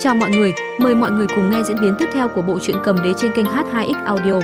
Chào mọi người, mời mọi người cùng nghe diễn biến tiếp theo của bộ truyện cầm đế trên kênh H2X Audio.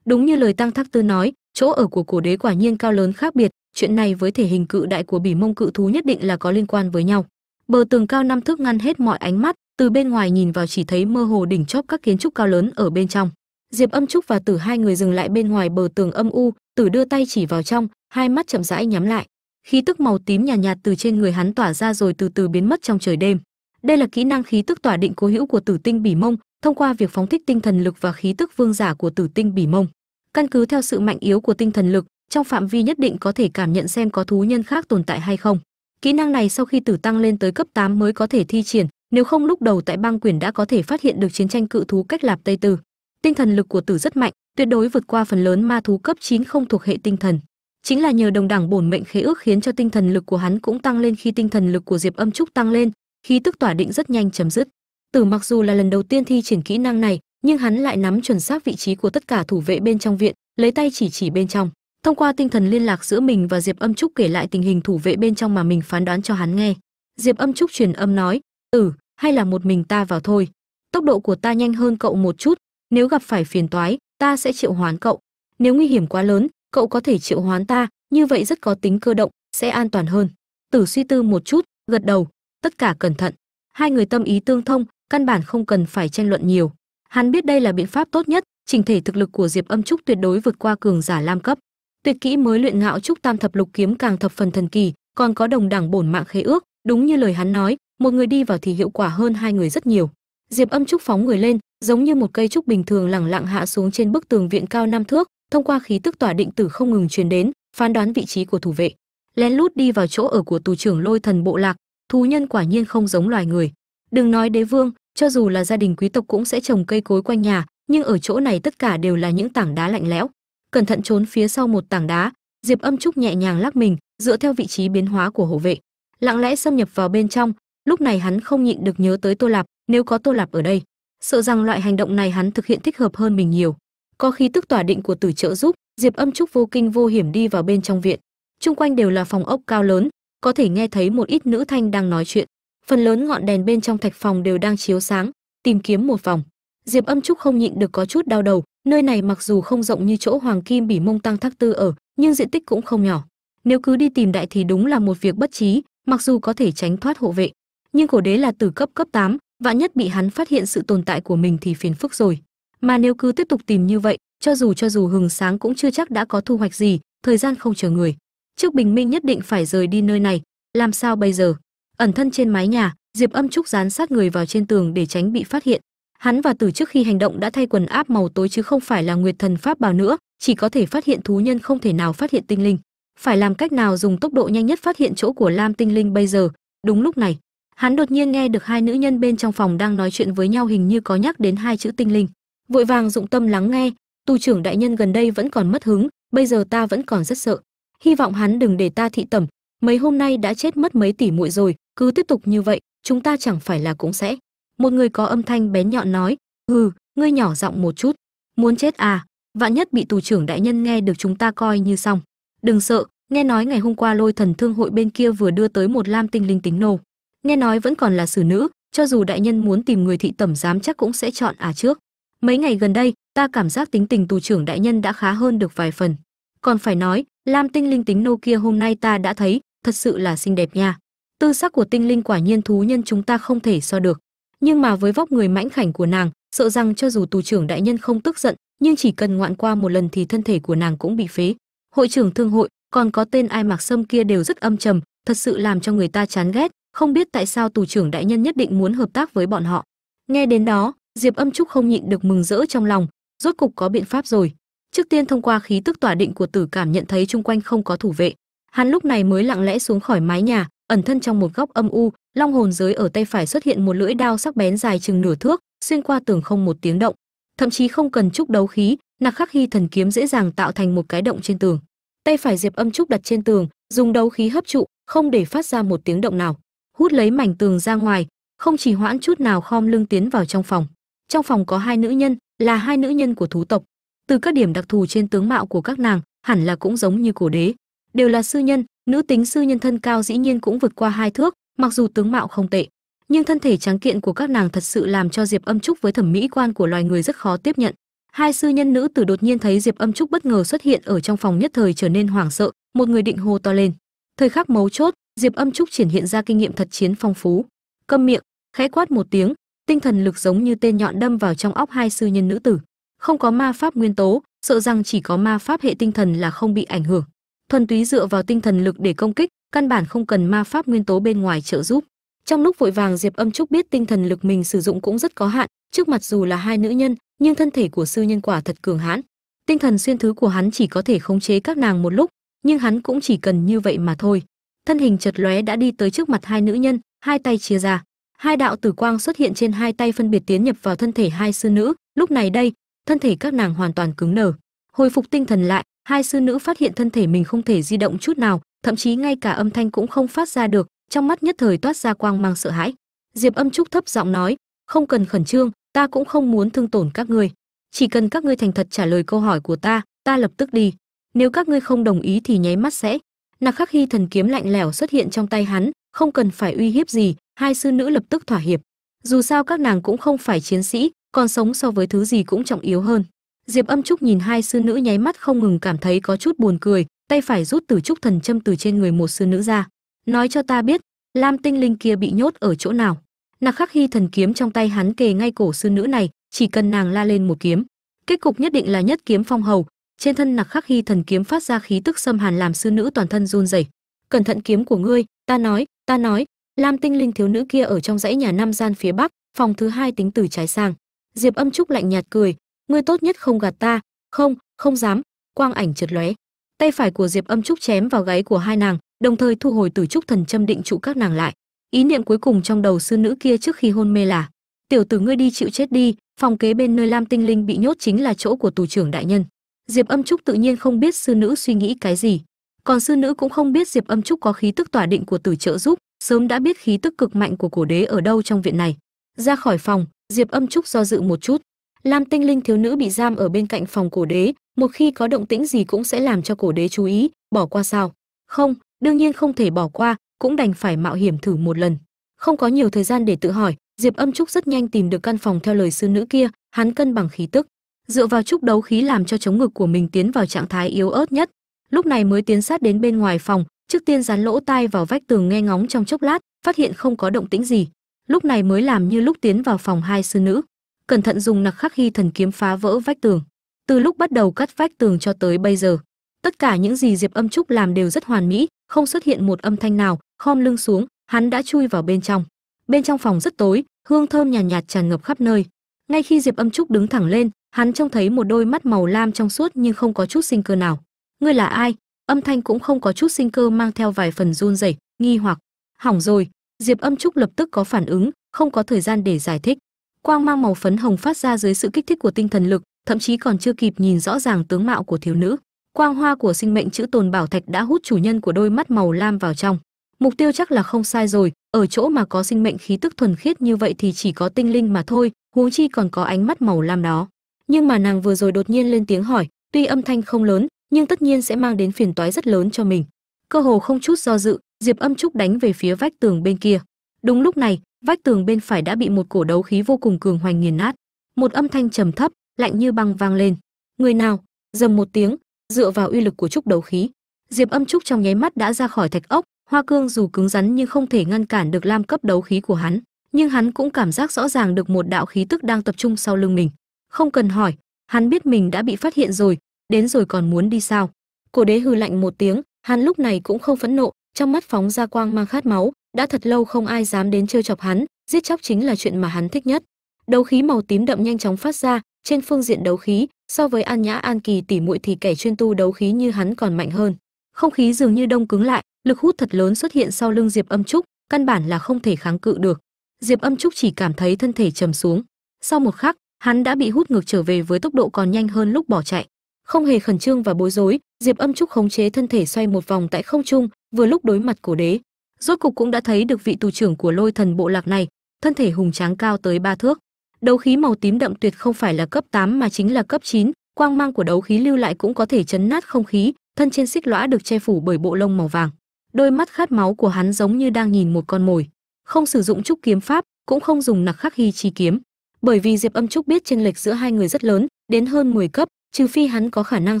Đúng như lời Tăng Thác Tư nói, chỗ ở của cổ đế quả nhiên cao lớn khác biệt, chuyện này với thể hình cự đại của bỉ mông cự thú nhất định là có liên quan với nhau. Bờ tường cao năm thước ngăn hết mọi ánh mắt, từ bên ngoài nhìn vào chỉ thấy mơ hồ đỉnh chóp các kiến trúc cao lớn ở bên trong. Diệp Âm Trúc và Tử hai người dừng lại bên ngoài bờ tường âm u, Tử đưa tay chỉ vào trong, hai mắt chậm rãi nhắm lại. Khí tức màu tím nhạt, nhạt từ trên người hắn tỏa ra rồi từ từ biến mất trong trời đêm. Đây là kỹ năng khí tức tỏa định cố hữu của Tử Tinh Bỉ Mông, thông qua việc phóng thích tinh thần lực và khí tức vương giả của Tử Tinh Bỉ Mông. Căn cứ theo sự mạnh yếu của tinh thần lực, trong phạm vi nhất định có thể cảm nhận xem có thú nhân khác tồn tại hay không. Kỹ năng này sau khi Tử tăng lên tới cấp 8 mới có thể thi triển, nếu không lúc đầu tại băng quyển đã có thể phát hiện được chiến tranh cự thú cách lạp Tây Tử. Tinh thần lực của Tử rất mạnh, tuyệt đối vượt qua phần lớn ma thú cấp 9 không thuộc hệ tinh thần. Chính là nhờ đồng đẳng bổn mệnh khế ước khiến cho tinh thần lực của hắn cũng tăng lên khi tinh thần lực của Diệp Âm Trúc tăng lên, khí tức tỏa định rất nhanh chấm dứt. Tử mặc dù là lần đầu tiên thi triển kỹ năng này, nhưng hắn lại nắm chuẩn xác vị trí của tất cả thủ vệ bên trong viện, lấy tay chỉ chỉ bên trong. Thông qua tinh thần liên lạc giữa mình và Diệp Âm Trúc kể lại tình hình thủ vệ bên trong mà mình phán đoán cho hắn nghe. Diệp Âm Trúc truyền âm nói: "Ừ, hay là một mình ta vào thôi. Tốc độ của ta nhanh hơn cậu một chút, nếu gặp phải phiền toái, ta sẽ triệu hoán cậu. Nếu nguy hiểm quá lớn, cậu có thể triệu hoán ta, như vậy rất có tính cơ động, sẽ an toàn hơn." Tử suy tư một chút, gật đầu, tất cả cẩn thận. Hai người tâm ý tương thông, căn bản không cần phải tranh luận nhiều. Hắn biết đây là biện pháp tốt nhất, trình thể thực lực của Diệp Âm Trúc tuyệt đối vượt qua cường giả lam cấp. Tuyệt kỹ mới luyện ngạo trúc tam thập lục kiếm càng thập phần thần kỳ, còn có đồng đẳng bổn mạng khế ước, đúng như lời hắn nói, một người đi vào thì hiệu quả hơn hai người rất nhiều. Diệp Âm Trúc phóng người lên, giống như một cây trúc bình thường lẳng lặng hạ xuống trên bức tường viện cao năm thước, thông qua khí tức tỏa định tử không ngừng truyền đến, phán đoán vị trí của thủ vệ. Lén lút đi vào chỗ ở của tù trưởng Lôi Thần bộ lạc, thú nhân quả nhiên không giống loài người. Đừng nói đế vương, cho dù là gia đình quý tộc cũng sẽ trồng cây cối quanh nhà, nhưng ở chỗ này tất cả đều là những tảng đá lạnh lẽo. Cẩn thận trốn phía sau một tảng đá, Diệp Âm Trúc nhẹ nhàng lắc mình, dựa theo vị trí biến hóa của hộ vệ, lặng lẽ xâm nhập vào bên trong. Lúc này hắn không nhịn được nhớ tới Tô Lạp, nếu có Tô Lạp ở đây, sợ rằng loại hành động này hắn thực hiện thích hợp hơn mình nhiều. Có khí tức tỏa định của tử trợ giúp, Diệp Âm Trúc vô kinh vô hiểm đi vào bên trong viện. Trung quanh đều là phòng ốc cao lớn, có thể nghe thấy một ít nữ thanh đang nói chuyện. Phần lớn ngọn đèn bên trong thạch phòng đều đang chiếu sáng, tìm kiếm một vòng. Diệp Âm Trúc không nhịn được có chút đau đầu, nơi này mặc dù không rộng như chỗ Hoàng Kim Bỉ Mông Tăng Thác Tư ở, nhưng diện tích cũng không nhỏ. Nếu cứ đi tìm đại thì đúng là một việc bất trí, mặc dù có thể tránh thoát hộ vệ, nhưng cổ đế là tử cấp cấp 8, vạn nhất bị hắn phát hiện sự tồn tại của mình thì phiền phức rồi. Mà nếu cứ tiếp tục tìm như vậy, cho dù cho dù hừng sáng cũng chưa chắc đã có thu hoạch gì, thời gian không chờ người. Trước bình minh nhất định phải rời đi nơi này, làm sao bây giờ? Ẩn thân trên mái nhà, Diệp Âm Trúc dán sát người vào trên tường để tránh bị phát hiện. Hắn và từ trước khi hành động đã thay quần áp màu tối chứ không phải là Nguyệt Thần pháp bào nữa, chỉ có thể phát hiện thú nhân không thể nào phát hiện tinh linh. Phải làm cách nào dùng tốc độ nhanh nhất phát hiện chỗ của Lam tinh linh bây giờ? Đúng lúc này, hắn đột nhiên nghe được hai nữ nhân bên trong phòng đang nói chuyện với nhau hình như có nhắc đến hai chữ tinh linh. Vội vàng dụng tâm lắng nghe, tu trưởng đại nhân gần đây vẫn còn mất hứng, bây giờ ta vẫn còn rất sợ. Hy vọng hắn đừng để ta thị tẩm, mấy hôm nay đã chết mất mấy tỷ muội rồi, cứ tiếp tục như vậy, chúng ta chẳng phải là cũng sẽ. Một người có âm thanh bén nhọn nói hừ ngươi nhỏ giọng một chút muốn chết à vạn nhất bị tù trưởng đại nhân nghe được chúng ta coi như xong. Đừng sợ nghe nói ngày hôm qua lôi thần thương hội bên kia vừa đưa tới một lam tinh linh tính nô. Nghe nói vẫn còn là xử nữ cho dù đại nhân muốn tìm người thị tẩm giám chắc cũng sẽ chọn à trước mấy ngày gần đây, ta cảm giác tính tình tù trưởng đại nhân đã khá hơn được vài phần. Còn phải nói, lam tinh linh tính nô kia hôm nay ta đã thấy, thật sự là xinh đẹp nha. Tư sắc của tinh linh quả nhiên thú nhân chúng ta không thể so được. Nhưng mà với vóc người mãnh khảnh của nàng, sợ rằng cho dù tù trưởng đại nhân không tức giận, nhưng chỉ cần ngoạn qua một lần thì thân thể của nàng cũng bị phế. Hội trưởng thương hội, còn có tên ai mặc sâm kia đều rất âm trầm, thật sự làm cho người ta chán ghét, không biết tại sao tù trưởng đại nhân nhất định muốn hợp tác với bọn họ. Nghe đến đó diệp âm trúc không nhịn được mừng rỡ trong lòng, rốt cục có biện pháp rồi. Trước tiên thông qua khí tức tỏa định của tử cảm nhận thấy chung quanh không có thủ vệ. Hắn lúc này mới lặng lẽ xuống khỏi mái nhà, ẩn thân trong một góc âm u, long hồn giới ở tay phải xuất hiện một lưỡi đao sắc bén dài chừng nửa thước, xuyên qua tường không một tiếng động. Thậm chí không cần trúc đấu khí, nặc khắc hy thần kiếm dễ dàng tạo thành một cái động trên tường. Tay phải diệp âm trúc đặt trên tường, dùng đấu khí hấp trụ, không để phát ra một tiếng động nào. Hút lấy mảnh tường ra ngoài, không chỉ hoãn chút nào khom lưng tiến vào trong phòng trong phòng có hai nữ nhân, là hai nữ nhân của thú tộc. Từ các điểm đặc thù trên tướng mạo của các nàng, hẳn là cũng giống như cổ đế. Đều là sư nhân, nữ tính sư nhân thân cao dĩ nhiên cũng vượt qua hai thước, mặc dù tướng mạo không tệ. Nhưng thân thể trắng kiện của các nàng thật sự làm cho diệp âm trúc với thẩm mỹ quan của loài người rất khó tiếp nhận. Hai sư nhân nữ tử đột nhiên thấy diệp âm trúc bất ngờ xuất hiện ở trong phòng nhất thời trở nên hoảng sợ, một người định hô to lên. Thời khắc mấu chốt, diệp âm trúc triển hiện ra kinh nghiệm thật chiến phong phú. Câm miệng, khẽ quát một tiếng tinh thần lực giống như tên nhọn đâm vào trong óc hai sư nhân nữ tử. Không có ma pháp nguyên tố, sợ rằng chỉ có ma pháp hệ tinh thần là không bị ảnh hưởng. Thuần túy dựa vào tinh thần lực để công kích, căn bản không cần ma pháp nguyên tố bên ngoài trợ giúp. Trong lúc vội vàng diệp âm trúc biết tinh thần lực mình sử dụng cũng rất có hạn, trước mặt dù là hai nữ nhân, nhưng thân thể của sư nhân quả thật cường hãn. Tinh thần xuyên thứ của hắn chỉ có thể khống chế các nàng một lúc, nhưng hắn cũng chỉ cần như vậy mà thôi. Thân hình chật lóe đã đi tới trước mặt hai nữ nhân, hai tay chia ra hai đạo tử quang xuất hiện trên hai tay phân biệt tiến nhập vào thân thể hai sư nữ. Lúc này đây, thân thể các nàng hoàn toàn cứng nở hồi phục tinh thần lại, hai sư nữ phát hiện thân thể mình không thể di động chút nào, thậm chí ngay cả âm thanh cũng không phát ra được, trong mắt nhất thời toát ra quang mang sợ hãi. Diệp âm trúc thấp giọng nói, không cần khẩn trương, ta cũng không muốn thương tổn các ngươi. Chỉ cần các ngươi thành thật trả lời câu hỏi của ta ta lập tức đi. Nếu các ngươi không đồng ý thì nháy mắt sẽ. Nặc khắc hy thần kiếm lạnh lẽo xuất hiện trong tay hắn không cần phải uy hiếp gì, hai sư nữ lập tức thỏa hiệp. Dù sao các nàng cũng không phải chiến sĩ, còn sống so với thứ gì cũng trọng yếu hơn. Diệp âm trúc nhìn hai sư nữ nháy mắt không ngừng cảm thấy có chút buồn cười, tay phải rút từ trúc thần châm từ trên người một sư nữ ra. Nói cho ta biết, lam tinh linh kia bị nhốt ở chỗ nào? Nặc khắc hy thần kiếm trong tay hắn kề ngay cổ sư nữ này, chỉ cần nàng la lên một kiếm. Kết cục nhất định là nhất kiếm phong hầu. Trên thân nặc khắc hy thần kiếm phát ra khí tức xâm hàn làm sư nữ toàn thân run rẩy. Cẩn thận kiếm của ngươi, ta nói ta nói, lam tinh linh thiếu nữ kia ở trong dãy nhà năm gian phía bắc, phòng thứ hai tính từ trái sang. Diệp âm trúc lạnh nhạt cười, ngươi tốt nhất không gạt ta, không không dám, quang ảnh trượt lóe. Tay phải của diệp âm trúc chém vào gáy của hai nàng, đồng thời thu hồi tử trúc thần châm định trụ các nàng lại. Ý niệm cuối cùng trong đầu sư nữ kia trước khi hôn mê là, tiểu tử ngươi đi chịu chết đi, phòng kế bên nơi lam tinh linh bị nhốt chính là chỗ của tù trưởng đại nhân. Diệp âm trúc tự nhiên không biết sư nữ suy nghĩ cái gì còn sư nữ cũng không biết diệp âm trúc có khí tức tỏa định của tử trợ giúp, sớm đã biết khí tức cực mạnh của cổ đế ở đâu trong viện này. Ra khỏi phòng, diệp âm trúc do dự một chút. Lam tinh linh thiếu nữ bị giam ở bên cạnh phòng cổ đế, một khi có động tĩnh gì cũng sẽ làm cho cổ đế chú ý, bỏ qua sao? Không, đương nhiên không thể bỏ qua, cũng đành phải mạo hiểm thử một lần. Không có nhiều thời gian để tự hỏi, diệp âm trúc rất nhanh tìm được căn phòng theo lời sư nữ kia, hắn cân bằng khí tức. Dựa vào trúc đấu khí làm cho chống ngực của mình tiến vào trạng thái yếu ớt nhất lúc này mới tiến sát đến bên ngoài phòng trước tiên dán lỗ tai vào vách tường nghe ngóng trong chốc lát phát hiện không có động tĩnh gì. Lúc này mới làm như lúc tiến vào phòng hai sư nữ. Cẩn thận dùng nặc khắc hy thần kiếm phá vỡ vách tường. Từ lúc bắt đầu cắt vách tường cho tới bây giờ tất cả những gì diệp âm trúc làm đều rất hoàn mỹ không xuất hiện một âm thanh nào khom lưng xuống hắn đã chui vào bên trong. Bên trong phòng rất tối hương thơm nhàn nhạt, nhạt tràn ngập khắp nơi. Ngay khi diệp âm trúc đứng thẳng lên hắn trông thấy một đôi mắt màu lam trong suốt nhưng không có chút sinh cơ nào ngươi là ai? Âm thanh cũng không có chút sinh cơ mang theo vài phần run rẩy, nghi hoặc. Hỏng rồi, diệp âm trúc lập tức có phản ứng, không có thời gian để giải thích. Quang mang màu phấn hồng phát ra dưới sự kích thích của tinh thần lực, thậm chí còn chưa kịp nhìn rõ ràng tướng mạo của thiếu nữ. Quang hoa của sinh mệnh chữ tồn bảo thạch đã hút chủ nhân của đôi mắt màu lam vào trong. Mục tiêu chắc là không sai rồi, ở chỗ mà có sinh mệnh khí tức thuần khiết như vậy thì chỉ có tinh linh mà thôi, huống chi còn có ánh mắt màu lam đó. Nhưng mà nàng vừa rồi đột nhiên lên tiếng hỏi, tuy âm thanh không lớn nhưng tất nhiên sẽ mang đến phiền toái rất lớn cho mình. Cơ hồ không chút do dự, diệp âm trúc đánh về phía vách tường bên kia. Đúng lúc này, vách tường bên phải đã bị một cổ đấu khí vô cùng cường hoành nghiền nát. Một âm thanh trầm thấp, lạnh như băng vang lên. Người nào? Dầm một tiếng, dựa vào uy lực của trúc đấu khí. Diệp âm trúc trong nháy mắt đã ra khỏi thạch ốc, hoa cương dù cứng rắn nhưng không thể ngăn cản được lam cấp đấu khí của hắn. Nhưng hắn cũng cảm giác rõ ràng được một đạo khí tức đang tập trung sau lưng mình. Không cần hỏi, hắn biết mình đã bị phát hiện rồi đến rồi còn muốn đi sao? Cổ đế hừ lạnh một tiếng, hắn lúc này cũng không phẫn nộ, trong mắt phóng ra quang mang khát máu, đã thật lâu không ai dám đến chơi chọc hắn, giết chóc chính là chuyện mà hắn thích nhất. Đấu khí màu tím đậm nhanh chóng phát ra, trên phương diện đấu khí, so với an nhã, an kỳ, tỉ muội thì kẻ chuyên tu đấu khí như hắn còn mạnh hơn. Không khí dường như đông cứng lại, lực hút thật lớn xuất hiện sau lưng diệp âm trúc, căn bản là không thể kháng cự được. Diệp âm trúc chỉ cảm thấy thân thể trầm xuống. Sau một khắc, hắn đã bị hút ngược trở về với tốc độ còn nhanh hơn lúc bỏ chạy không hề khẩn trương và bối rối diệp âm trúc khống chế thân thể xoay một vòng tại không trung vừa lúc đối mặt cổ đế. Rốt cục cũng đã thấy được vị tù trưởng của lôi thần bộ lạc này thân thể hùng tráng cao tới ba thước. Đấu khí màu tím đậm tuyệt không phải là cấp 8 mà chính là cấp 9, quang mang của đấu khí lưu lại cũng có thể chấn nát không khí thân trên xích lõa được che phủ bởi bộ lông màu vàng. Đôi mắt khát máu của hắn giống như đang nhìn một con mồi. Không sử dụng trúc kiếm pháp cũng không dùng nặc khắc hy chi kiếm. Bởi vì diệp âm trúc biết chênh lệch giữa hai người rất lớn đến hơn 10 cấp trừ phi hắn có khả năng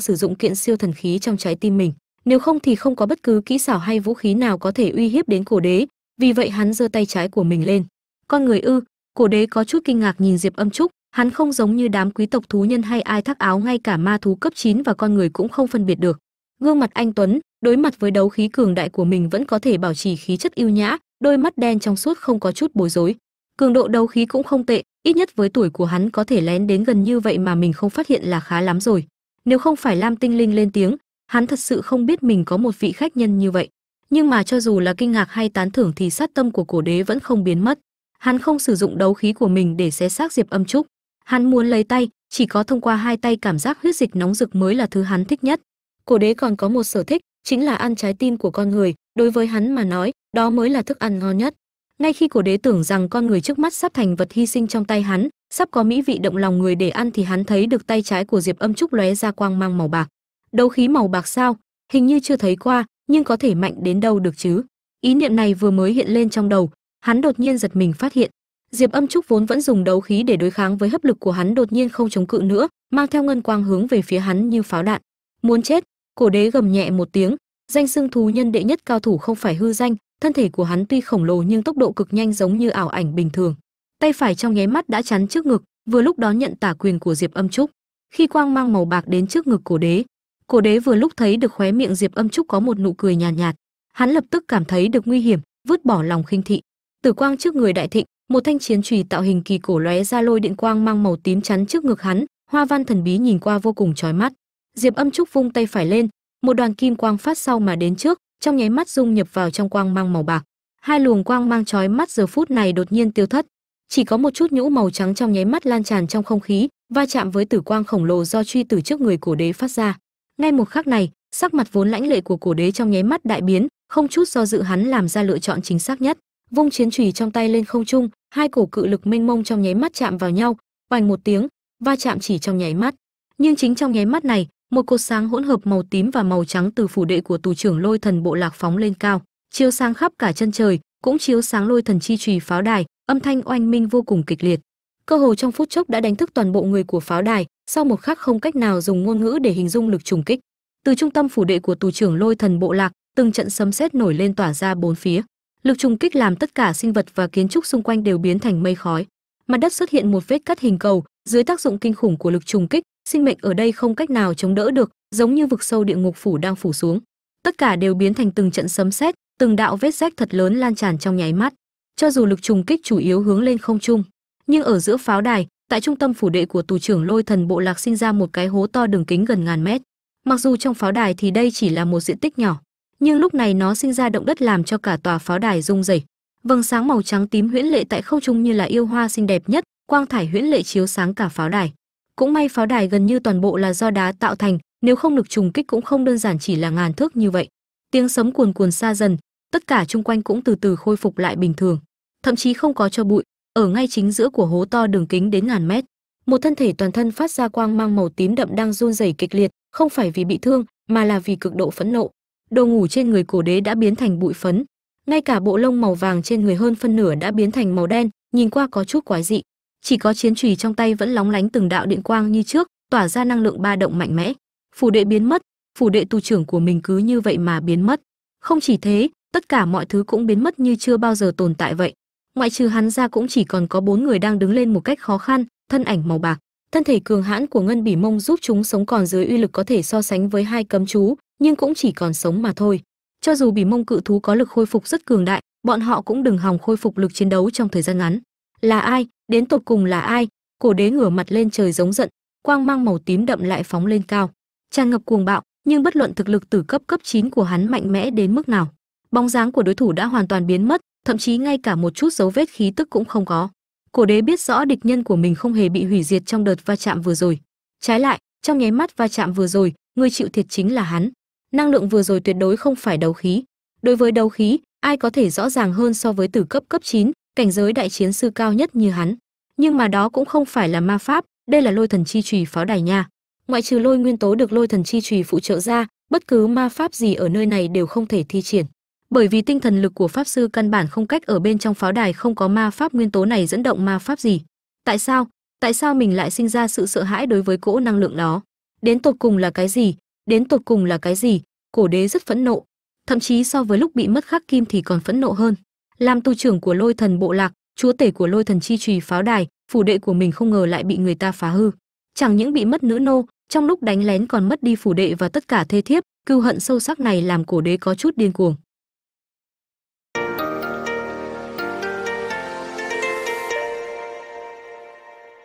sử dụng kiện siêu thần khí trong trái tim mình, nếu không thì không có bất cứ kỹ xảo hay vũ khí nào có thể uy hiếp đến cổ đế, vì vậy hắn giơ tay trái của mình lên. Con người ư? Cổ đế có chút kinh ngạc nhìn diệp âm trúc, hắn không giống như đám quý tộc thú nhân hay ai thác áo ngay cả ma thú cấp 9 và con người cũng không phân biệt được. Gương mặt anh tuấn, đối mặt với đấu khí cường đại của mình vẫn có thể bảo trì khí chất yêu nhã, đôi mắt đen trong suốt không có chút bối rối. Cường độ đấu khí cũng không tệ ít nhất với tuổi của hắn có thể lén đến gần như vậy mà mình không phát hiện là khá lắm rồi. Nếu không phải lam tinh linh lên tiếng, hắn thật sự không biết mình có một vị khách nhân như vậy. Nhưng mà cho dù là kinh ngạc hay tán thưởng thì sát tâm của cổ đế vẫn không biến mất. Hắn không sử dụng đấu khí của mình để xé xác diệp âm trúc. Hắn muốn lấy tay, chỉ có thông qua hai tay cảm giác huyết dịch nóng rực mới là thứ hắn thích nhất. Cổ đế còn có một sở thích, chính là ăn trái tim của con người. Đối với hắn mà nói, đó mới là thức ăn ngon nhất ngay khi cổ đế tưởng rằng con người trước mắt sắp thành vật hy sinh trong tay hắn, sắp có mỹ vị động lòng người để ăn thì hắn thấy được tay trái của diệp âm trúc lóe ra quang mang màu bạc. Đấu khí màu bạc sao? Hình như chưa thấy qua, nhưng có thể mạnh đến đâu được chứ? Ý niệm này vừa mới hiện lên trong đầu, hắn đột nhiên giật mình phát hiện. Diệp âm trúc vốn vẫn dùng đấu khí để đối kháng với hấp lực của hắn đột nhiên không chống cự nữa, mang theo ngân quang hướng về phía hắn như pháo đạn. Muốn chết, cổ đế gầm nhẹ một tiếng, danh xưng thú nhân đệ nhất cao thủ không phải hư danh thân thể của hắn tuy khổng lồ nhưng tốc độ cực nhanh giống như ảo ảnh bình thường. Tay phải trong nháy mắt đã chắn trước ngực vừa lúc đó nhận tả quyền của diệp âm trúc. Khi quang mang màu bạc đến trước ngực cổ đế cổ đế vừa lúc thấy được khóe miệng diệp âm trúc có một nụ cười nhàn nhạt, nhạt hắn lập tức cảm thấy được nguy hiểm vứt bỏ lòng khinh thị. Tử quang trước người đại thịnh một thanh chiến chùy tạo hình kỳ cổ lóe ra lôi điện quang mang màu tím chắn trước ngực hắn hoa văn thần bí nhìn qua vô cùng chói mắt. Diệp âm trúc vung tay phải lên một đoàn kim quang phát sau mà đến trước trong nháy mắt dung nhập vào trong quang mang màu bạc, hai luồng quang mang chói mắt giờ phút này đột nhiên tiêu thất. Chỉ có một chút nhũ màu trắng trong nháy mắt lan tràn trong không khí, va chạm với tử quang khổng lồ do truy tử trước người cổ đế phát ra. Ngay một khắc này, sắc mặt vốn lãnh lệ của cổ đế trong nháy mắt đại biến, không chút do dự hắn làm ra lựa chọn chính xác nhất. Vung chiến trùy trong tay lên không trung, hai cổ cự lực mênh mông trong nháy mắt chạm vào nhau oành một tiếng, va chạm chỉ trong nháy mắt. Nhưng chính trong nháy mắt này một cột sáng hỗn hợp màu tím và màu trắng từ phủ đệ của tù trưởng lôi thần bộ lạc phóng lên cao, chiếu sáng khắp cả chân trời, cũng chiếu sáng lôi thần chi trùy pháo đài, âm thanh oanh minh vô cùng kịch liệt. Cơ hồ trong phút chốc đã đánh thức toàn bộ người của pháo đài, sau một khắc không cách nào dùng ngôn ngữ để hình dung lực trùng kích. Từ trung tâm phủ đệ của tù trưởng lôi thần bộ lạc, từng trận sấm sét nổi lên tỏa ra bốn phía. Lực trùng kích làm tất cả sinh vật và kiến trúc xung quanh đều biến thành mây khói. Mặt đất xuất hiện một vết cắt hình cầu, dưới tác dụng kinh khủng của lực trùng kích sinh mệnh ở đây không cách nào chống đỡ được, giống như vực sâu địa ngục phủ đang phủ xuống. Tất cả đều biến thành từng trận sấm sét, từng đạo vết rách thật lớn lan tràn trong nháy mắt. Cho dù lực trùng kích chủ yếu hướng lên không trung, nhưng ở giữa pháo đài, tại trung tâm phủ đệ của tù trưởng lôi thần bộ lạc sinh ra một cái hố to đường kính gần ngàn mét. Mặc dù trong pháo đài thì đây chỉ là một diện tích nhỏ, nhưng lúc này nó sinh ra động đất làm cho cả tòa pháo đài rung rẩy. Vầng sáng màu trắng tím huyễn lệ tại không trung như là yêu hoa xinh đẹp nhất, quang thải huyễn lệ chiếu sáng cả pháo đài cũng may pháo đài gần như toàn bộ là do đá tạo thành, nếu không lực trùng kích cũng không đơn giản chỉ là ngàn thước như vậy. Tiếng sấm cuồn cuồn xa dần, tất cả chung quanh cũng từ từ khôi phục lại bình thường, thậm chí không có cho bụi, ở ngay chính giữa của hố to đường kính đến ngàn mét. Một thân thể toàn thân phát ra quang mang màu tím đậm đang run rẩy kịch liệt, không phải vì bị thương, mà là vì cực độ phẫn nộ. Đồ ngủ trên người cổ đế đã biến thành bụi phấn. Ngay cả bộ lông màu vàng trên người hơn phân nửa đã biến thành màu đen, nhìn qua có chút quái dị chỉ có chiến chùy trong tay vẫn lóng lánh từng đạo điện quang như trước, tỏa ra năng lượng ba động mạnh mẽ. Phủ đệ biến mất phủ đệ tu trưởng của mình cứ như vậy mà biến mất. Không chỉ thế, tất cả mọi thứ cũng biến mất như chưa bao giờ tồn tại vậy. Ngoại trừ hắn ra cũng chỉ còn có bốn người đang đứng lên một cách khó khăn, thân ảnh màu bạc. Thân thể cường hãn của ngân bỉ mông giúp chúng sống còn dưới uy lực có thể so sánh với hai cấm chú, nhưng cũng chỉ còn sống mà thôi. Cho dù bỉ mông cự thú có lực khôi phục rất cường đại, bọn họ cũng đừng hòng khôi phục lực chiến đấu trong thời gian ngắn là ai? Đến tột cùng là ai? Cổ đế ngửa mặt lên trời giống giận quang mang màu tím đậm lại phóng lên cao. Tràn ngập cuồng bạo nhưng bất luận thực lực từ cấp cấp 9 của hắn mạnh mẽ đến mức nào bóng dáng của đối thủ đã hoàn toàn biến mất thậm chí ngay cả một chút dấu vết khí tức cũng không có. Cổ đế biết rõ địch nhân của mình không hề bị hủy diệt trong đợt va chạm vừa rồi. Trái lại trong nháy mắt va chạm vừa rồi người chịu thiệt chính là hắn. Năng lượng vừa rồi tuyệt đối không phải đấu khí. Đối với đấu khí ai có thể rõ ràng hơn so với tử cấp cấp 9, cảnh giới đại chiến sư cao nhất như hắn. Nhưng mà đó cũng không phải là ma pháp, đây là lôi thần chi trùy pháo đài nha. Ngoại trừ lôi nguyên tố được lôi thần chi trùy phụ trợ ra, bất cứ ma pháp gì ở nơi này đều không thể thi triển. Bởi vì tinh thần lực của pháp sư căn bản không cách ở bên trong pháo đài không có ma pháp nguyên tố này dẫn động ma pháp gì. Tại sao? Tại sao mình lại sinh ra sự sợ hãi đối với cỗ năng lượng đó? Đến tột cùng là cái gì? Đến tột cùng là cái gì? Cổ đế rất phẫn nộ. Thậm chí so với lúc bị mất khắc kim thì còn phẫn nộ hơn làm tu trưởng của lôi thần bộ lạc, chúa tể của lôi thần chi trì pháo đài, phủ đệ của mình không ngờ lại bị người ta phá hư. Chẳng những bị mất nữ nô, trong lúc đánh lén còn mất đi phủ đệ và tất cả thê thiếp, cưu hận sâu sắc này làm cổ đế có chút điên cuồng.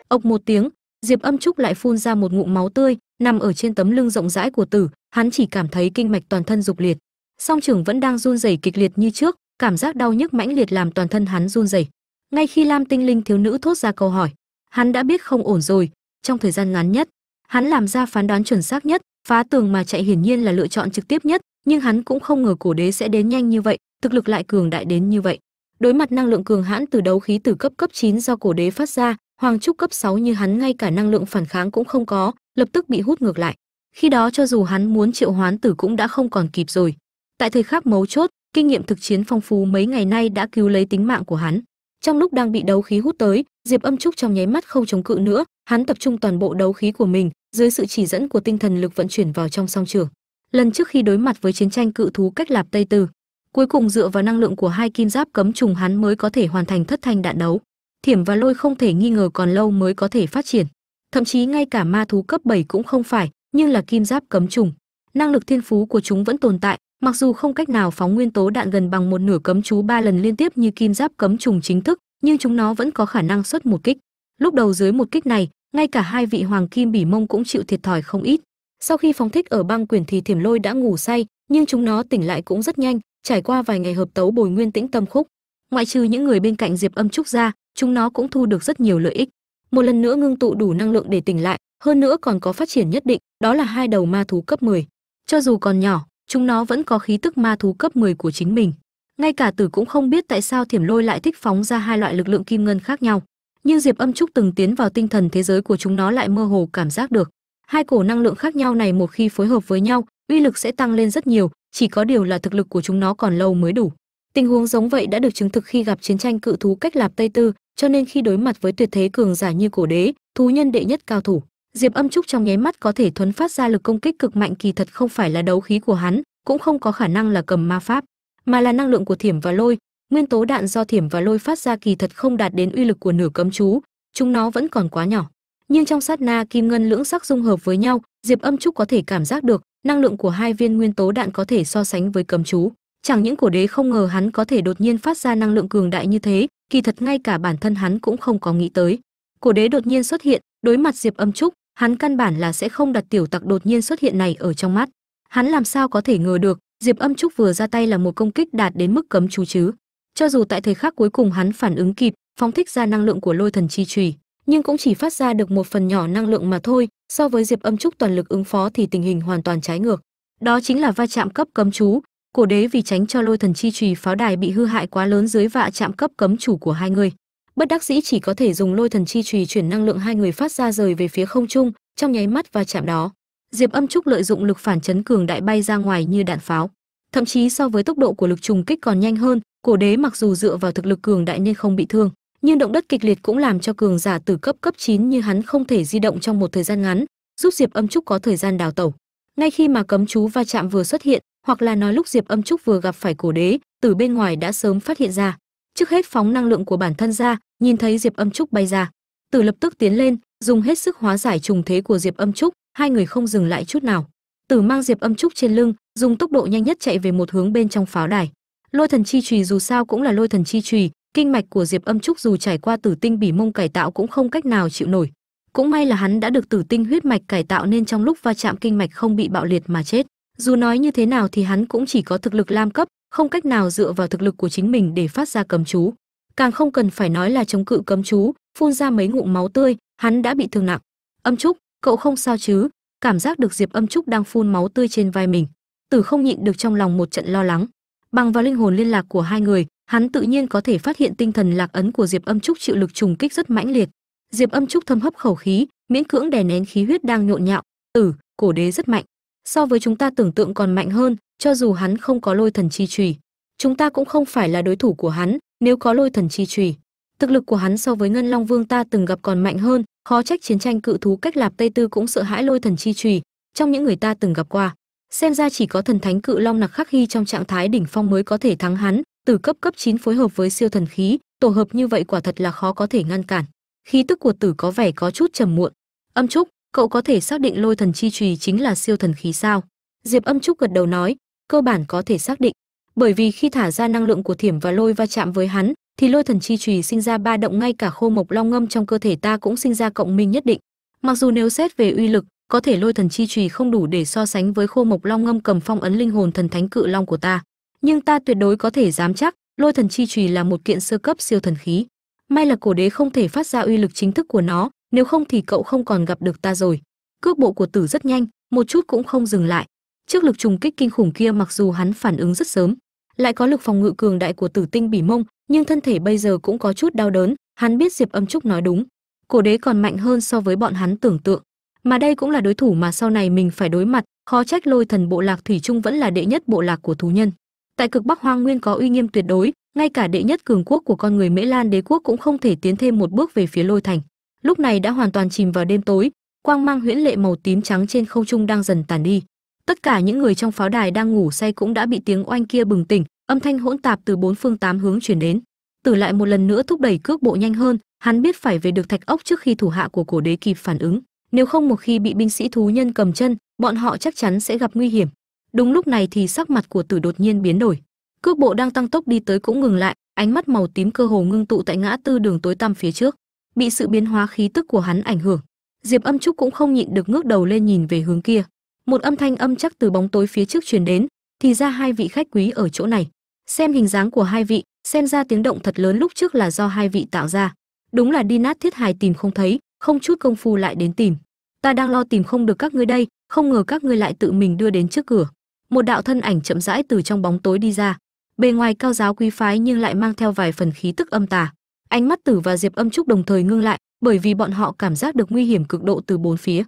Ộc một tiếng, diệp âm trúc lại phun ra một ngụm máu tươi, nằm ở trên tấm lưng rộng rãi của tử, hắn chỉ cảm thấy kinh mạch toàn thân dục liệt. Song trưởng vẫn đang run rẩy kịch liệt như trước cảm giác đau nhức mãnh liệt làm toàn thân hắn run rẩy. Ngay khi lam tinh linh thiếu nữ thốt ra câu hỏi, hắn đã biết không ổn rồi. Trong thời gian ngắn nhất, hắn làm ra phán đoán chuẩn xác nhất, phá tường mà chạy hiển nhiên là lựa chọn trực tiếp nhất, nhưng hắn cũng không ngờ cổ đế sẽ đến nhanh như vậy, thực lực lại cường đại đến như vậy. Đối mặt năng lượng cường hãn từ đấu khí từ cấp cấp 9 do cổ đế phát ra, hoàng trúc cấp 6 như hắn ngay cả năng lượng phản kháng cũng không có, lập tức bị hút ngược lại. Khi đó cho dù hắn muốn triệu hoán tử cũng đã không còn kịp rồi. Tại thời khắc mấu chốt kinh nghiệm thực chiến phong phú mấy ngày nay đã cứu lấy tính mạng của hắn. Trong lúc đang bị đấu khí hút tới, diệp âm trúc trong nháy mắt không chống cự nữa, hắn tập trung toàn bộ đấu khí của mình, dưới sự chỉ dẫn của tinh thần lực vận chuyển vào trong song trường. Lần trước khi đối mặt với chiến tranh cự thú cách lạp tây tư, cuối cùng dựa vào năng lượng của hai kim giáp cấm trùng hắn mới có thể hoàn thành thất thanh đạn đấu. Thiểm và lôi không thể nghi ngờ còn lâu mới có thể phát triển. Thậm chí ngay cả ma thú cấp 7 cũng không phải, nhưng là kim giáp cấm trùng. Năng lực thiên phú của chúng vẫn tồn tại mặc dù không cách nào phóng nguyên tố đạn gần bằng một nửa cấm chú ba lần liên tiếp như kim giáp cấm trùng chính thức, nhưng chúng nó vẫn có khả năng xuất một kích. Lúc đầu dưới một kích này, ngay cả hai vị hoàng kim bỉ mông cũng chịu thiệt thòi không ít. Sau khi phóng thích ở băng quyền thì thiểm lôi đã ngủ say, nhưng chúng nó tỉnh lại cũng rất nhanh, trải qua vài ngày hợp tấu bồi nguyên tĩnh tâm khúc. Ngoại trừ những người bên cạnh diệp âm trúc ra, chúng nó cũng thu được rất nhiều lợi ích. Một lần nữa ngưng tụ đủ năng lượng để tỉnh lại, hơn nữa còn có phát triển nhất định, đó là hai đầu ma thú cấp 10. cho dù còn nhỏ chúng nó vẫn có khí tức ma thú cấp 10 của chính mình. Ngay cả tử cũng không biết tại sao thiểm lôi lại thích phóng ra hai loại lực lượng kim ngân khác nhau. Nhưng diệp âm trúc từng tiến vào tinh thần thế giới của chúng nó lại mơ hồ cảm giác được. Hai cổ năng lượng khác nhau này một khi phối hợp với nhau, uy lực sẽ tăng lên rất nhiều, chỉ có điều là thực lực của chúng nó còn lâu mới đủ. Tình huống giống vậy đã được chứng thực khi gặp chiến tranh cự thú cách lạp tây tư, cho nên khi đối mặt với tuyệt thế cường giả như cổ đế, thú nhân đệ nhất cao thủ diệp âm trúc trong nháy mắt có thể thuấn phát ra lực công kích cực mạnh kỳ thật không phải là đấu khí của hắn, cũng không có khả năng là cầm ma pháp, mà là năng lượng của thiểm và lôi. Nguyên tố đạn do thiểm và lôi phát ra kỳ thật không đạt đến uy lực của nửa cấm chú, chúng nó vẫn còn quá nhỏ. Nhưng trong sát na, kim ngân, lưỡng sắc dung hợp với nhau, diệp âm trúc có thể cảm giác được, năng lượng của hai viên nguyên tố đạn có thể so sánh với cấm chú. Chẳng những cổ đế không ngờ hắn có thể đột nhiên phát ra năng lượng cường đại như thế, kỳ thật ngay cả bản thân hắn cũng không có nghĩ tới. Cổ đế đột nhiên xuất hiện, đối mặt diệp âm trúc hắn căn bản là sẽ không đặt tiểu tặc đột nhiên xuất hiện này ở trong mắt. Hắn làm sao có thể ngờ được, diệp âm trúc vừa ra tay là một công kích đạt đến mức cấm chú chứ. Cho dù tại thời khắc cuối cùng hắn phản ứng kịp, phóng thích ra năng lượng của lôi thần chi trùy, nhưng cũng chỉ phát ra được một phần nhỏ năng lượng mà thôi, so với diệp âm trúc toàn lực ứng phó thì tình hình hoàn toàn trái ngược. Đó chính là va chạm cấp cấm chú. Cổ đế vì tránh cho lôi thần chi trùy pháo đài bị hư hại quá lớn dưới vạ chạm cấp cấm chủ của hai người bất đắc dĩ chỉ có thể dùng lôi thần chi trùy chuyển năng lượng hai người phát ra rời về phía không trung, trong nháy mắt và chạm đó. Diệp âm trúc lợi dụng lực phản chấn cường đại bay ra ngoài như đạn pháo. Thậm chí so với tốc độ của lực trùng kích còn nhanh hơn, cổ đế mặc dù dựa vào thực lực cường đại nên không bị thương, nhưng động đất kịch liệt cũng làm cho cường giả từ cấp cấp 9 như hắn không thể di động trong một thời gian ngắn, giúp diệp âm trúc có thời gian đào tẩu. Ngay khi mà cấm chú va chạm vừa xuất hiện, hoặc là nói lúc diệp âm trúc vừa gặp phải cổ đế, từ bên ngoài đã sớm phát hiện ra trước hết phóng năng lượng của bản thân ra, nhìn thấy diệp âm trúc bay ra. Tử lập tức tiến lên, dùng hết sức hóa giải trùng thế của diệp âm trúc, hai người không dừng lại chút nào. Tử mang diệp âm trúc trên lưng, dùng tốc độ nhanh nhất chạy về một hướng bên trong pháo đài. Lôi thần chi trùy dù sao cũng là lôi thần chi trùy, kinh mạch của diệp âm trúc dù trải qua tử tinh bỉ mông cải tạo cũng không cách nào chịu nổi. Cũng may là hắn đã được tử tinh huyết mạch cải tạo nên trong lúc va chạm kinh mạch không bị bạo liệt mà chết. Dù nói như thế nào thì hắn cũng chỉ có thực lực lam cấp không cách nào dựa vào thực lực của chính mình để phát ra cấm chú. Càng không cần phải nói là chống cự cấm chú, phun ra mấy ngụm máu tươi, hắn đã bị thương nặng. Âm trúc, cậu không sao chứ? Cảm giác được diệp âm trúc đang phun máu tươi trên vai mình. Tử không nhịn được trong lòng một trận lo lắng. Bằng vào linh hồn liên lạc của hai người, hắn tự nhiên có thể phát hiện tinh thần lạc ấn của diệp âm trúc chịu lực trùng kích rất mãnh liệt. Diệp âm trúc thâm hấp khẩu khí, miễn cưỡng đè nén khí huyết đang nhộn nhạo. Tử, cổ đế rất mạnh. So với chúng ta tưởng tượng còn mạnh hơn cho dù hắn không có lôi thần chi trùy, chúng ta cũng không phải là đối thủ của hắn, nếu có lôi thần chi trùy, thực lực của hắn so với ngân long vương ta từng gặp còn mạnh hơn, khó trách chiến tranh cự thú cách lạp tây tư cũng sợ hãi lôi thần chi trùy, trong những người ta từng gặp qua. Xem ra chỉ có thần thánh cự long nặc khắc hy trong trạng thái đỉnh phong mới có thể thắng hắn, từ cấp cấp 9 phối hợp với siêu thần khí, tổ hợp như vậy quả thật là khó có thể ngăn cản. Khí tức của tử có vẻ có chút trầm muộn. Âm trúc, cậu có thể xác định lôi thần chi trùy chính là siêu thần khí sao? Diệp âm trúc gật đầu nói cơ bản có thể xác định, bởi vì khi thả ra năng lượng của thiểm và lôi va chạm với hắn, thì lôi thần chi trùy sinh ra ba động ngay cả khô mộc long ngâm trong cơ thể ta cũng sinh ra cộng minh nhất định. Mặc dù nếu xét về uy lực, có thể lôi thần chi trùy không đủ để so sánh với khô mộc long ngâm cầm phong ấn linh hồn thần thánh cự long của ta. Nhưng ta tuyệt đối có thể dám chắc, lôi thần chi trùy là một kiện sơ cấp siêu thần khí. May là cổ đế không thể phát ra uy lực chính thức của nó, nếu không thì cậu không còn gặp được ta rồi. Cước bộ của tử rất nhanh, một chút cũng không dừng lại trước lực trùng kích kinh khủng kia mặc dù hắn phản ứng rất sớm, lại có lực phòng ngự cường đại của tử tinh bỉ mông, nhưng thân thể bây giờ cũng có chút đau đớn, hắn biết diệp âm trúc nói đúng. Cổ đế còn mạnh hơn so với bọn hắn tưởng tượng. Mà đây cũng là đối thủ mà sau này mình phải đối mặt, khó trách lôi thần bộ lạc thủy trung vẫn là đệ nhất bộ lạc của thú nhân. Tại cực bắc hoang nguyên có uy nghiêm tuyệt đối, ngay cả đệ nhất cường quốc của con người mễ lan đế quốc cũng không thể tiến thêm một bước về phía lôi thành. Lúc này đã hoàn toàn chìm vào đêm tối, quang mang huyễn lệ màu tím trắng trên không trung đang dần tàn đi tất cả những người trong pháo đài đang ngủ say cũng đã bị tiếng oanh kia bừng tỉnh, âm thanh hỗn tạp từ bốn phương tám hướng chuyển đến. Tử lại một lần nữa thúc đẩy cước bộ nhanh hơn, hắn biết phải về được thạch ốc trước khi thủ hạ của cổ đế kịp phản ứng. Nếu không một khi bị binh sĩ thú nhân cầm chân, bọn họ chắc chắn sẽ gặp nguy hiểm. Đúng lúc này thì sắc mặt của tử đột nhiên biến đổi. Cước bộ đang tăng tốc đi tới cũng ngừng lại, ánh mắt màu tím cơ hồ ngưng tụ tại ngã tư đường tối tăm phía trước. Bị sự biến hóa khí tức của hắn ảnh hưởng. Diệp âm trúc cũng không nhịn được ngước đầu lên nhìn về hướng kia một âm thanh âm chắc từ bóng tối phía trước truyền đến, thì ra hai vị khách quý ở chỗ này. Xem hình dáng của hai vị, xem ra tiếng động thật lớn lúc trước là do hai vị tạo ra. Đúng là đi nát thiết hài tìm không thấy, không chút công phu lại đến tìm. Ta đang lo tìm không được các ngươi đây, không ngờ các ngươi lại tự mình đưa đến trước cửa. Một đạo thân ảnh chậm rãi từ trong bóng tối đi ra. Bề ngoài cao giáo quý phái nhưng lại mang theo vài phần khí tức âm tà. Ánh mắt tử và diệp âm trúc đồng thời ngưng lại, bởi vì bọn họ cảm giác được nguy hiểm cực độ từ bốn phía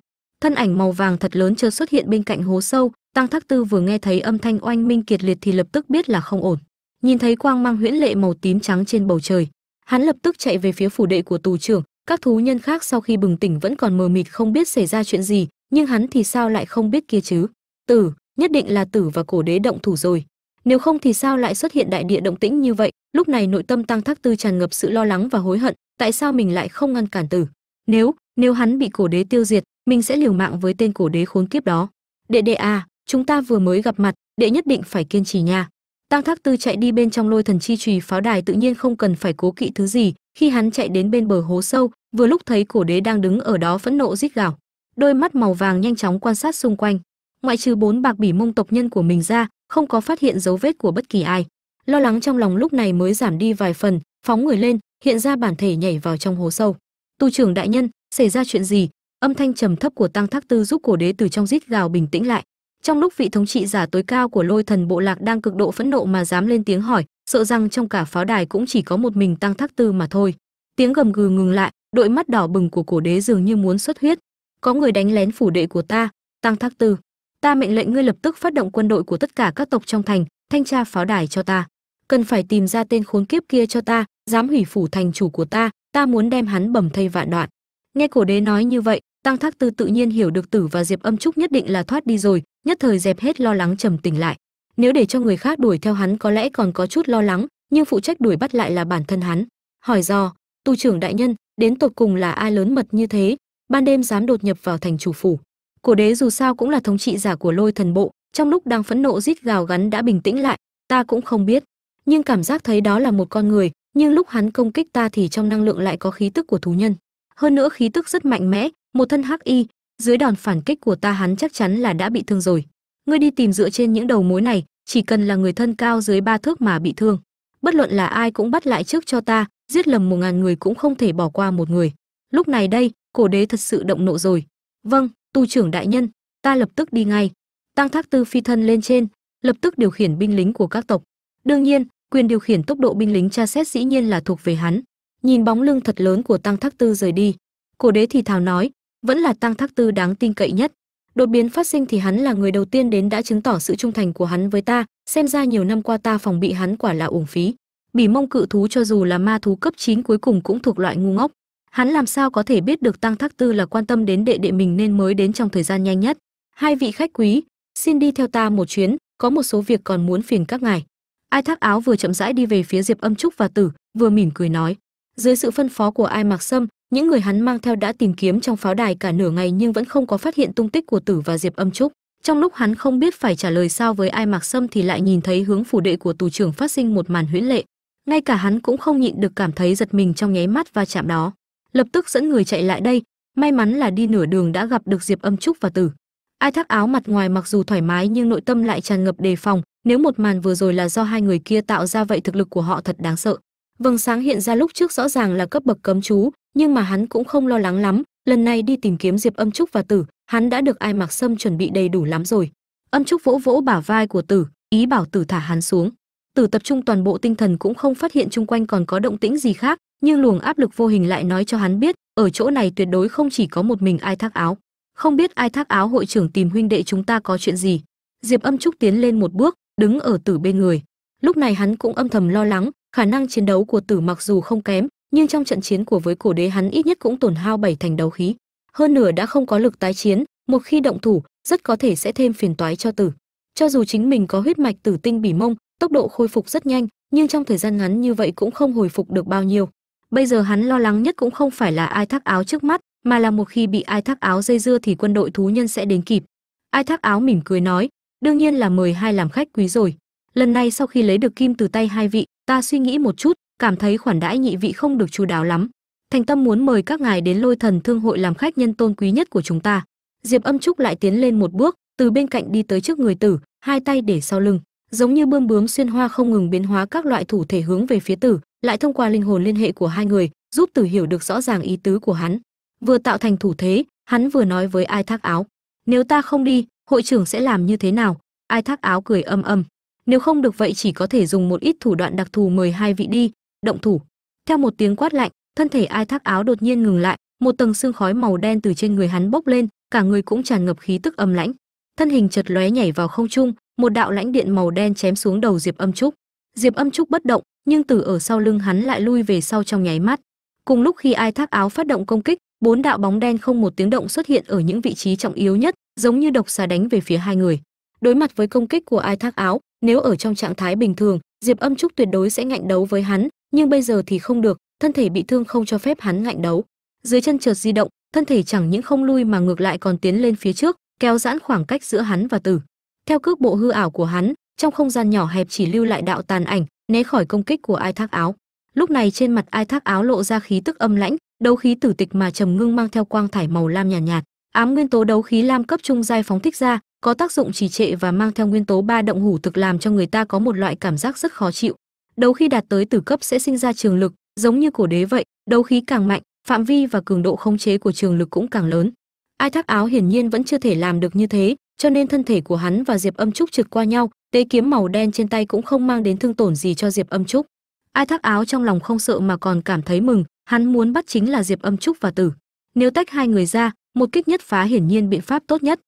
thân ảnh màu vàng thật lớn chợt xuất hiện bên cạnh hố sâu, tăng thác tư vừa nghe thấy âm thanh oanh minh kiệt liệt thì lập tức biết là không ổn. Nhìn thấy quang mang huyễn lệ màu tím trắng trên bầu trời, hắn lập tức chạy về phía phủ đệ của tù trưởng. Các thú nhân khác sau khi bừng tỉnh vẫn còn mờ mịt không biết xảy ra chuyện gì, nhưng hắn thì sao lại không biết kia chứ? Tử, nhất định là tử và cổ đế động thủ rồi. Nếu không thì sao lại xuất hiện đại địa động tĩnh như vậy? Lúc này nội tâm tăng thác tư tràn ngập sự lo lắng và hối hận, tại sao mình lại không ngăn cản tử? Nếu nếu hắn bị cổ đế tiêu diệt mình sẽ liều mạng với tên cổ đế khốn kiếp đó. Đệ đệ à chúng ta vừa mới gặp mặt, đệ nhất định phải kiên trì nha. Tăng thác tư chạy đi bên trong lôi thần chi trùy pháo đài tự nhiên không cần phải cố kỵ thứ gì. Khi hắn chạy đến bên bờ hố sâu, vừa lúc thấy cổ đế đang đứng ở đó phẫn nộ rít gào. Đôi mắt màu vàng nhanh chóng quan sát xung quanh. Ngoại trừ bốn bạc bỉ mông tộc nhân của mình ra, không có phát hiện dấu vết của bất kỳ ai. Lo lắng trong lòng lúc này mới giảm đi vài phần, phóng người lên, hiện ra bản thể nhảy vào trong hố sâu. Tu trưởng đại nhân, xảy ra chuyện gì? Âm thanh trầm thấp của tăng thác tư giúp cổ đế từ trong rít gào bình tĩnh lại. Trong lúc vị thống trị giả tối cao của lôi thần bộ lạc đang cực độ phẫn nộ mà dám lên tiếng hỏi, sợ rằng trong cả pháo đài cũng chỉ có một mình tăng thác tư mà thôi. Tiếng gầm gừ ngừng lại, đội mắt đỏ bừng của cổ đế dường như muốn xuất huyết. Có người đánh lén phủ đệ của ta, tăng thác tư. Ta mệnh lệnh ngươi lập tức phát động quân đội của tất cả các tộc trong thành, thanh tra pháo đài cho ta. Cần phải tìm ra tên khốn kiếp kia cho ta, dám hủy phủ thành chủ của ta ta muốn đem hắn bầm thây vạn đoạn nghe cổ đế nói như vậy, tăng thác tư tự nhiên hiểu được tử và diệp âm trúc nhất định là thoát đi rồi, nhất thời dẹp hết lo lắng trầm tỉnh lại. Nếu để cho người khác đuổi theo hắn có lẽ còn có chút lo lắng, nhưng phụ trách đuổi bắt lại là bản thân hắn. Hỏi do tu trưởng đại nhân, đến tột cùng là ai lớn mật như thế? Ban đêm dám đột nhập vào thành chủ phủ. Cổ đế dù sao cũng là thống trị giả của lôi thần bộ, trong lúc đang phẫn nộ rít gào gắn đã bình tĩnh lại, ta cũng không biết. Nhưng cảm giác thấy đó là một con người, nhưng lúc hắn công kích ta thì trong năng lượng lại có khí tức của thú nhân hơn nữa khí tức rất mạnh mẽ, một thân hắc y, dưới đòn phản kích của ta hắn chắc chắn là đã bị thương rồi. Ngươi đi tìm dựa trên những đầu mối này, chỉ cần là người thân cao dưới ba thước mà bị thương. Bất luận là ai cũng bắt lại trước cho ta, giết lầm một ngàn người cũng không thể bỏ qua một người. Lúc này đây, cổ đế thật sự động nộ rồi. Vâng tu trưởng đại nhân, ta lập tức đi ngay. Tăng thác tư phi thân lên trên, lập tức điều khiển binh lính của các tộc. Đương nhiên, quyền điều khiển tốc độ binh lính tra xét dĩ nhiên là thuộc về hắn nhìn bóng lưng thật lớn của tăng thác tư rời đi. Cổ đế thì thào nói, vẫn là tăng thác tư đáng tin cậy nhất. Đột biến phát sinh thì hắn là người đầu tiên đến đã chứng tỏ sự trung thành của hắn với ta, xem ra nhiều năm qua ta phòng bị hắn quả là uổng phí. Bỉ mông cự thú cho dù là ma thú cấp 9 cuối cùng cũng thuộc loại ngu ngốc. Hắn làm sao có thể biết được tăng thác tư là quan tâm đến đệ đệ mình nên mới đến trong thời gian nhanh nhất? Hai vị khách quý, xin đi theo ta một chuyến, có một số việc còn muốn phiền các ngài. Ai thác áo vừa chậm rãi đi về phía diệp âm trúc và tử, vừa mỉm cười nói dưới sự phân phó của ai mặc sâm, những người hắn mang theo đã tìm kiếm trong pháo đài cả nửa ngày nhưng vẫn không có phát hiện tung tích của tử và diệp âm trúc. Trong lúc hắn không biết phải trả lời sao với ai mặc sâm thì lại nhìn thấy hướng phủ đệ của tù trưởng phát sinh một màn huyễn lệ. Ngay cả hắn cũng không nhịn được cảm thấy giật mình trong nháy mắt va chạm đó. Lập tức dẫn người chạy lại đây. May mắn là đi nửa đường đã gặp được diệp âm trúc và tử. Ai thác áo mặt ngoài mặc dù thoải mái nhưng nội tâm lại tràn ngập đề phòng. Nếu một màn vừa rồi là do hai người kia tạo ra vậy thực lực của họ thật đáng sợ vầng sáng hiện ra lúc trước rõ ràng là cấp bậc cấm chú, nhưng mà hắn cũng không lo lắng lắm. Lần này đi tìm kiếm diệp âm trúc và tử, hắn đã được ai mặc sâm chuẩn bị đầy đủ lắm rồi. Âm trúc vỗ vỗ bả vai của tử, ý bảo tử thả hắn xuống. Tử tập trung toàn bộ tinh thần cũng không phát hiện chung quanh còn có động tĩnh gì khác, nhưng luồng áp lực vô hình lại nói cho hắn biết, ở chỗ này tuyệt đối không chỉ có một mình ai thác áo. Không biết ai thác áo hội trưởng tìm huynh đệ chúng ta có chuyện gì? Diệp âm trúc tiến lên một bước, đứng ở tử bên người. Lúc này hắn cũng âm thầm lo lắng khả năng chiến đấu của tử mặc dù không kém, nhưng trong trận chiến của với cổ đế hắn ít nhất cũng tổn hao bảy thành đấu khí. Hơn nửa đã không có lực tái chiến, một khi động thủ, rất có thể sẽ thêm phiền toái cho tử. Cho dù chính mình có huyết mạch tử tinh bỉ mông, tốc độ khôi phục rất nhanh, nhưng trong thời gian ngắn như vậy cũng không hồi phục được bao nhiêu. Bây giờ hắn lo lắng nhất cũng không phải là ai thác áo trước mắt, mà là một khi bị ai thác áo dây dưa thì quân đội thú nhân sẽ đến kịp. Ai thác áo mỉm cười nói, đương nhiên là mời hai làm khách quý rồi. Lần này sau khi lấy được kim từ tay hai vị ta suy nghĩ một chút, cảm thấy khoản đãi nhị vị không được chú đáo lắm. Thành tâm muốn mời các ngài đến lôi thần thương hội làm khách nhân tôn quý nhất của chúng ta. Diệp âm trúc lại tiến lên một bước, từ bên cạnh đi tới trước người tử, hai tay để sau lưng, giống như bươm bướm xuyên hoa không ngừng biến hóa các loại thủ thể hướng về phía tử, lại thông qua linh hồn liên hệ của hai người, giúp tử hiểu được rõ ràng ý tứ của hắn. Vừa tạo thành thủ thế, hắn vừa nói với ai thác áo, nếu ta không đi, hội trưởng sẽ làm như thế nào? Ai thác áo cười âm âm nếu không được vậy chỉ có thể dùng một ít thủ đoạn đặc thù mời hai vị đi. Động thủ. Theo một tiếng quát lạnh, thân thể ai thác áo đột nhiên ngừng lại, một tầng xương khói màu đen từ trên người hắn bốc lên, cả người cũng tràn ngập khí tức âm lãnh. Thân hình chật lóe nhảy vào không trung, một đạo lãnh điện màu đen chém xuống đầu diệp âm trúc. Diệp âm trúc bất động, nhưng từ ở sau lưng hắn lại lui về sau trong nháy mắt. Cùng lúc khi ai thác áo phát động công kích, bốn đạo bóng đen không một tiếng động xuất hiện ở những vị trí trọng yếu nhất, giống như độc xà đánh về phía hai người. Đối mặt với công kích của ai thác áo nếu ở trong trạng thái bình thường diệp âm trúc tuyệt đối sẽ ngạnh đấu với hắn nhưng bây giờ thì không được thân thể bị thương không cho phép hắn ngạnh đấu. Dưới chân chợt di động thân thể chẳng những không lui mà ngược lại còn tiến lên phía trước kéo giãn khoảng cách giữa hắn và tử. Theo cước bộ hư ảo của hắn trong không gian nhỏ hẹp chỉ lưu lại đạo tàn ảnh né khỏi công kích của ai thác áo. Lúc này trên mặt ai thác áo lộ ra khí tức âm lãnh đấu khí tử tịch mà trầm ngưng mang theo quang thải màu lam nhàn nhạt, nhạt ám nguyên tố đấu khí lam cấp trung giai phóng thích ra có tác dụng trì trệ và mang theo nguyên tố ba động hủ thực làm cho người ta có một loại cảm giác rất khó chịu. Đấu khi đạt tới tử cấp sẽ sinh ra trường lực, giống như cổ đế vậy đấu khí càng mạnh, phạm vi và cường độ khống chế của trường lực cũng càng lớn. Ai thác áo hiển nhiên vẫn chưa thể làm được như thế, cho nên thân thể của hắn và diệp âm trúc trượt qua nhau, tế kiếm màu đen trên tay cũng không mang đến thương tổn gì cho diệp âm trúc. Ai thác áo trong lòng không sợ mà còn cảm thấy mừng, hắn muốn bắt chính là diệp âm trúc và tử. Nếu tách hai người ra, một kích nhất phá hiển nhiên biện pháp tốt nhất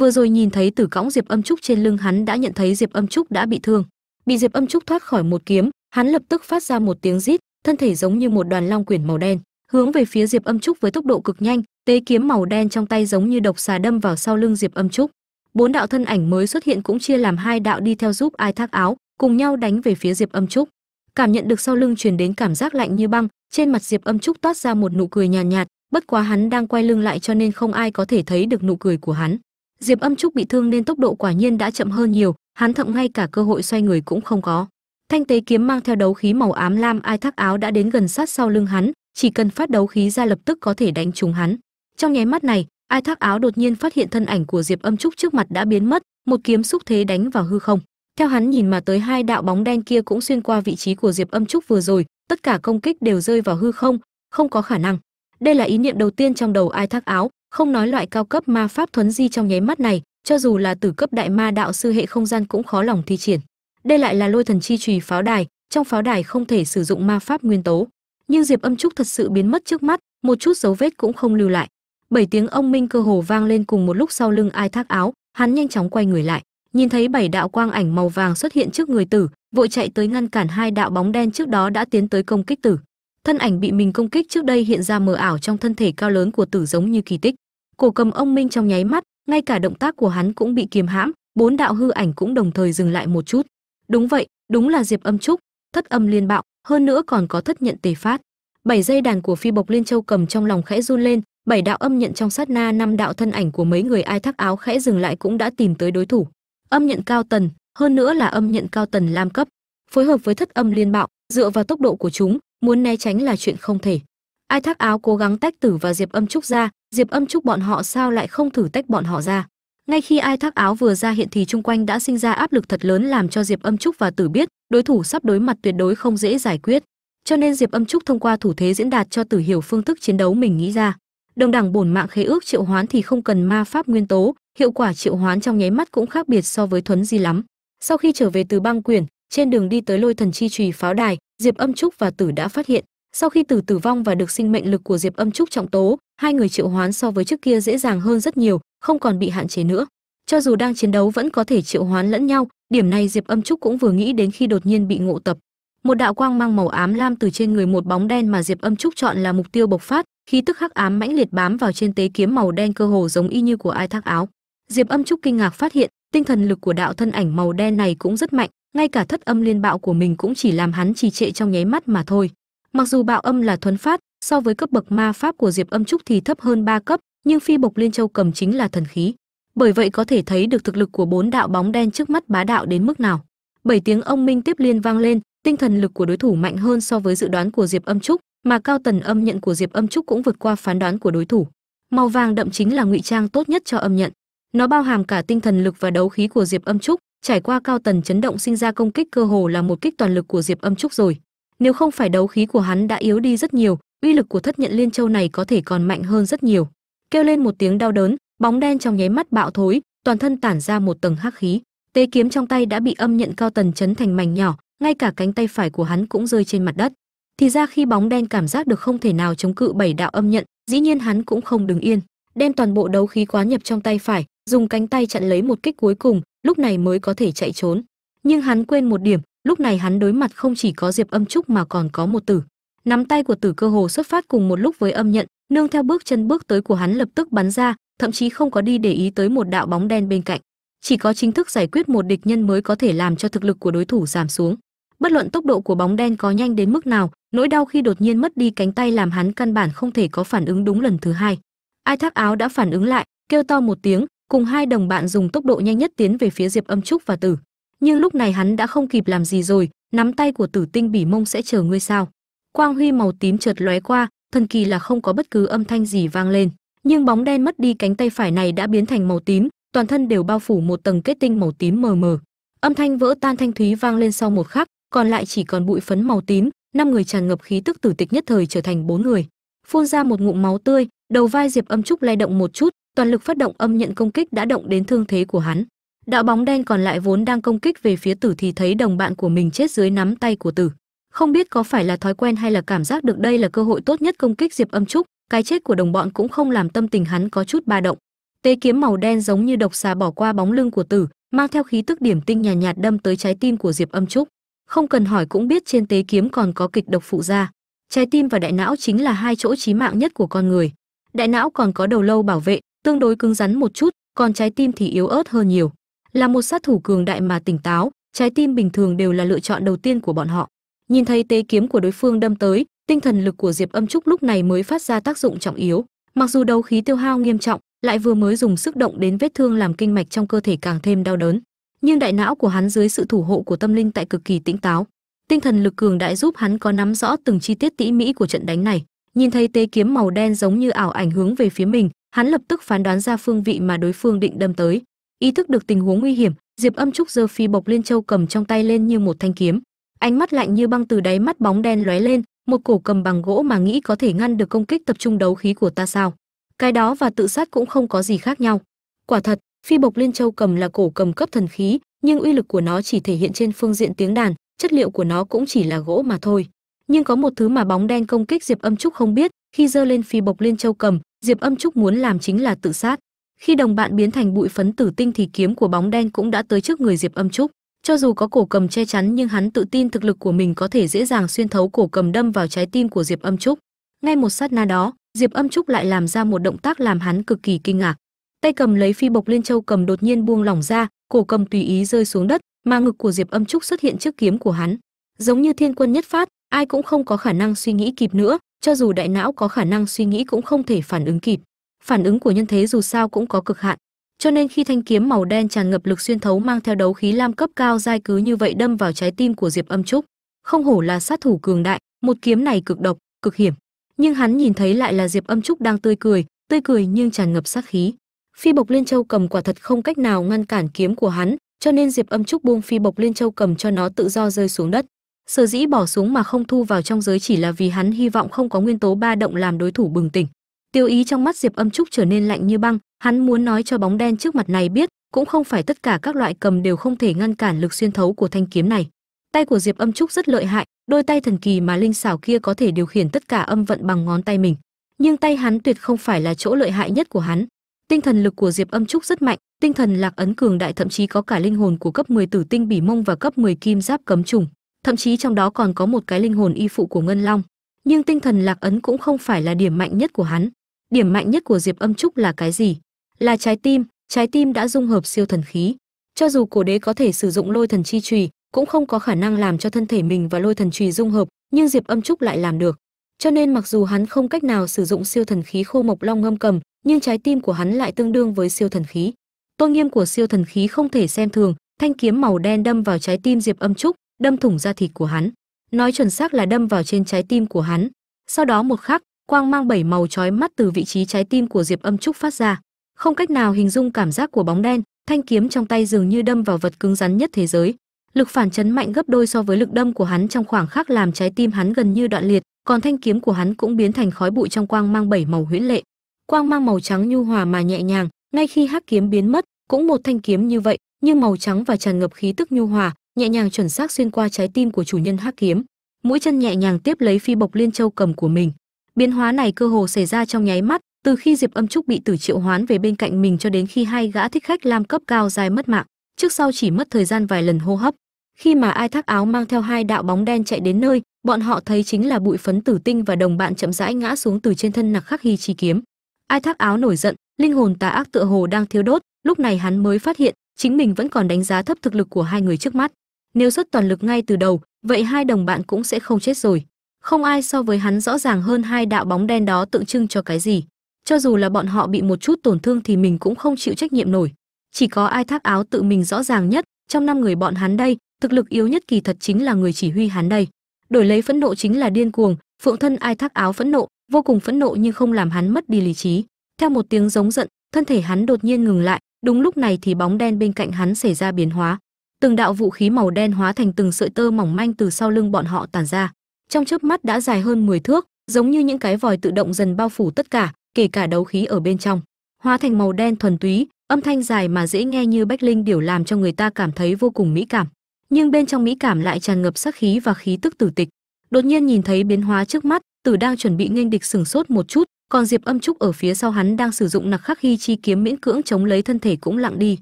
vừa rồi nhìn thấy tử cõng diệp âm trúc trên lưng hắn đã nhận thấy diệp âm trúc đã bị thương. Bị diệp âm trúc thoát khỏi một kiếm hắn lập tức phát ra một tiếng rít thân thể giống như một đoàn long quyển màu đen hướng về phía diệp âm trúc với tốc độ cực nhanh tế kiếm màu đen trong tay giống như độc xà đâm vào sau lưng diệp âm trúc. Bốn đạo thân ảnh mới xuất hiện cũng chia làm hai đạo đi theo giúp ai thác áo cùng nhau đánh về phía diệp âm trúc. Cảm nhận được sau lưng truyền đến cảm giác lạnh như băng trên mặt diệp âm trúc toát ra một nụ cười nhàn nhạt, nhạt bất quá hắn đang quay lưng lại cho nên không ai có thể thấy được nụ cười của hắn diệp âm trúc bị thương nên tốc độ quả nhiên đã chậm hơn nhiều, hắn thậm ngay cả cơ hội xoay người cũng không có. Thanh tế kiếm mang theo đấu khí màu ám lam ai thác áo đã đến gần sát sau lưng hắn, chỉ cần phát đấu khí ra lập tức có thể đánh trúng hắn. Trong nháy mắt này, ai thác áo đột nhiên phát hiện thân ảnh của diệp âm trúc trước mặt đã biến mất, một kiếm xúc thế đánh vào hư không. Theo hắn nhìn mà tới hai đạo bóng đen kia cũng xuyên qua vị trí của diệp âm trúc vừa rồi, tất cả công kích đều rơi vào hư không không có khả năng. Đây là ý niệm đầu tiên trong đầu ai thác áo không nói loại cao cấp ma pháp thuấn di trong nháy mắt này, cho dù là tử cấp đại ma đạo sư hệ không gian cũng khó lòng thi triển. Đây lại là lôi thần chi trùy pháo đài, trong pháo đài không thể sử dụng ma pháp nguyên tố. Nhưng diệp âm trúc thật sự biến mất trước mắt, một chút dấu vết cũng không lưu lại. Bảy tiếng ông minh cơ hồ vang lên cùng một lúc sau lưng ai thác áo, hắn nhanh chóng quay người lại. Nhìn thấy bảy đạo quang ảnh màu vàng xuất hiện trước người tử, vội chạy tới ngăn cản hai đạo bóng đen trước đó đã tiến tới công kích tử. Thân ảnh bị mình công kích trước đây hiện ra mờ ảo trong thân thể cao lớn của tử giống như kỳ tích cổ cầm ông minh trong nháy mắt, ngay cả động tác của hắn cũng bị kiềm hãm, bốn đạo hư ảnh cũng đồng thời dừng lại một chút. Đúng vậy, đúng là diệp âm trúc, thất âm liên bạo, hơn nữa còn có thất nhận tề phát. Bảy dây đàn của phi bộc liên châu cầm trong lòng khẽ run lên, bảy đạo âm nhận trong sát na, năm đạo thân ảnh của mấy người ai thác áo khẽ dừng lại cũng đã tìm tới đối thủ. Âm nhận cao tần, hơn nữa là âm nhận cao tần lam cấp. Phối hợp với thất âm liên bạo, dựa vào tốc độ của chúng, muốn né tránh là chuyện không thể. Ai thác áo cố gắng tách tử và diệp âm trúc ra diệp âm trúc bọn họ sao lại không thử tách bọn họ ra. Ngay khi ai thác áo vừa ra hiện thì chung quanh đã sinh ra áp lực thật lớn làm cho diệp âm trúc và tử biết, đối thủ sắp đối mặt tuyệt đối không dễ giải quyết. Cho nên diệp âm trúc thông qua thủ thế diễn đạt cho tử hiểu phương thức chiến đấu mình nghĩ ra. Đồng đẳng bổn mạng khế ước triệu hoán thì không cần ma pháp nguyên tố, hiệu quả triệu hoán trong nháy mắt cũng khác biệt so với thuấn di lắm. Sau khi trở về từ băng quyển, trên đường đi tới lôi thần chi trùy pháo đài, diệp âm trúc và tử đã phát hiện sau khi tử tử vong và được sinh mệnh lực của diệp âm trúc trọng tố, hai người triệu hoán so với trước kia dễ dàng hơn rất nhiều, không còn bị hạn chế nữa. Cho dù đang chiến đấu vẫn có thể triệu hoán lẫn nhau, điểm này diệp âm trúc cũng vừa nghĩ đến khi đột nhiên bị ngộ tập. Một đạo quang mang màu ám lam từ trên người một bóng đen mà diệp âm trúc chọn là mục tiêu bộc phát, khí tức hắc ám mãnh liệt bám vào trên tế kiếm màu đen cơ hồ giống y như của ai thác áo. Diệp âm trúc kinh ngạc phát hiện, tinh thần lực của đạo thân ảnh màu đen này cũng rất mạnh, ngay cả thất âm liên bạo của mình cũng chỉ làm hắn trì trệ trong nháy mắt mà thôi mặc dù bạo âm là thuấn phát, so với cấp bậc ma pháp của diệp âm trúc thì thấp hơn ba cấp, nhưng phi bộc liên châu cầm chính là thần khí. Bởi vậy có thể thấy được thực lực của bốn đạo bóng đen trước mắt bá đạo đến mức nào. Bảy tiếng ông minh tiếp liên vang lên, tinh thần lực của đối thủ mạnh hơn so với dự đoán của diệp âm trúc, mà cao tần âm nhận của diệp âm trúc cũng vượt qua phán đoán của đối thủ. Màu vàng đậm chính là ngụy trang tốt nhất cho âm nhận. Nó bao hàm cả tinh thần lực và đấu khí của diệp âm trúc, trải qua cao tần chấn động sinh ra công kích cơ hồ là một kích toàn lực của diệp âm trúc rồi nếu không phải đấu khí của hắn đã yếu đi rất nhiều, uy lực của thất nhận liên châu này có thể còn mạnh hơn rất nhiều. Kêu lên một tiếng đau đớn, bóng đen trong nháy mắt bạo thối, toàn thân tản ra một tầng hắc khí. Tế kiếm trong tay đã bị âm nhận cao tần chấn thành mảnh nhỏ, ngay cả cánh tay phải của hắn cũng rơi trên mặt đất. Thì ra khi bóng đen cảm giác được không thể nào chống cự bảy đạo âm nhận, dĩ nhiên hắn cũng không đứng yên, đem toàn bộ đấu khí quá nhập trong tay phải, dùng cánh tay chặn lấy một kích cuối cùng, lúc này mới có thể chạy trốn. Nhưng hắn quên một điểm lúc này hắn đối mặt không chỉ có diệp âm trúc mà còn có một tử. Nắm tay của tử cơ hồ xuất phát cùng một lúc với âm nhận, nương theo bước chân bước tới của hắn lập tức bắn ra, thậm chí không có đi để ý tới một đạo bóng đen bên cạnh. Chỉ có chính thức giải quyết một địch nhân mới có thể làm cho thực lực của đối thủ giảm xuống. Bất luận tốc độ của bóng đen có nhanh đến mức nào, nỗi đau khi đột nhiên mất đi cánh tay làm hắn căn bản không thể có phản ứng đúng lần thứ hai. Ai thác áo đã phản ứng lại, kêu to một tiếng, cùng hai đồng bạn dùng tốc độ nhanh nhất tiến về phía diệp âm trúc và tử nhưng lúc này hắn đã không kịp làm gì rồi, nắm tay của tử tinh bỉ mông sẽ chờ ngươi sao? Quang huy màu tím chợt lóe qua, thần kỳ là không có bất cứ âm thanh gì vang lên. Nhưng bóng đen mất đi cánh tay phải này đã biến thành màu tím, toàn thân đều bao phủ một tầng kết tinh màu tím mờ mờ. Âm thanh vỡ tan thanh thúy vang lên sau một khắc, còn lại chỉ còn bụi phấn màu tím, năm người tràn ngập khí tức tử tịch nhất thời trở thành bốn người. Phun ra một ngụm máu tươi, đầu vai diệp âm trúc lay động một chút, toàn lực phát động âm nhận công kích đã động đến thương thế của hắn đạo bóng đen còn lại vốn đang công kích về phía tử thì thấy đồng bạn của mình chết dưới nắm tay của tử. Không biết có phải là thói quen hay là cảm giác được đây là cơ hội tốt nhất công kích diệp âm trúc cái chết của đồng bọn cũng không làm tâm tình hắn có chút ba động. Tế kiếm màu đen giống như độc xà bỏ qua bóng lưng của tử mang theo khí tức điểm tinh nhàn nhạt, nhạt đâm tới trái tim của diệp âm trúc. Không cần hỏi cũng biết trên tế kiếm còn có kịch độc phụ ra trái tim và đại não chính là hai chỗ chí mạng nhất của con người. Đại não còn có đầu lâu bảo vệ tương đối cứng rắn một chút còn trái tim thì yếu ớt hơn nhiều là một sát thủ cường đại mà tỉnh táo, trái tim bình thường đều là lựa chọn đầu tiên của bọn họ. Nhìn thấy tế kiếm của đối phương đâm tới, tinh thần lực của diệp âm trúc lúc này mới phát ra tác dụng trọng yếu. Mặc dù đấu khí tiêu hao nghiêm trọng, lại vừa mới dùng sức động đến vết thương làm kinh mạch trong cơ thể càng thêm đau đớn. Nhưng đại não của hắn dưới sự thủ hộ của tâm linh tại cực kỳ tĩnh táo. Tinh thần lực cường đại giúp hắn có nắm rõ từng chi tiết tỉ mỹ của trận đánh này. Nhìn thấy tế kiếm màu đen giống như ảo ảnh hướng về phía mình, hắn lập tức phán đoán ra phương vị mà đối phương định đâm tới ý thức được tình huống nguy hiểm, diệp âm trúc giơ phi bộc liên châu cầm trong tay lên như một thanh kiếm. Ánh mắt lạnh như băng từ đáy mắt bóng đen lóe lên, một cổ cầm bằng gỗ mà nghĩ có thể ngăn được công kích tập trung đấu khí của ta sao? Cái đó và tự sát cũng không có gì khác nhau. Quả thật, phi bộc liên châu cầm là cổ cầm cấp thần khí, nhưng uy lực của nó chỉ thể hiện trên phương diện tiếng đàn, chất liệu của nó cũng chỉ là gỗ mà thôi. Nhưng có một thứ mà bóng đen công kích diệp âm trúc không biết, khi giơ lên phi bộc liên châu cầm, diệp âm trúc muốn làm chính là tự sát khi đồng bạn biến thành bụi phấn tử tinh thì kiếm của bóng đen cũng đã tới trước người diệp âm trúc. Cho dù có cổ cầm che chắn nhưng hắn tự tin thực lực của mình có thể dễ dàng xuyên thấu cổ cầm đâm vào trái tim của diệp âm trúc. Ngay một sát na đó, diệp âm trúc lại làm ra một động tác làm hắn cực kỳ kinh ngạc. Tay cầm lấy phi bộc liên châu cầm đột nhiên buông lỏng ra, cổ cầm tùy ý rơi xuống đất, mà ngực của diệp âm trúc xuất hiện trước kiếm của hắn. Giống như thiên quân nhất phát, ai cũng không có khả năng suy nghĩ kịp nữa, cho dù đại não có khả năng suy nghĩ cũng không thể phản ứng kịp phản ứng của nhân thế dù sao cũng có cực hạn. Cho nên khi thanh kiếm màu đen tràn ngập lực xuyên thấu mang theo đấu khí lam cấp cao dai cứ như vậy đâm vào trái tim của diệp âm trúc. Không hổ là sát thủ cường đại, một kiếm này cực độc, cực hiểm. Nhưng hắn nhìn thấy lại là diệp âm trúc đang tươi cười tươi cười nhưng tràn ngập sát khí. Phi bộc liên châu cầm quả thật không cách nào ngăn cản kiếm của hắn, cho nên diệp âm trúc buông phi bộc liên châu cầm cho nó tự do rơi xuống đất. Sở dĩ bỏ xuống mà không thu vào trong giới chỉ là vì hắn hy vọng không có nguyên tố ba động làm đối thủ bừng tỉnh tiêu ý trong mắt diệp âm trúc trở nên lạnh như băng, hắn muốn nói cho bóng đen trước mặt này biết, cũng không phải tất cả các loại cầm đều không thể ngăn cản lực xuyên thấu của thanh kiếm này. Tay của diệp âm trúc rất lợi hại, đôi tay thần kỳ mà linh xảo kia có thể điều khiển tất cả âm vận bằng ngón tay mình. Nhưng tay hắn tuyệt không phải là chỗ lợi hại nhất của hắn. Tinh thần lực của diệp âm trúc rất mạnh, tinh thần lạc ấn cường đại, thậm chí có cả linh hồn của cấp 10 tử tinh bỉ mông và cấp 10 kim giáp cấm trùng. Thậm chí trong đó còn có một cái linh hồn y phụ của ngân long nhưng tinh thần lạc ấn cũng không phải là điểm mạnh nhất của hắn. Điểm mạnh nhất của diệp âm trúc là cái gì? Là trái tim. Trái tim đã dung hợp siêu thần khí. Cho dù cổ đế có thể sử dụng lôi thần chi trùy, cũng không có khả năng làm cho thân thể mình và lôi thần trùy dung hợp, nhưng diệp âm trúc lại làm được. Cho nên mặc dù hắn không cách nào sử dụng siêu thần khí khô mộc long ngâm cầm, nhưng trái tim của hắn lại tương đương với siêu thần khí. Tôn nghiêm của siêu thần khí không thể xem thường, thanh kiếm màu đen đâm vào trái tim diệp âm trúc, đâm thủng da thịt của hắn nói chuẩn xác là đâm vào trên trái tim của hắn. Sau đó một khắc, quang mang bảy màu chói mắt từ vị trí trái tim của diệp âm trúc phát ra. Không cách nào hình dung cảm giác của bóng đen, thanh kiếm trong tay dường như đâm vào vật cứng rắn nhất thế giới. Lực phản chấn mạnh gấp đôi so với lực đâm của hắn trong khoảng khắc làm trái tim hắn gần như đoạn liệt, còn thanh kiếm của hắn cũng biến thành khói bụi trong quang mang bảy màu huyễn lệ. Quang mang màu trắng nhu hòa mà nhẹ nhàng, ngay khi hắc kiếm biến mất, cũng một thanh kiếm như vậy nhưng màu trắng và tràn ngập khí tức nhu hòa nhẹ nhàng chuẩn xác xuyên qua trái tim của chủ nhân hắc kiếm. Mũi chân nhẹ nhàng tiếp lấy phi bộc liên châu cầm của mình. Biến hóa này cơ hồ xảy ra trong nháy mắt, từ khi diệp âm trúc bị tử triệu hoán về bên cạnh mình cho đến khi hai gã thích khách lam cấp cao dài mất mạng, trước sau chỉ mất thời gian vài lần hô hấp. Khi mà ai thác áo mang theo hai đạo bóng đen chạy đến nơi, bọn họ thấy chính là bụi phấn tử tinh và đồng bạn chậm rãi ngã xuống từ trên thân nặc khắc hy chi kiếm. Ai thác áo nổi giận, linh hồn tà ác tựa hồ đang thiếu đốt, lúc này hắn mới phát hiện, chính mình vẫn còn đánh giá thấp thực lực của hai người trước mắt nếu xuất toàn lực ngay từ đầu, vậy hai đồng bạn cũng sẽ không chết rồi. Không ai so với hắn rõ ràng hơn hai đạo bóng đen đó tượng trưng cho cái gì. Cho dù là bọn họ bị một chút tổn thương thì mình cũng không chịu trách nhiệm nổi. Chỉ có ai thác áo tự mình rõ ràng nhất, trong năm người bọn hắn đây, thực lực yếu nhất kỳ thật chính là người chỉ huy hắn đây. Đổi lấy phẫn nộ chính là điên cuồng, phượng thân ai thác áo phẫn nộ, vô cùng phẫn nộ nhưng không làm hắn mất đi lý trí. Theo một tiếng giống giận, thân thể hắn đột nhiên ngừng lại, đúng lúc này thì bóng đen bên cạnh hắn xảy ra biến hóa từng đạo vũ khí màu đen hóa thành từng sợi tơ mỏng manh từ sau lưng bọn họ tản ra. Trong chớp mắt đã dài hơn 10 thước, giống như những cái vòi tự động dần bao phủ tất cả, kể cả đấu khí ở bên trong. Hóa thành màu đen thuần túy, âm thanh dài mà dễ nghe như bách linh điều làm cho người ta cảm thấy vô cùng mỹ cảm. Nhưng bên trong mỹ cảm lại tràn ngập sắc khí và khí tức tử tịch. Đột nhiên nhìn thấy biến hóa trước mắt, tử đang chuẩn bị nghênh địch sừng sốt một chút, còn diệp âm trúc ở phía sau hắn đang sử dụng nặc khắc hy chi kiếm miễn cưỡng chống lấy thân thể cũng lặng đi.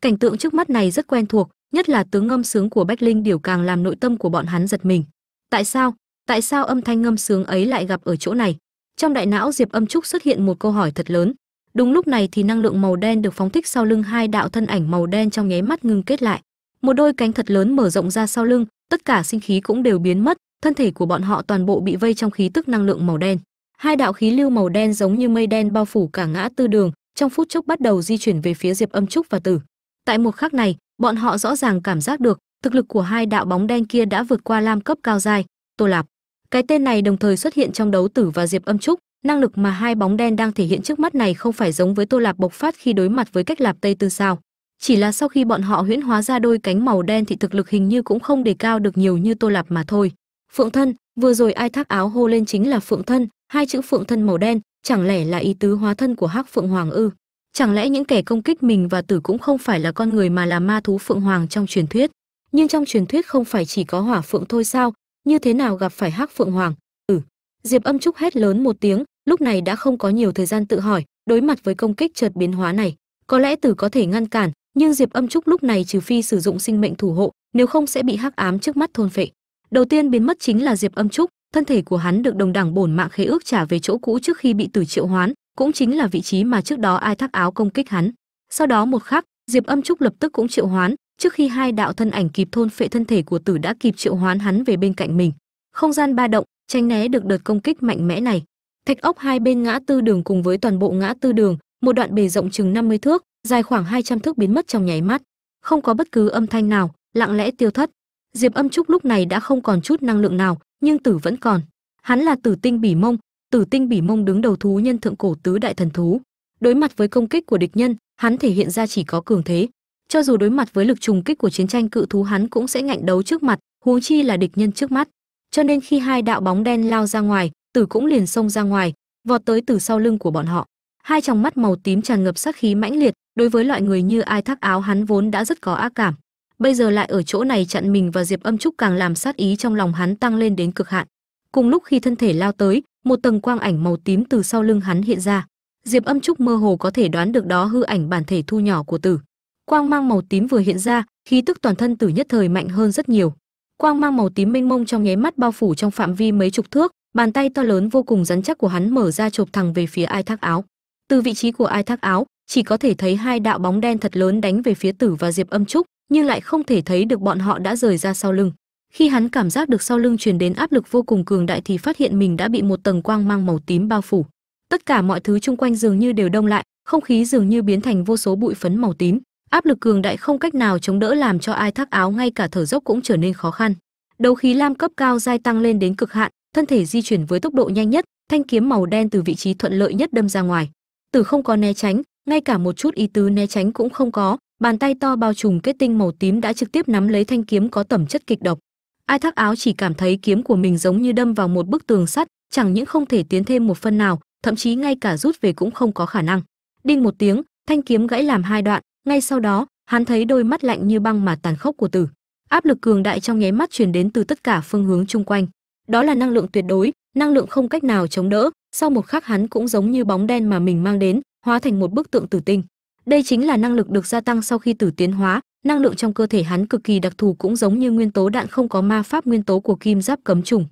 Cảnh tượng trước mắt này rất quen thuộc nhất là tướng ngâm sướng của bách linh điều càng làm nội tâm của bọn hắn giật mình. Tại sao? Tại sao âm thanh ngâm sướng ấy lại gặp ở chỗ này? Trong đại não diệp âm trúc xuất hiện một câu hỏi thật lớn. Đúng lúc này thì năng lượng màu đen được phóng thích sau lưng hai đạo thân ảnh màu đen trong nháy mắt ngưng kết lại. Một đôi cánh thật lớn mở rộng ra sau lưng, tất cả sinh khí cũng đều biến mất, thân thể của bọn họ toàn bộ bị vây trong khí tức năng lượng màu đen. Hai đạo khí lưu màu đen giống như mây đen bao phủ cả ngã tư đường, trong phút chốc bắt đầu di chuyển về phía diệp âm trúc và tử tại một khắc này, bọn họ rõ ràng cảm giác được thực lực của hai đạo bóng đen kia đã vượt qua lam cấp cao dài tô lạp. Cái tên này đồng thời xuất hiện trong đấu tử và diệp âm trúc. Năng lực mà hai bóng đen đang thể hiện trước mắt này không phải giống với tô lạp bộc phát khi đối mặt với cách lạp tây tư sao. Chỉ là sau khi bọn họ huyễn hóa ra đôi cánh màu đen thì thực lực hình như cũng không đề cao được nhiều như tô lạp mà thôi. Phượng thân, vừa rồi ai thác áo hô lên chính là phượng thân, hai chữ phượng thân màu đen, chẳng lẽ là ý tứ hóa thân của hắc phượng hoàng ư? Chẳng lẽ những kẻ công kích mình và tử cũng không phải là con người mà là ma thú phượng hoàng trong truyền thuyết? Nhưng trong truyền thuyết không phải chỉ có hỏa phượng thôi sao? Như thế nào gặp phải hắc phượng hoàng? Ừ diệp âm trúc hét lớn một tiếng, lúc này đã không có nhiều thời gian tự hỏi, đối mặt với công kích chợt biến hóa này, có lẽ tử có thể ngăn cản, nhưng diệp âm trúc lúc này trừ phi sử dụng sinh mệnh thủ hộ, nếu không sẽ bị hắc ám trước mắt thôn phệ. Đầu tiên biến mất chính là diệp âm trúc, thân thể của hắn được đồng đẳng bổn mạng khế ước trả về chỗ cũ trước khi bị tử triệu hoán cũng chính là vị trí mà trước đó ai thác áo công kích hắn. Sau đó một khắc, diệp âm trúc lập tức cũng triệu hoán, trước khi hai đạo thân ảnh kịp thôn phệ thân thể của tử đã kịp triệu hoán hắn về bên cạnh mình. Không gian ba động, tránh né được đợt công kích mạnh mẽ này. Thạch ốc hai bên ngã tư đường cùng với toàn bộ ngã tư đường, một đoạn bề rộng chừng 50 thước, dài khoảng 200 thước biến mất trong nháy mắt. Không có bất cứ âm thanh nào, lặng lẽ tiêu thất. Diệp âm trúc lúc này đã không còn chút năng lượng nào, nhưng tử vẫn còn. Hắn là tử tinh bỉ mông tử tinh bỉ mông đứng đầu thú nhân thượng cổ tứ đại thần thú. Đối mặt với công kích của địch nhân, hắn thể hiện ra chỉ có cường thế. Cho dù đối mặt với lực trùng kích của chiến tranh, cự thú hắn cũng sẽ ngạnh đấu trước mặt, huống chi là địch nhân trước mắt. Cho nên khi hai đạo bóng đen lao ra ngoài, tử cũng liền xông ra ngoài, vọt tới từ sau lưng của bọn họ. Hai tròng mắt màu tím tràn ngập sát khí mãnh liệt, đối với loại người như ai thác áo hắn vốn đã rất có ác cảm. Bây giờ lại ở chỗ này chặn mình và diệp âm trúc càng làm sát ý trong lòng hắn tăng lên đến cực hạn. Cùng lúc khi thân thể lao tới một tầng quang ảnh màu tím từ sau lưng hắn hiện ra. Diệp âm trúc mơ hồ có thể đoán được đó hư ảnh bản thể thu nhỏ của tử. Quang mang màu tím vừa hiện ra, khí tức toàn thân tử nhất thời mạnh hơn rất nhiều. Quang mang màu tím mênh mông trong nháy mắt bao phủ trong phạm vi mấy chục thước, bàn tay to lớn vô cùng rắn chắc của hắn mở ra chộp thẳng về phía ai thác áo. Từ vị trí của ai thác áo, chỉ có thể thấy hai đạo bóng đen thật lớn đánh về phía tử và diệp âm trúc, nhưng lại không thể thấy được bọn họ đã rời ra sau lưng khi hắn cảm giác được sau lưng truyền đến áp lực vô cùng cường đại thì phát hiện mình đã bị một tầng quang mang màu tím bao phủ. Tất cả mọi thứ chung quanh dường như đều đông lại, không khí dường như biến thành vô số bụi phấn màu tím. Áp lực cường đại không cách nào chống đỡ làm cho ai thác áo, ngay cả thở dốc cũng trở nên khó khăn. Đấu khí lam cấp cao dai tăng lên đến cực hạn, thân thể di chuyển với tốc độ nhanh nhất, thanh kiếm màu đen từ vị trí thuận lợi nhất đâm ra ngoài. Từ không có né tránh, ngay cả một chút ý tứ né tránh cũng không có, bàn tay to bao trùm kết tinh màu tím đã trực tiếp nắm lấy thanh kiếm có tẩm chất kịch độc ai thác áo chỉ cảm thấy kiếm của mình giống như đâm vào một bức tường sắt, chẳng những không thể tiến thêm một phân nào, thậm chí ngay cả rút về cũng không có khả năng. Đinh một tiếng, thanh kiếm gãy làm hai đoạn, ngay sau đó, hắn thấy đôi mắt lạnh như băng mà tàn khốc của tử áp lực cường đại trong nháy mắt truyền đến từ tất cả phương hướng chung quanh. Đó là năng lượng tuyệt đối, năng lượng không cách nào chống đỡ, sau một khắc hắn cũng giống như bóng đen mà mình mang đến, hóa thành một bức tượng tử tinh. Đây chính là năng lực được gia tăng sau khi tử tiến hóa năng lượng trong cơ thể hắn cực kỳ đặc thù cũng giống như nguyên tố đạn không có ma pháp nguyên tố của kim giáp cấm trùng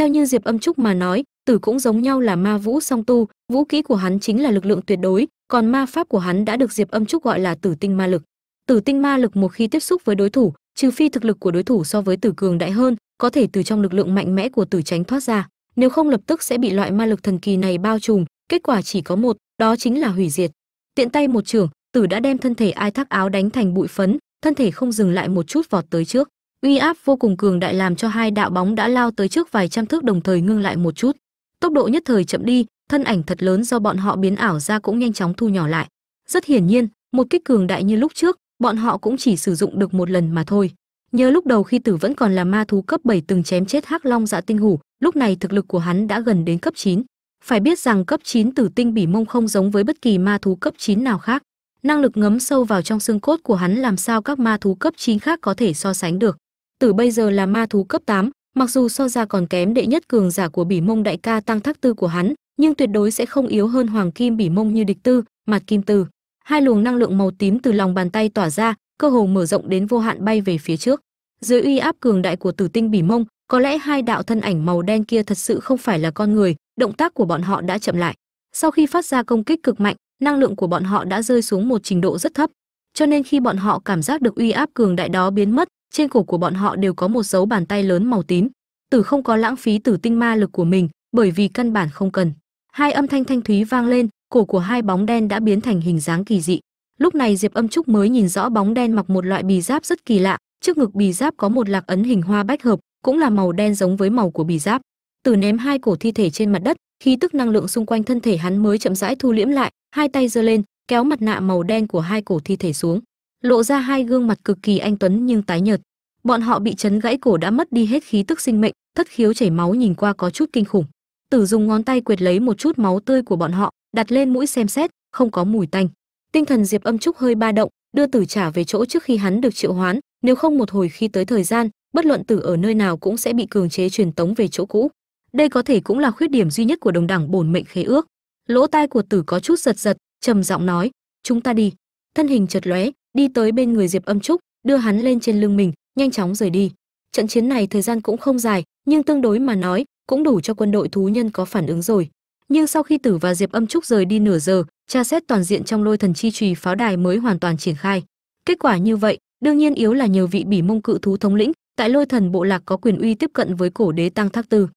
theo như diệp âm trúc mà nói, tử cũng giống nhau là ma vũ song tu, vũ kỹ của hắn chính là lực lượng tuyệt đối, còn ma pháp của hắn đã được diệp âm trúc gọi là tử tinh ma lực. Tử tinh ma lực một khi tiếp xúc với đối thủ, trừ phi thực lực của đối thủ so với tử cường đại hơn, có thể từ trong lực lượng mạnh mẽ của tử tránh thoát ra. Nếu không lập tức sẽ bị loại ma lực thần kỳ này bao trùm, kết quả chỉ có một, đó chính là hủy diệt. Tiện tay một trường tử đã đem thân thể ai thác áo đánh thành bụi phấn thân thể không dừng lại một chút vọt tới trước. Uy áp vô cùng cường đại làm cho hai đạo bóng đã lao tới trước vài trăm thước đồng thời ngưng lại một chút. Tốc độ nhất thời chậm đi, thân ảnh thật lớn do bọn họ biến ảo ra cũng nhanh chóng thu nhỏ lại. Rất hiển nhiên, một kích cường đại như lúc trước, bọn họ cũng chỉ sử dụng được một lần mà thôi. Nhớ lúc đầu khi tử vẫn còn là ma thú cấp 7 từng chém chết hắc long dạ tinh hủ, lúc này thực lực của hắn đã gần đến cấp 9. phải biết rằng cấp 9 tử tinh bỉ mông không giống với bất kỳ ma thú cấp 9 nào khác năng lực ngấm sâu vào trong xương cốt của hắn làm sao các ma thú cấp 9 khác có thể so sánh được. Tử bây giờ là ma thú cấp 8, mặc dù so ra còn kém đệ nhất cường giả của bỉ mông đại ca tăng thác tư của hắn nhưng tuyệt đối sẽ không yếu hơn hoàng kim bỉ mông như địch tư mặt kim tư. Hai luồng năng lượng màu tím từ lòng bàn tay tỏa ra cơ hồ mở rộng đến vô hạn bay về phía trước. Dưới uy áp cường đại của tử tinh bỉ mông có lẽ hai đạo thân ảnh màu đen kia thật sự không phải là con người động tác của bọn họ đã chậm lại. Sau khi phát ra công kích cực mạnh năng lượng của bọn họ đã rơi xuống một trình độ rất thấp. Cho nên khi bọn họ cảm giác được uy áp cường đại đó biến mất, trên cổ của bọn họ đều có một dấu bàn tay lớn màu tím. Tử không có lãng phí tử tinh ma lực của mình, bởi vì căn bản không cần. Hai âm thanh thanh thúy vang lên, cổ của hai bóng đen đã biến thành hình dáng kỳ dị. Lúc này diệp âm trúc mới nhìn rõ bóng đen mặc một loại bì giáp rất kỳ lạ. Trước ngực bì giáp có một lạc ấn hình hoa bách hợp, cũng là màu đen giống với màu của bì giáp. Tử ném hai cổ thi thể trên mặt đất, khi tức năng lượng xung quanh thân thể hắn mới chậm rãi thu liễm lại hai tay giơ lên, kéo mặt nạ màu đen của hai cổ thi thể xuống. Lộ ra hai gương mặt cực kỳ anh tuấn nhưng tái nhợt. Bọn họ bị chấn gãy cổ đã mất đi hết khí tức sinh mệnh, thất khiếu chảy máu nhìn qua có chút kinh khủng. Tử dùng ngón tay quệt lấy một chút máu tươi của bọn họ, đặt lên mũi xem xét, không có mùi tanh. Tinh thần diệp âm trúc hơi ba động, đưa tử trả về chỗ trước khi hắn được triệu hoán, nếu không một hồi khi tới thời gian, bất luận tử ở nơi nào cũng sẽ bị cường chế truyền tống về chỗ cũ. Đây có thể cũng là khuyết điểm duy nhất của đồng đẳng bổn mệnh khế ước lỗ tai của tử có chút giật giật, trầm giọng nói, chúng ta đi. Thân hình chợt lóe, đi tới bên người diệp âm trúc, đưa hắn lên trên lưng mình, nhanh chóng rời đi. Trận chiến này thời gian cũng không dài, nhưng tương đối mà nói, cũng đủ cho quân đội thú nhân có phản ứng rồi. Nhưng sau khi tử và diệp âm trúc rời đi nửa giờ, tra xét toàn diện trong lôi thần chi trùy pháo đài mới hoàn toàn triển khai. Kết quả như vậy, đương nhiên yếu là nhờ vị bỉ mông cự thú thống lĩnh, tại lôi thần bộ lạc có quyền uy tiếp cận với cổ đế tăng thác tư.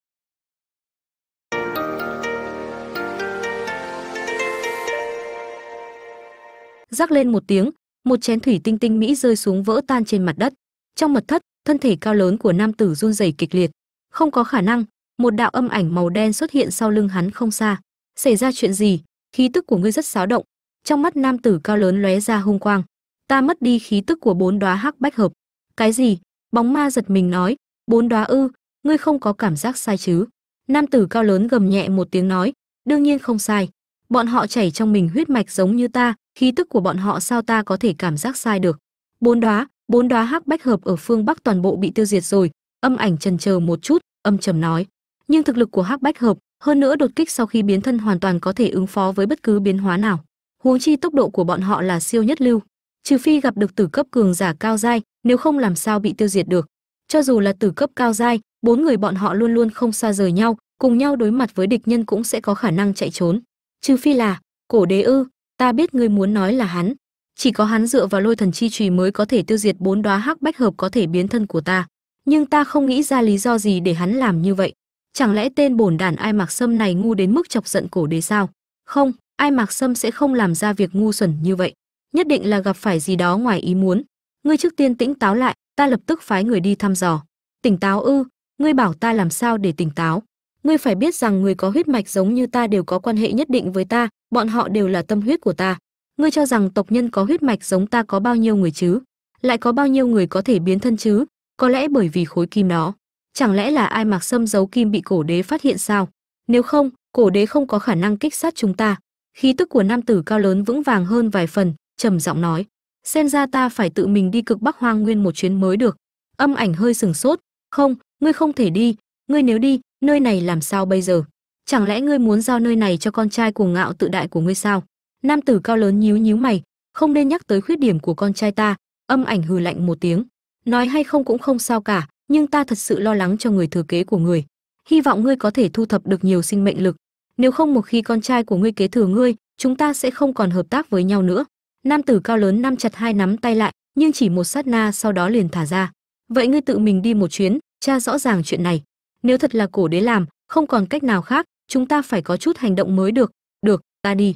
Rắc lên một tiếng, một chén thủy tinh tinh mỹ rơi xuống vỡ tan trên mặt đất. Trong mật thất, thân thể cao lớn của nam tử run rẩy kịch liệt. Không có khả năng, một đạo âm ảnh màu đen xuất hiện sau lưng hắn không xa. Xảy ra chuyện gì? Khí tức của ngươi rất xáo động. Trong mắt nam tử cao lớn lóe ra hung quang. Ta mất đi khí tức của bốn đóa hắc bách hợp. Cái gì? Bóng ma giật mình nói. Bốn đóa ư? Ngươi không có cảm giác sai chứ? Nam tử cao lớn gầm nhẹ một tiếng nói. Đương nhiên không sai. Bọn họ chảy trong mình huyết mạch giống như ta khí tức của bọn họ sao ta có thể cảm giác sai được? Bốn đóa bốn đóa hắc bách hợp ở phương bắc toàn bộ bị tiêu diệt rồi. Âm ảnh trần chờ một chút, âm trầm nói. Nhưng thực lực của hắc bách hợp, hơn nữa đột kích sau khi biến thân hoàn toàn có thể ứng phó với bất cứ biến hóa nào. Huống chi tốc độ của bọn họ là siêu nhất lưu. Trừ phi gặp được tử cấp cường giả cao giai, nếu không làm sao bị tiêu diệt được. Cho dù là tử cấp cao giai, bốn người bọn họ luôn luôn không xa rời nhau, cùng nhau đối mặt với địch nhân cũng sẽ có khả năng chạy trốn. Trừ phi là, cổ đế ư ta biết ngươi muốn nói là hắn. Chỉ có hắn dựa vào lôi thần chi trùy mới có thể tiêu diệt bốn đóa hắc bách hợp có thể biến thân của ta. Nhưng ta không nghĩ ra lý do gì để hắn làm như vậy. Chẳng lẽ tên bổn đàn ai mạc sâm này ngu đến mức chọc giận cổ đế sao? Không, ai mạc sâm sẽ không làm ra việc ngu xuẩn như vậy. Nhất định là gặp phải gì đó ngoài ý muốn. Ngươi trước tiên tĩnh táo lại, ta lập tức phái người đi thăm dò. Tỉnh táo ư, ngươi bảo ta làm sao để tỉnh táo? Ngươi phải biết rằng người có huyết mạch giống như ta đều có quan hệ nhất định với ta, bọn họ đều là tâm huyết của ta. Ngươi cho rằng tộc nhân có huyết mạch giống ta có bao nhiêu người chứ? Lại có bao nhiêu người có thể biến thân chứ? Có lẽ bởi vì khối kim đó. Chẳng lẽ là ai mặc xâm giấu kim bị cổ đế phát hiện sao? Nếu không, cổ đế không có khả năng kích sát chúng ta. Khí tức của nam tử cao lớn vững vàng hơn vài phần, trầm giọng nói. Xem ra ta phải tự mình đi cực bắc hoang nguyên một chuyến mới được. Âm ảnh hơi sừng sốt. Không, ngươi không thể đi ngươi nếu đi, nơi này làm sao bây giờ? Chẳng lẽ ngươi muốn giao nơi này cho con trai cuồng ngạo tự đại của ngươi sao? Nam tử cao lớn nhíu nhíu mày, không nên nhắc tới khuyết điểm của con trai ta, âm ảnh hừ lạnh một tiếng. Nói hay không cũng không sao cả, nhưng ta thật sự lo lắng cho người thừa kế của người. Hy vọng ngươi có thể thu thập được nhiều sinh mệnh lực. Nếu không một khi con trai của ngươi kế thừa ngươi, chúng ta sẽ không còn hợp tác với nhau nữa. Nam tử cao lớn nắm chặt hai nắm tay lại, nhưng chỉ một sát na sau đó liền thả ra. Vậy ngươi tự mình đi một chuyến cha rõ ràng chuyện này nếu thật là cổ đế làm, không còn cách nào khác, chúng ta phải có chút hành động mới được. Được, ta đi.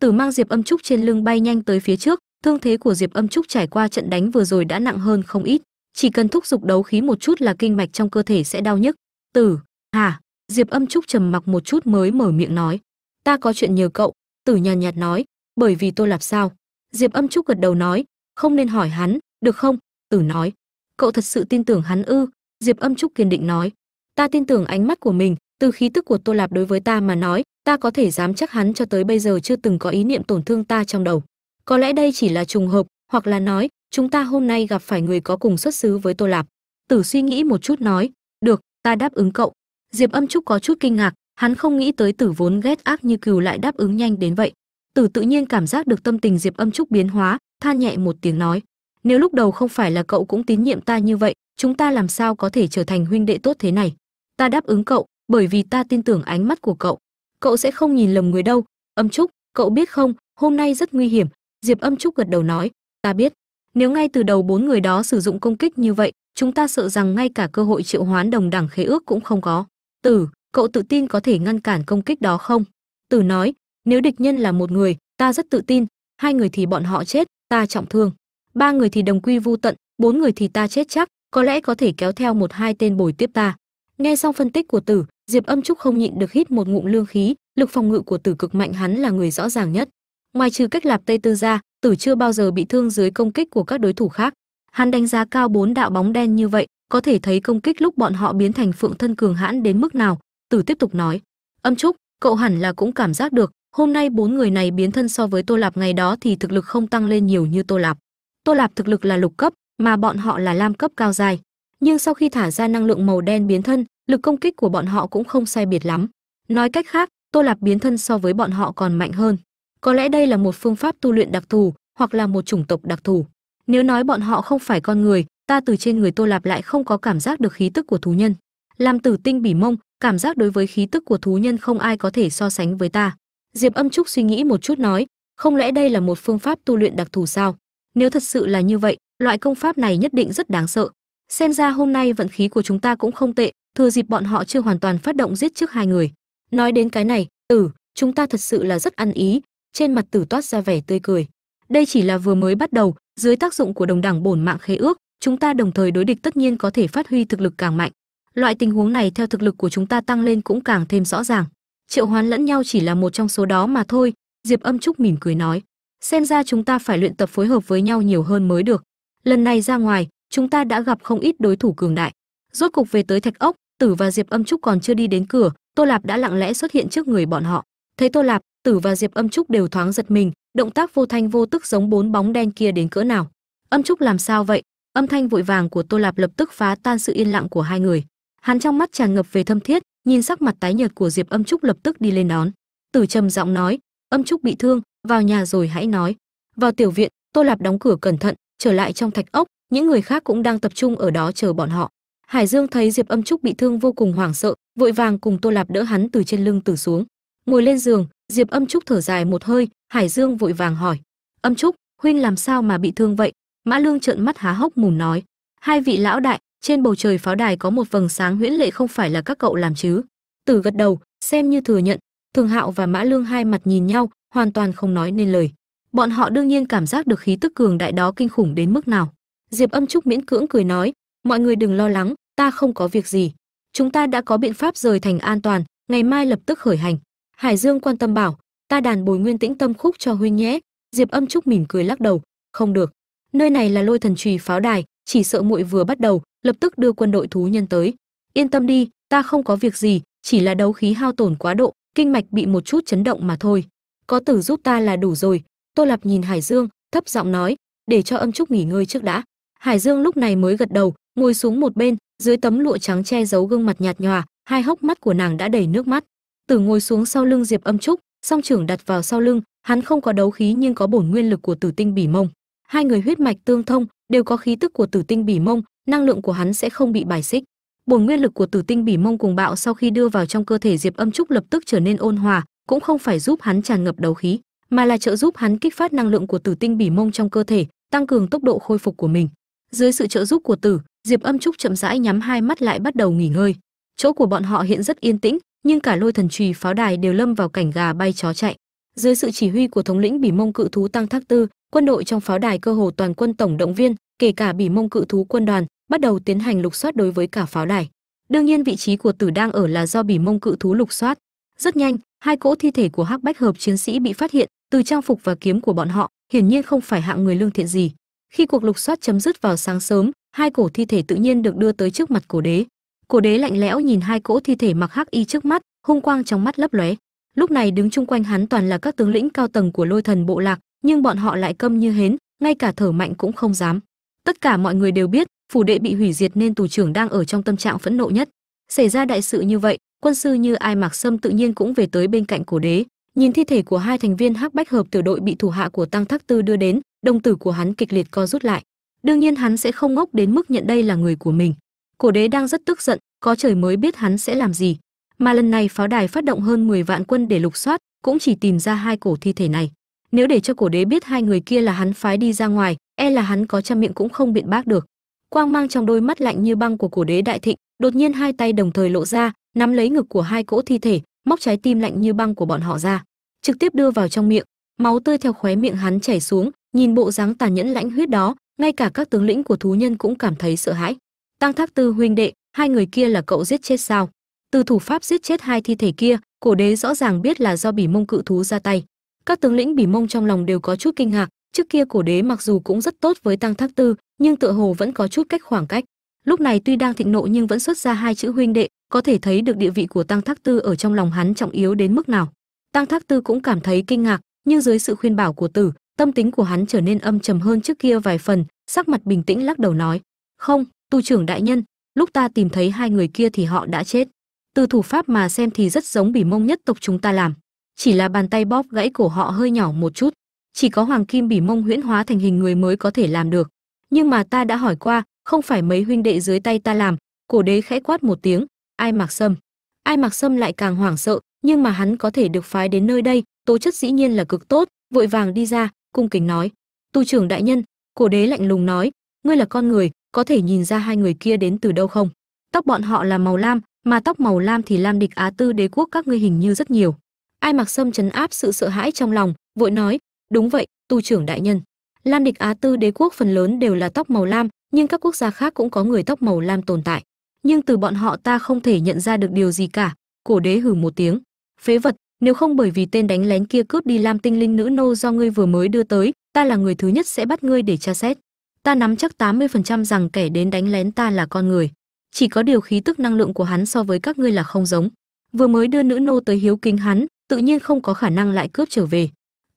Tử mang diệp âm trúc trên lưng bay nhanh tới phía trước, thương thế của diệp âm trúc trải qua trận đánh vừa rồi đã nặng hơn không ít. Chỉ cần thúc giục đấu khí một chút là kinh mạch trong cơ thể sẽ đau nhức. Tử, hà, diệp âm trúc trầm mặc một chút mới mở miệng nói. Ta có chuyện nhờ cậu, tử nhàn nhạt nói, bởi vì tôi làm sao? Diệp âm trúc gật đầu nói, không nên hỏi hắn, được không? Tử nói. Cậu thật sự tin tưởng hắn ư? Diệp âm trúc kiên định nói. Ta tin tưởng ánh mắt của mình, từ khí tức của tô lạp đối với ta mà nói, ta có thể dám chắc hắn cho tới bây giờ chưa từng có ý niệm tổn thương ta trong đầu. Có lẽ đây chỉ là trùng hợp, hoặc là nói, chúng ta hôm nay gặp phải người có cùng xuất xứ với tô lạp. Tử suy nghĩ một chút nói, được, ta đáp ứng cậu. Diệp âm trúc có chút kinh ngạc, hắn không nghĩ tới tử vốn ghét ác như cừu lại đáp ứng nhanh đến vậy tử tự nhiên cảm giác được tâm tình diệp âm trúc biến hóa, than nhẹ một tiếng nói. Nếu lúc đầu không phải là cậu cũng tín nhiệm ta như vậy, chúng ta làm sao có thể trở thành huynh đệ tốt thế này? Ta đáp ứng cậu, bởi vì ta tin tưởng ánh mắt của cậu. Cậu sẽ không nhìn lầm người đâu. Âm trúc, cậu biết không, hôm nay rất nguy hiểm. Diệp âm trúc gật đầu nói. Ta biết. Nếu ngay từ đầu bốn người đó sử dụng công kích như vậy, chúng ta sợ rằng ngay cả cơ hội triệu hoán đồng đẳng khế ước cũng không có. Tử, cậu tự tin có thể ngăn cản công kích đó không? Tử nói nếu địch nhân là một người, ta rất tự tin, hai người thì bọn họ chết, ta trọng thương. Ba người thì đồng quy vu tận, bốn người thì ta chết chắc, có lẽ có thể kéo theo một hai tên bồi tiếp ta. Nghe xong phân tích của tử, diệp âm trúc không nhịn được hít một ngụm lương khí, lực phòng ngự của tử cực mạnh hắn là người rõ ràng nhất. Ngoài trừ cách lạp tây tư ra, tử chưa bao giờ bị thương dưới công kích của các đối thủ khác. Hắn đánh giá cao bốn đạo bóng đen như vậy, có thể thấy công kích lúc bọn họ biến thành phượng thân cường hãn đến mức nào, tử tiếp tục nói. Âm trúc, cậu hẳn là cũng cảm giác được hôm nay bốn người này biến thân so với tô lạp ngày đó thì thực lực không tăng lên nhiều như tô lạp. Tô lạp thực lực là lục cấp, mà bọn họ là lam cấp cao dài nhưng sau khi thả ra năng lượng màu đen biến thân, lực công kích của bọn họ cũng không sai biệt lắm. Nói cách khác, tô lạp biến thân so với bọn họ còn mạnh hơn. Có lẽ đây là một phương pháp tu luyện đặc thù, hoặc là một chủng tộc đặc thù. Nếu nói bọn họ không phải con người, ta từ trên người tô lạp lại không có cảm giác được khí tức của thú nhân. Làm tử tinh bỉ mông, cảm giác đối với khí tức của thú nhân không ai có thể so sánh với ta diệp âm trúc suy nghĩ một chút nói, không lẽ đây là một phương pháp tu luyện đặc thù sao? Nếu thật sự là như vậy, loại công pháp này nhất định rất đáng sợ. Xem ra hôm nay vận khí của chúng ta cũng không tệ, thừa dịp bọn họ chưa hoàn toàn phát động giết trước hai người. Nói đến cái này tử chúng ta thật sự là rất ăn ý. Trên mặt tử toát ra vẻ tươi cười. Đây chỉ là vừa mới bắt đầu, dưới tác dụng của đồng đẳng bổn mạng khế ước, chúng ta đồng thời đối địch tất nhiên có thể phát huy thực lực càng mạnh. Loại tình huống này theo thực lực của chúng ta tăng lên cũng càng thêm rõ ràng triệu hoán lẫn nhau chỉ là một trong số đó mà thôi, diệp âm trúc mỉm cười nói. Xem ra chúng ta phải luyện tập phối hợp với nhau nhiều hơn mới được. Lần này ra ngoài, chúng ta đã gặp không ít đối thủ cường đại. Rốt cục về tới thạch ốc, tử và diệp âm trúc còn chưa đi đến cửa, tô lạp đã lặng lẽ xuất hiện trước người bọn họ. Thấy tô lạp, tử và diệp âm trúc đều thoáng giật mình, động tác vô thanh vô tức giống bốn bóng đen kia đến cỡ nào. Âm trúc làm sao vậy? Âm thanh vội vàng của tô lạp lập tức phá tan sự yên lặng của hai người. Hắn trong mắt tràn ngập về thâm thiết nhìn sắc mặt tái nhợt của diệp âm trúc lập tức đi lên đón. Tử trầm giọng nói, âm trúc bị thương, vào nhà rồi hãy nói. Vào tiểu viện, tô lạp đóng cửa cẩn thận, trở lại trong thạch ốc, những người khác cũng đang tập trung ở đó chờ bọn họ. Hải dương thấy diệp âm trúc bị thương vô cùng hoảng sợ, vội vàng cùng tô lạp đỡ hắn từ trên lưng tử xuống. Ngồi lên giường, diệp âm trúc thở dài một hơi, hải dương vội vàng hỏi, âm trúc, huynh làm sao mà bị thương vậy? Mã lương trợn mắt há hốc mồm nói, hai vị lão đại trên bầu trời pháo đài có một vầng sáng huyễn lệ không phải là các cậu làm chứ? Tử gật đầu, xem như thừa nhận. Thường hạo và mã lương hai mặt nhìn nhau, hoàn toàn không nói nên lời. Bọn họ đương nhiên cảm giác được khí tức cường đại đó kinh khủng đến mức nào. Diệp âm trúc miễn cưỡng cười nói, mọi người đừng lo lắng, ta không có việc gì. Chúng ta đã có biện pháp rời thành an toàn, ngày mai lập tức khởi hành. Hải dương quan tâm bảo, ta đàn bồi nguyên tĩnh tâm khúc cho huynh nhé. Diệp âm trúc mỉm cười lắc đầu, không được. Nơi này là lôi thần trùy pháo đài, chỉ sợ muội vừa bắt đầu lập tức đưa quân đội thú nhân tới. Yên tâm đi, ta không có việc gì, chỉ là đấu khí hao tổn quá độ, kinh mạch bị một chút chấn động mà thôi. Có tử giúp ta là đủ rồi. Tô lạp nhìn hải dương, thấp giọng nói, để cho âm trúc nghỉ ngơi trước đã. Hải dương lúc này mới gật đầu, ngồi xuống một bên, dưới tấm lụa trắng che giấu gương mặt nhạt nhòa, hai hốc mắt của nàng đã đầy nước mắt. Tử ngồi xuống sau lưng diệp âm trúc, song trưởng đặt vào sau lưng, hắn không có đấu khí nhưng có bổn nguyên lực của tử tinh bỉ mông. Hai người huyết mạch tương thông, đều có khí tức của tử tinh bỉ mông năng lượng của hắn sẽ không bị bài xích. Bổn nguyên lực của tử tinh bỉ mông cùng bạo sau khi đưa vào trong cơ thể diệp âm trúc lập tức trở nên ôn hòa, cũng không phải giúp hắn tràn ngập đấu khí, mà là trợ giúp hắn kích phát năng lượng của tử tinh bỉ mông trong cơ thể, tăng cường tốc độ khôi phục của mình. Dưới sự trợ giúp của tử, diệp âm trúc chậm rãi nhắm hai mắt lại bắt đầu nghỉ ngơi. Chỗ của bọn họ hiện rất yên tĩnh, nhưng cả lôi thần trùy pháo đài đều lâm vào cảnh gà bay chó chạy. Dưới sự chỉ huy của thống lĩnh bỉ mông cự thú tăng thác tư, quân đội trong pháo đài cơ hồ toàn quân tổng động viên, kể cả bỉ mông cự thú quân đoàn bắt đầu tiến hành lục soát đối với cả pháo đài. Đương nhiên vị trí của tử đang ở là do bỉ mông cự thú lục soát. Rất nhanh, hai cỗ thi thể của hắc bách hợp chiến sĩ bị phát hiện từ trang phục và kiếm của bọn họ, hiển nhiên không phải hạng người lương thiện gì. Khi cuộc lục soát chấm dứt vào sáng sớm, hai cổ thi thể tự nhiên được đưa tới trước mặt cổ đế. Cổ đế lạnh lẽo nhìn hai cỗ thi thể mặc hắc y trước mắt, hung quang trong mắt lấp lóe. Lúc này đứng chung quanh hắn toàn là các tướng lĩnh cao tầng của lôi thần bộ lạc, nhưng bọn họ lại câm như hến, ngay cả thở mạnh cũng không dám. Tất cả mọi người đều biết phủ đệ bị hủy diệt nên tù trưởng đang ở trong tâm trạng phẫn nộ nhất. Xảy ra đại sự như vậy, quân sư như ai mặc sâm tự nhiên cũng về tới bên cạnh cổ đế. Nhìn thi thể của hai thành viên hắc bách hợp tiểu đội bị thủ hạ của tăng thắc tư đưa đến, đồng tử của hắn kịch liệt co rút lại. Đương nhiên hắn sẽ không ngốc đến mức nhận đây là người của mình. Cổ đế đang rất tức giận, có trời mới biết hắn sẽ làm gì. Mà lần này pháo đài phát động hơn 10 vạn quân để lục soát, cũng chỉ tìm ra hai cổ thi thể này. Nếu để cho cổ đế biết hai người kia là hắn phái đi ra ngoài e là hắn có trăm miệng cũng không biện bác được quang mang trong đôi mắt lạnh như băng của cổ đế đại thịnh, đột nhiên hai tay đồng thời lộ ra, nắm lấy ngực của hai cỗ thi thể, móc trái tim lạnh như băng của bọn họ ra, trực tiếp đưa vào trong miệng. Máu tươi theo khóe miệng hắn chảy xuống, nhìn bộ dáng tàn nhẫn lãnh huyết đó, ngay cả các tướng lĩnh của thú nhân cũng cảm thấy sợ hãi. Tăng thác tư huynh đệ, hai người kia là cậu giết chết sao? Từ thủ pháp giết chết hai thi thể kia, cổ đế rõ ràng biết là do bỉ mông cự thú ra tay. Các tướng lĩnh bỉ mông trong lòng đều có chút kinh ngạc trước kia cổ đế mặc dù cũng rất tốt với tăng thác tư, nhưng tựa hồ vẫn có chút cách khoảng cách. Lúc này tuy đang thịnh nộ nhưng vẫn xuất ra hai chữ huynh đệ, có thể thấy được địa vị của tăng thác tư ở trong lòng hắn trọng yếu đến mức nào. Tăng thác tư cũng cảm thấy kinh ngạc, nhưng dưới sự khuyên bảo của tử, tâm tính của hắn trở nên âm trầm hơn trước kia vài phần, sắc mặt bình tĩnh lắc đầu nói, không, tu trưởng đại nhân, lúc ta tìm thấy hai người kia thì họ đã chết. Từ thủ pháp mà xem thì rất giống bỉ mông nhất tộc chúng ta làm. Chỉ là bàn tay bóp gãy cổ họ hơi nhỏ một chút chỉ có hoàng kim bỉ mông huyễn hóa thành hình người mới có thể làm được. Nhưng mà ta đã hỏi qua, không phải mấy huynh đệ dưới tay ta làm. Cổ đế khẽ quát một tiếng, ai mặc sâm. Ai mặc sâm lại càng hoảng sợ, nhưng mà hắn có thể được phái đến nơi đây, tố chất dĩ nhiên là cực tốt, vội vàng đi ra, cung kính nói. Tu trưởng đại nhân, cổ đế lạnh lùng nói, ngươi là con người, có thể nhìn ra hai người kia đến từ đâu không? Tóc bọn họ là màu lam, mà tóc màu lam thì lam địch á tư đế quốc các ngươi hình như rất nhiều. Ai mặc sâm chấn áp sự sợ hãi trong lòng, vội nói đúng vậy tu trưởng đại nhân. Lam địch á tư đế quốc phần lớn đều là tóc màu lam, nhưng các quốc gia khác cũng có người tóc màu lam tồn tại. Nhưng từ bọn họ ta không thể nhận ra được điều gì cả. Cổ đế hừ một tiếng. Phế vật, nếu không bởi vì tên đánh lén kia cướp đi lam tinh linh nữ nô do ngươi vừa mới đưa tới, ta là người thứ nhất sẽ bắt ngươi để tra xét. Ta nắm chắc 80% rằng kẻ đến đánh lén ta là con người. Chỉ có điều khí tức năng lượng của hắn so với các ngươi là không giống. Vừa mới đưa nữ nô tới hiếu kính hắn, tự nhiên không có khả năng lại cướp trở về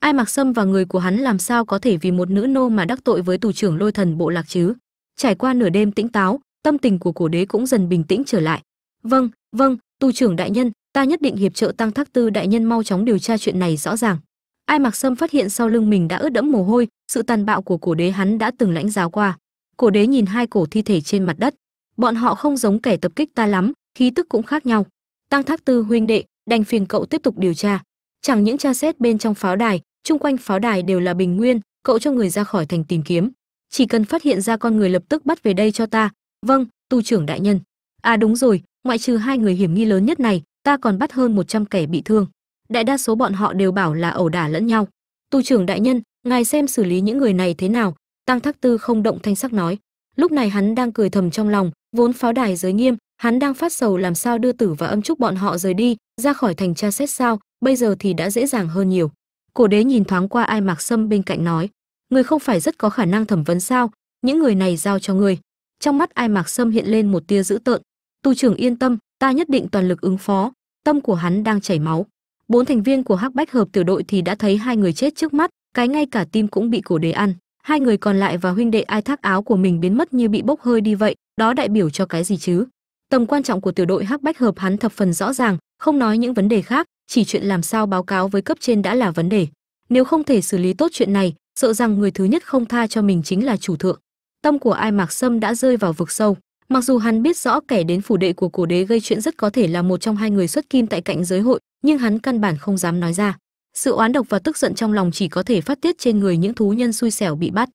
ai mặc sâm và người của hắn làm sao có thể vì một nữ nô mà đắc tội với tù trưởng lôi thần bộ lạc chứ? Trải qua nửa đêm tĩnh táo, tâm tình của cổ đế cũng dần bình tĩnh trở lại. Vâng vâng tù trưởng đại nhân, ta nhất định hiệp trợ tăng thác tư đại nhân mau chóng điều tra chuyện này rõ ràng. Ai mặc sâm phát hiện sau lưng mình đã ướt đẫm mồ hôi, sự tàn bạo của cổ đế hắn đã từng lãnh giáo qua. Cổ đế nhìn hai cổ thi thể trên mặt đất. Bọn họ không giống kẻ tập kích ta lắm, khí tức cũng khác nhau. Tăng thác tư huynh đệ, đành phiền cậu tiếp tục điều tra. Chẳng những tra xét bên trong pháo đài chung quanh pháo đài đều là bình nguyên, cậu cho người ra khỏi thành tìm kiếm. Chỉ cần phát hiện ra con người lập tức bắt về đây cho ta. Vâng tu trưởng đại nhân. À đúng rồi, ngoại trừ hai người hiểm nghi lớn nhất này, ta còn bắt hơn 100 kẻ bị thương. Đại đa số bọn họ đều bảo là ẩu đả lẫn nhau. Tu trưởng đại nhân, ngài xem xử lý những người này thế nào? Tăng thác tư không động thanh sắc nói. Lúc này hắn đang cười thầm trong lòng, vốn pháo đài giới nghiêm, hắn đang phát sầu làm sao đưa tử và âm trúc bọn họ rời đi, ra khỏi thành tra xét sao, bây giờ thì đã dễ dàng hơn nhiều cổ đế nhìn thoáng qua ai mặc sâm bên cạnh nói người không phải rất có khả năng thẩm vấn sao? Những người này giao cho ngươi. Trong mắt ai mặc sâm hiện lên một tia dữ tợn. Tu trưởng yên tâm, ta nhất định toàn lực ứng phó. Tâm của hắn đang chảy máu. Bốn thành viên của hắc bách hợp tiểu đội thì đã thấy hai người chết trước mắt, cái ngay cả tim cũng bị cổ đế ăn. Hai người còn lại và huynh đệ ai thác áo của mình biến mất như bị bốc hơi đi vậy, đó đại biểu cho cái gì chứ? Tầm quan trọng của tiểu đội hắc bách hợp hắn thập phần rõ ràng, không nói những vấn đề khác chỉ chuyện làm sao báo cáo với cấp trên đã là vấn đề. Nếu không thể xử lý tốt chuyện này, sợ rằng người thứ nhất không tha cho mình chính là chủ thượng. Tâm của ai mạc sâm đã rơi vào vực sâu. Mặc dù hắn biết rõ kẻ đến phủ đệ của cổ đế gây chuyện rất có thể là một trong hai người xuất kim tại cạnh giới hội, nhưng hắn căn bản không dám nói ra. Sự oán độc và tức giận trong lòng chỉ có thể phát tiết trên người những thú nhân xui xẻo bị bắt.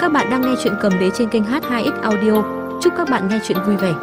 Các bạn đang nghe chuyện cầm đế trên kênh h2x audio. Chúc các bạn nghe chuyện vui vẻ.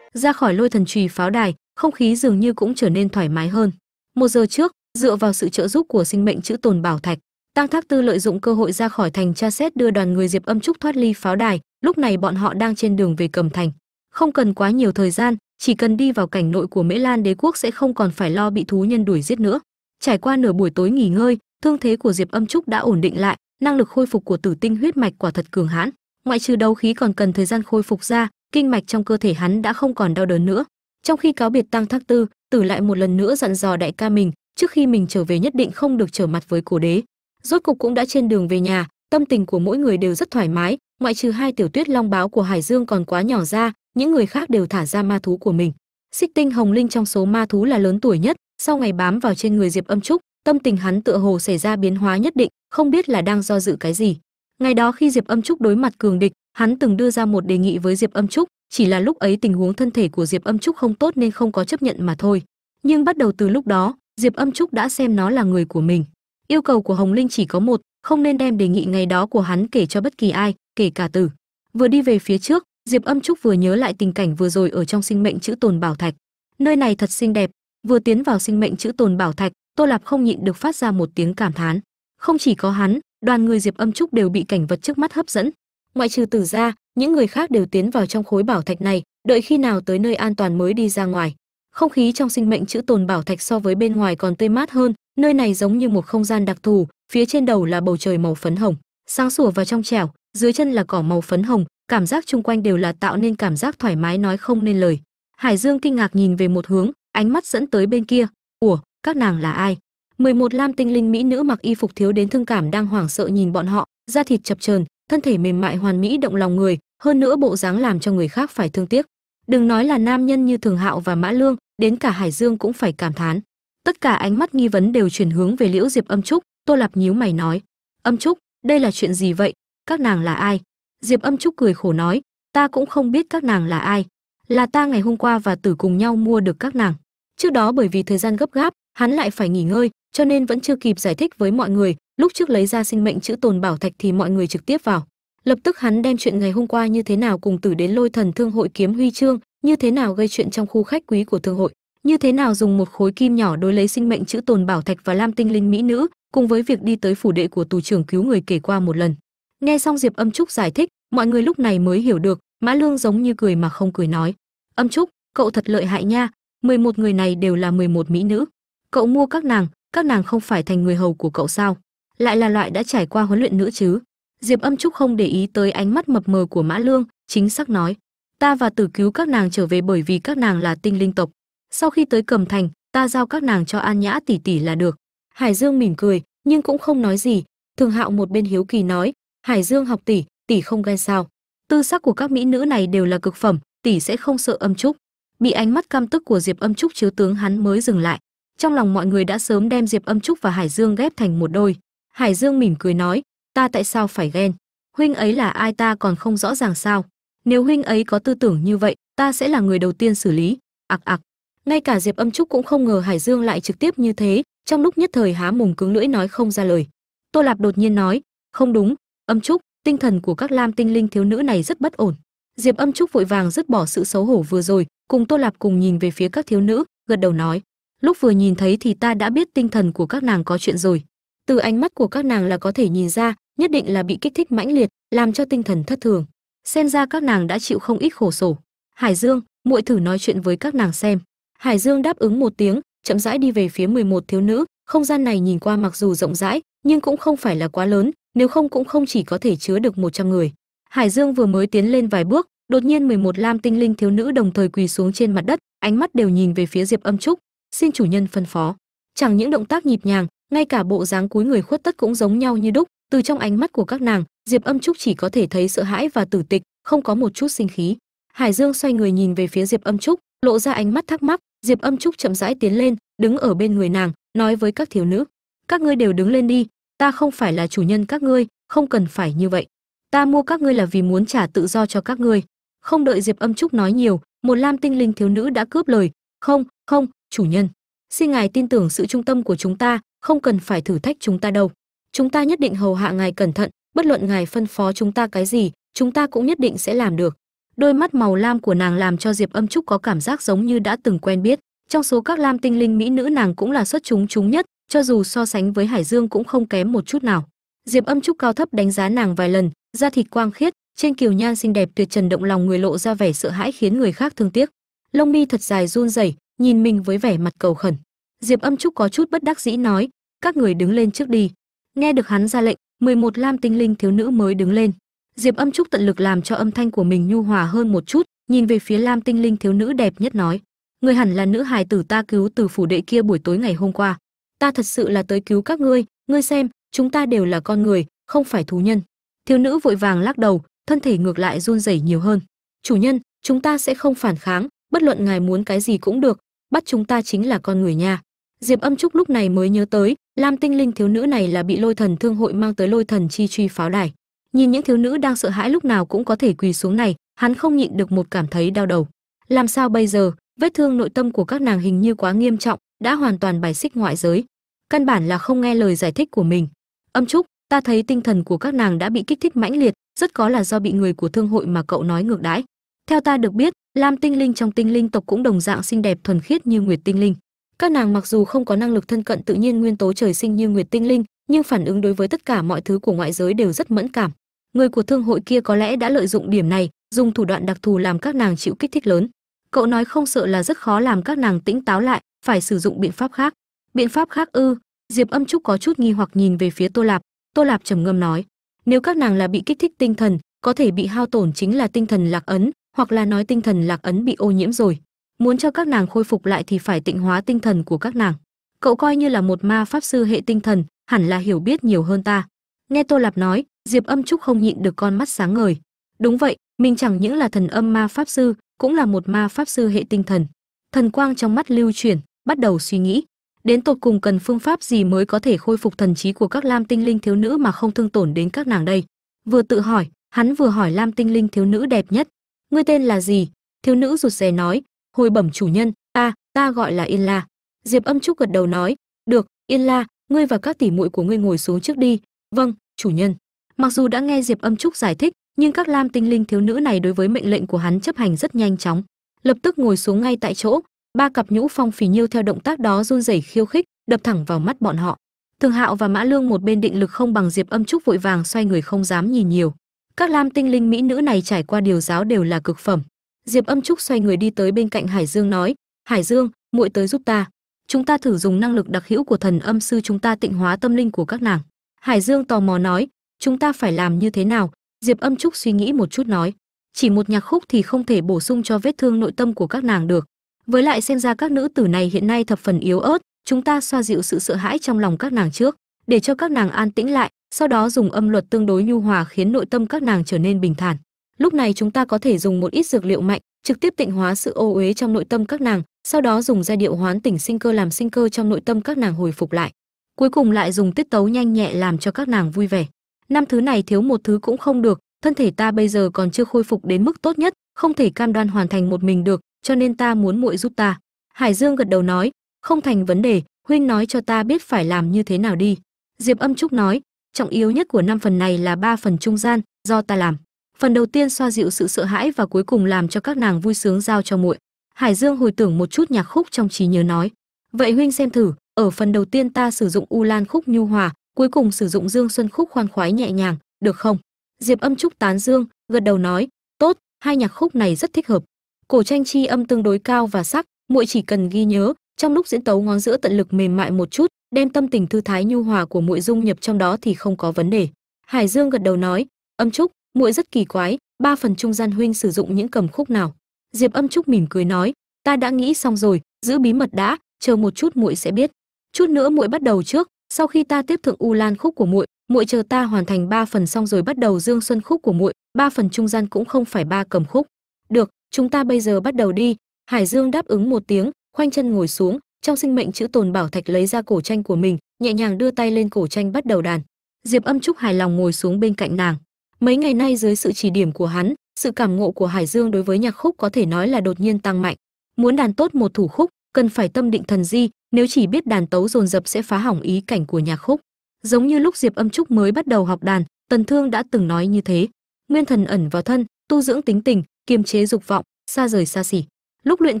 Ra khỏi lôi thần trùy pháo đài, không khí dường như cũng trở nên thoải mái hơn. Một giờ trước, dựa vào sự trợ giúp của sinh mệnh chữ tồn bảo thạch, tăng thác tư lợi dụng cơ hội ra khỏi thành tra xét đưa đoàn người diệp âm trúc thoát ly pháo đài, lúc này bọn họ đang trên đường về cầm thành. Không cần quá nhiều thời gian, chỉ cần đi vào cảnh nội của mễ lan đế quốc sẽ không còn phải lo bị thú nhân đuổi giết nữa. Trải qua nửa buổi tối nghỉ ngơi, thương thế của diệp âm trúc đã ổn định lại, năng lực khôi phục của tử tinh huyết mạch quả thật cường hãn. Ngoại trừ đấu khí còn cần thời gian khôi phục ra kinh mạch trong cơ thể hắn đã không còn đau đớn nữa. Trong khi cáo biệt tăng thác tư, tử lại một lần nữa dặn dò đại ca mình, trước khi mình trở về nhất định không được trở mặt với cổ đế. Rốt cục cũng đã trên đường về nhà, tâm tình của mỗi người đều rất thoải mái, ngoại trừ hai tiểu tuyết long báo của hải dương còn quá nhỏ ra, những người khác đều thả ra ma thú của mình. Xích tinh hồng linh trong số ma thú là lớn tuổi nhất, sau ngày bám vào trên người diệp âm trúc, tâm tình hắn tựa hồ xảy ra biến hóa nhất định, không biết là đang do dự cái gì. Ngày đó khi diệp âm trúc đối mặt cường địch hắn từng đưa ra một đề nghị với diệp âm trúc, chỉ là lúc ấy tình huống thân thể của diệp âm trúc không tốt nên không có chấp nhận mà thôi. Nhưng bắt đầu từ lúc đó, diệp âm trúc đã xem nó là người của mình. Yêu cầu của hồng linh chỉ có một, không nên đem đề nghị ngày đó của hắn kể cho bất kỳ ai, kể cả tử. Vừa đi về phía trước, diệp âm trúc vừa nhớ lại tình cảnh vừa rồi ở trong sinh mệnh chữ tồn bảo thạch. Nơi này thật xinh đẹp. Vừa tiến vào sinh mệnh chữ tồn bảo thạch, tô lạp không nhịn được phát ra một tiếng cảm thán. Không chỉ có hắn, đoàn người diệp âm trúc đều bị cảnh vật trước mắt hấp dẫn ngoại trừ tử ra những người khác đều tiến vào trong khối bảo thạch này, đợi khi nào tới nơi an toàn mới đi ra ngoài. Không khí trong sinh mệnh chữ tồn bảo thạch so với bên ngoài còn tươi mát hơn, nơi này giống như một không gian đặc thù, phía trên đầu là bầu trời màu phấn hồng, sáng sủa và trong trẻo, dưới chân là cỏ màu phấn hồng, cảm giác chung quanh đều là tạo nên cảm giác thoải mái nói không nên lời. Hải dương kinh ngạc nhìn về một hướng, ánh mắt dẫn tới bên kia. Ủa, các nàng là ai? 11 lam tinh linh mỹ nữ mặc y phục thiếu đến thương cảm đang hoảng sợ nhìn bọn họ, da thịt chập chờn thân thể mềm mại hoàn mỹ động lòng người, hơn nữa bộ dáng làm cho người khác phải thương tiếc. Đừng nói là nam nhân như thường hạo và mã lương, đến cả hải dương cũng phải cảm thán. Tất cả ánh mắt nghi vấn đều chuyển hướng về liễu diệp âm trúc, tô lạp nhíu mày nói, âm trúc, đây là chuyện gì vậy? Các nàng là ai? Diệp âm trúc cười khổ nói, ta cũng không biết các nàng là ai. Là ta ngày hôm qua và tử cùng nhau mua được các nàng. Trước đó bởi vì thời gian gấp gáp, hắn lại phải nghỉ ngơi, cho nên vẫn chưa kịp giải thích với mọi người lúc trước lấy ra sinh mệnh chữ tồn bảo thạch thì mọi người trực tiếp vào. Lập tức hắn đem chuyện ngày hôm qua như thế nào cùng tử đến lôi thần thương hội kiếm huy chương, như thế nào gây chuyện trong khu khách quý của thương hội, như thế nào dùng một khối kim nhỏ đối lấy sinh mệnh chữ tồn bảo thạch và lam tinh linh mỹ nữ, cùng với việc đi tới phủ đệ của tù trưởng cứu người kể qua một lần. Nghe xong diệp âm trúc giải thích, mọi người lúc này mới hiểu được, mã lương giống như cười mà không cười nói. Âm trúc, cậu thật lợi hại nha 11 người này đều là 11 mỹ nữ. Cậu mua các nàng các nàng không phải thành người hầu của cậu sao? Lại là loại đã trải qua huấn luyện nữa chứ? Diệp âm trúc không để ý tới ánh mắt mập mờ của mã lương, chính xác nói, ta và tử cứu các nàng trở về bởi vì các nàng là tinh linh tộc. Sau khi tới cầm thành, ta giao các nàng cho an nhã tỷ tỷ là được. Hải dương mỉm cười, nhưng cũng không nói gì. Thường hạo một bên hiếu kỳ nói, hải dương học tỷ tỷ không ghen sao? Tư sắc của các mỹ nữ này đều là cực phẩm, tỷ sẽ không sợ âm trúc. Bị ánh mắt căm tức của diệp âm trúc chiếu tướng hắn mới dừng lại. Trong lòng mọi người đã sớm đem diệp âm trúc và hải dương ghép thành một đôi hải dương mỉm cười nói, ta tại sao phải ghen? Huynh ấy là ai ta còn không rõ ràng sao? Nếu huynh ấy có tư tưởng như vậy, ta sẽ là người đầu tiên xử lý. Ặc ặc ngay cả diệp âm trúc cũng không ngờ hải dương lại trực tiếp như thế, trong lúc nhất thời há mồm cứng lưỡi nói không ra lời. Tô lạp đột nhiên nói, không đúng, âm trúc, tinh thần của các lam tinh linh thiếu nữ này rất bất ổn. Diệp âm trúc vội vàng dứt bỏ sự xấu hổ vừa rồi, cùng tô lạp cùng nhìn về phía các thiếu nữ, gật đầu nói, lúc vừa nhìn thấy thì ta đã biết tinh thần của các nàng có chuyện rồi từ ánh mắt của các nàng là có thể nhìn ra, nhất định là bị kích thích mãnh liệt, làm cho tinh thần thất thường. Xem ra các nàng đã chịu không ít khổ sổ. Hải dương, muội thử nói chuyện với các nàng xem. Hải dương đáp ứng một tiếng, chậm rãi đi về phía 11 thiếu nữ. Không gian này nhìn qua mặc dù rộng rãi, nhưng cũng không phải là quá lớn, nếu không cũng không chỉ có thể chứa được 100 người. Hải dương vừa mới tiến lên vài bước, đột nhiên 11 lam tinh linh thiếu nữ đồng thời quỳ xuống trên mặt đất, ánh mắt đều nhìn về phía diệp âm trúc. Xin chủ nhân phân phó. Chẳng những động tác nhịp nhàng ngay cả bộ dáng cúi người khuất tất cũng giống nhau như đúc, từ trong ánh mắt của các nàng, diệp âm trúc chỉ có thể thấy sợ hãi và tử tịch, không có một chút sinh khí. Hải dương xoay người nhìn về phía diệp âm trúc, lộ ra ánh mắt thắc mắc. Diệp âm trúc chậm rãi tiến lên, đứng ở bên người nàng, nói với các thiếu nữ, các ngươi đều đứng lên đi, ta không phải là chủ nhân các ngươi, không cần phải như vậy. Ta mua các ngươi là vì muốn trả tự do cho các ngươi. Không đợi diệp âm trúc nói nhiều, một lam tinh linh thiếu nữ đã cướp lời, không không, chủ nhân. Xin ngài tin tưởng sự trung tâm của chúng ta không cần phải thử thách chúng ta đâu. Chúng ta nhất định hầu hạ ngài cẩn thận, bất luận ngài phân phó chúng ta cái gì, chúng ta cũng nhất định sẽ làm được. Đôi mắt màu lam của nàng làm cho diệp âm trúc có cảm giác giống như đã từng quen biết. Trong số các lam tinh linh mỹ nữ, nàng cũng là xuất chúng chúng nhất, cho dù so sánh với hải dương cũng không kém một chút nào. Diệp âm trúc cao thấp đánh giá nàng vài lần, da thịt quang khiết, trên kiều nhan xinh đẹp tuyệt trần động lòng người lộ ra vẻ sợ hãi khiến người khác thương tiếc. Lông mi thật dài run rẩy, nhìn mình với vẻ mặt cầu khẩn diệp âm trúc có chút bất đắc dĩ nói, các người đứng lên trước đi. Nghe được hắn ra lệnh 11 lam tinh linh thiếu nữ mới đứng lên. Diệp âm trúc tận lực làm cho âm thanh của mình nhu hòa hơn một chút, nhìn về phía lam tinh linh thiếu nữ đẹp nhất nói người hẳn là nữ hài tử ta cứu từ phủ đệ kia buổi tối ngày hôm qua. Ta thật sự là tới cứu các ngươi ngươi xem, chúng ta đều là con người, không phải thú nhân. Thiếu nữ vội vàng lắc đầu, thân thể ngược lại run rẩy nhiều hơn. Chủ nhân, chúng ta sẽ không phản kháng, bất luận ngài muốn cái gì cũng được, bắt chúng ta chính là con người nha diệp âm trúc lúc này mới nhớ tới, lam tinh linh thiếu nữ này là bị lôi thần thương hội mang tới lôi thần chi truy pháo đài. Nhìn những thiếu nữ đang sợ hãi lúc nào cũng có thể quỳ xuống này, hắn không nhịn được một cảm thấy đau đầu. Làm sao bây giờ? Vết thương nội tâm của các nàng hình như quá nghiêm trọng, đã hoàn toàn bài xích ngoại giới. Căn bản là không nghe lời giải thích của mình. Âm trúc, ta thấy tinh thần của các nàng đã bị kích thích mãnh liệt, rất có là do bị người của thương hội mà cậu nói ngược đãi. Theo ta được biết, lam tinh linh trong tinh linh tộc cũng đồng dạng xinh đẹp thuần khiết như nguyệt tinh linh các nàng mặc dù không có năng lực thân cận tự nhiên nguyên tố trời sinh như nguyệt tinh linh, nhưng phản ứng đối với tất cả mọi thứ của ngoại giới đều rất mẫn cảm. Người của thương hội kia có lẽ đã lợi dụng điểm này, dùng thủ đoạn đặc thù làm các nàng chịu kích thích lớn. Cậu nói không sợ là rất khó làm các nàng tĩnh táo lại, phải sử dụng biện pháp khác. Biện pháp khác ư? Diệp âm trúc có chút nghi hoặc nhìn về phía tô lạp. Tô lạp trầm ngâm nói, nếu các nàng là bị kích thích tinh thần, có thể bị hao tổn chính là tinh thần lạc ấn, hoặc là nói tinh thần lạc ấn bị ô nhiễm rồi muốn cho các nàng khôi phục lại thì phải tịnh hóa tinh thần của các nàng. Cậu coi như là một ma pháp sư hệ tinh thần, hẳn là hiểu biết nhiều hơn ta. Nghe tô lạp nói, diệp âm trúc không nhịn được con mắt sáng ngời. Đúng vậy, mình chẳng những là thần âm ma pháp sư, cũng là một ma pháp sư hệ tinh thần. Thần quang trong mắt lưu chuyển, bắt đầu suy nghĩ. Đến tột cùng cần phương pháp gì mới có thể khôi phục thần trí của các lam tinh linh thiếu nữ mà không thương tổn đến các nàng đây? Vừa tự hỏi, hắn vừa hỏi lam tinh linh thiếu nữ đẹp nhất. Ngươi tên là gì? Thiếu nữ rụt rè nói hồi bẩm chủ nhân ta ta gọi là yên la. Diệp âm trúc gật đầu nói, được, yên la, ngươi và các tỷ muội của ngươi ngồi xuống trước đi. Vâng chủ nhân. Mặc dù đã nghe diệp âm trúc giải thích, nhưng các lam tinh linh thiếu nữ này đối với mệnh lệnh của hắn chấp hành rất nhanh chóng. Lập tức ngồi xuống ngay tại chỗ, ba cặp nhũ phong phì nhiêu theo động tác đó run rẩy khiêu khích, đập thẳng vào mắt bọn họ. Thường hạo và mã lương một bên định lực không bằng diệp âm trúc vội vàng xoay người không dám nhìn nhiều. Các lam tinh linh mỹ nữ này trải qua điều giáo đều là cực phẩm diệp âm trúc xoay người đi tới bên cạnh hải dương nói, hải dương, muội tới giúp ta. Chúng ta thử dùng năng lực đặc hữu của thần âm sư chúng ta tịnh hóa tâm linh của các nàng. Hải dương tò mò nói, chúng ta phải làm như thế nào? Diệp âm trúc suy nghĩ một chút nói, chỉ một nhạc khúc thì không thể bổ sung cho vết thương nội tâm của các nàng được. Với lại xem ra các nữ tử này hiện nay thập phần yếu ớt, chúng ta xoa dịu sự sợ hãi trong lòng các nàng trước, để cho các nàng an tĩnh lại, sau đó dùng âm luật tương đối nhu hòa khiến nội tâm các nàng trở nên bình thản lúc này chúng ta có thể dùng một ít dược liệu mạnh, trực tiếp tịnh hóa sự ô uế trong nội tâm các nàng, sau đó dùng giai điệu hoán tỉnh sinh cơ làm sinh cơ trong nội tâm các nàng hồi phục lại. Cuối cùng lại dùng tiết tấu nhanh nhẹ làm cho các nàng vui vẻ. Năm thứ này thiếu một thứ cũng không được, thân thể ta bây giờ còn chưa khôi phục đến mức tốt nhất, không thể cam đoan hoàn thành một mình được, cho nên ta muốn muội giúp ta. Hải dương gật đầu nói, không thành vấn đề, huynh nói cho ta biết phải làm như thế nào đi. Diệp âm trúc nói, trọng yếu nhất của năm phần này là ba phần trung gian, do ta làm phần đầu tiên xoa dịu sự sợ hãi và cuối cùng làm cho các nàng vui sướng giao cho muội. Hải dương hồi tưởng một chút nhạc khúc trong trí nhớ nói, vậy huynh xem thử, ở phần đầu tiên ta sử dụng u lan khúc nhu hòa, cuối cùng sử dụng dương xuân khúc khoan khoái nhẹ nhàng, được không? Diệp âm trúc tán dương, gật đầu nói, tốt, hai nhạc khúc này rất thích hợp. Cổ tranh chi âm tương đối cao và sắc, muội chỉ cần ghi nhớ, trong lúc diễn tấu ngón giữa tận lực mềm mại một chút, đem tâm tình thư thái nhu hòa của muội dung nhập trong đó thì không có vấn đề. Hải dương gật đầu nói, âm trúc muội rất kỳ quái, ba phần trung gian huynh sử dụng những cầm khúc nào? Diệp âm trúc mỉm cười nói, ta đã nghĩ xong rồi, giữ bí mật đã, chờ một chút muội sẽ biết. Chút nữa muội bắt đầu trước, sau khi ta tiếp thượng u lan khúc của muội muội chờ ta hoàn thành ba phần xong rồi bắt đầu dương xuân khúc của muội, ba phần trung gian cũng không phải ba cầm khúc. Được, chúng ta bây giờ bắt đầu đi. Hải dương đáp ứng một tiếng, khoanh chân ngồi xuống, trong sinh mệnh chữ tồn bảo thạch lấy ra cổ tranh của mình, nhẹ nhàng đưa tay lên cổ tranh bắt đầu đàn. Diệp âm trúc hài lòng ngồi xuống bên cạnh nàng mấy ngày nay dưới sự chỉ điểm của hắn, sự cảm ngộ của hải dương đối với nhạc khúc có thể nói là đột nhiên tăng mạnh. Muốn đàn tốt một thủ khúc, cần phải tâm định thần di, nếu chỉ biết đàn tấu dồn dập sẽ phá hỏng ý cảnh của nhạc khúc. Giống như lúc diệp âm trúc mới bắt đầu học đàn, tần thương đã từng nói như thế. Nguyên thần ẩn vào thân, tu dưỡng tính tình, kiềm chế dục vọng, xa rời xa xỉ. Lúc luyện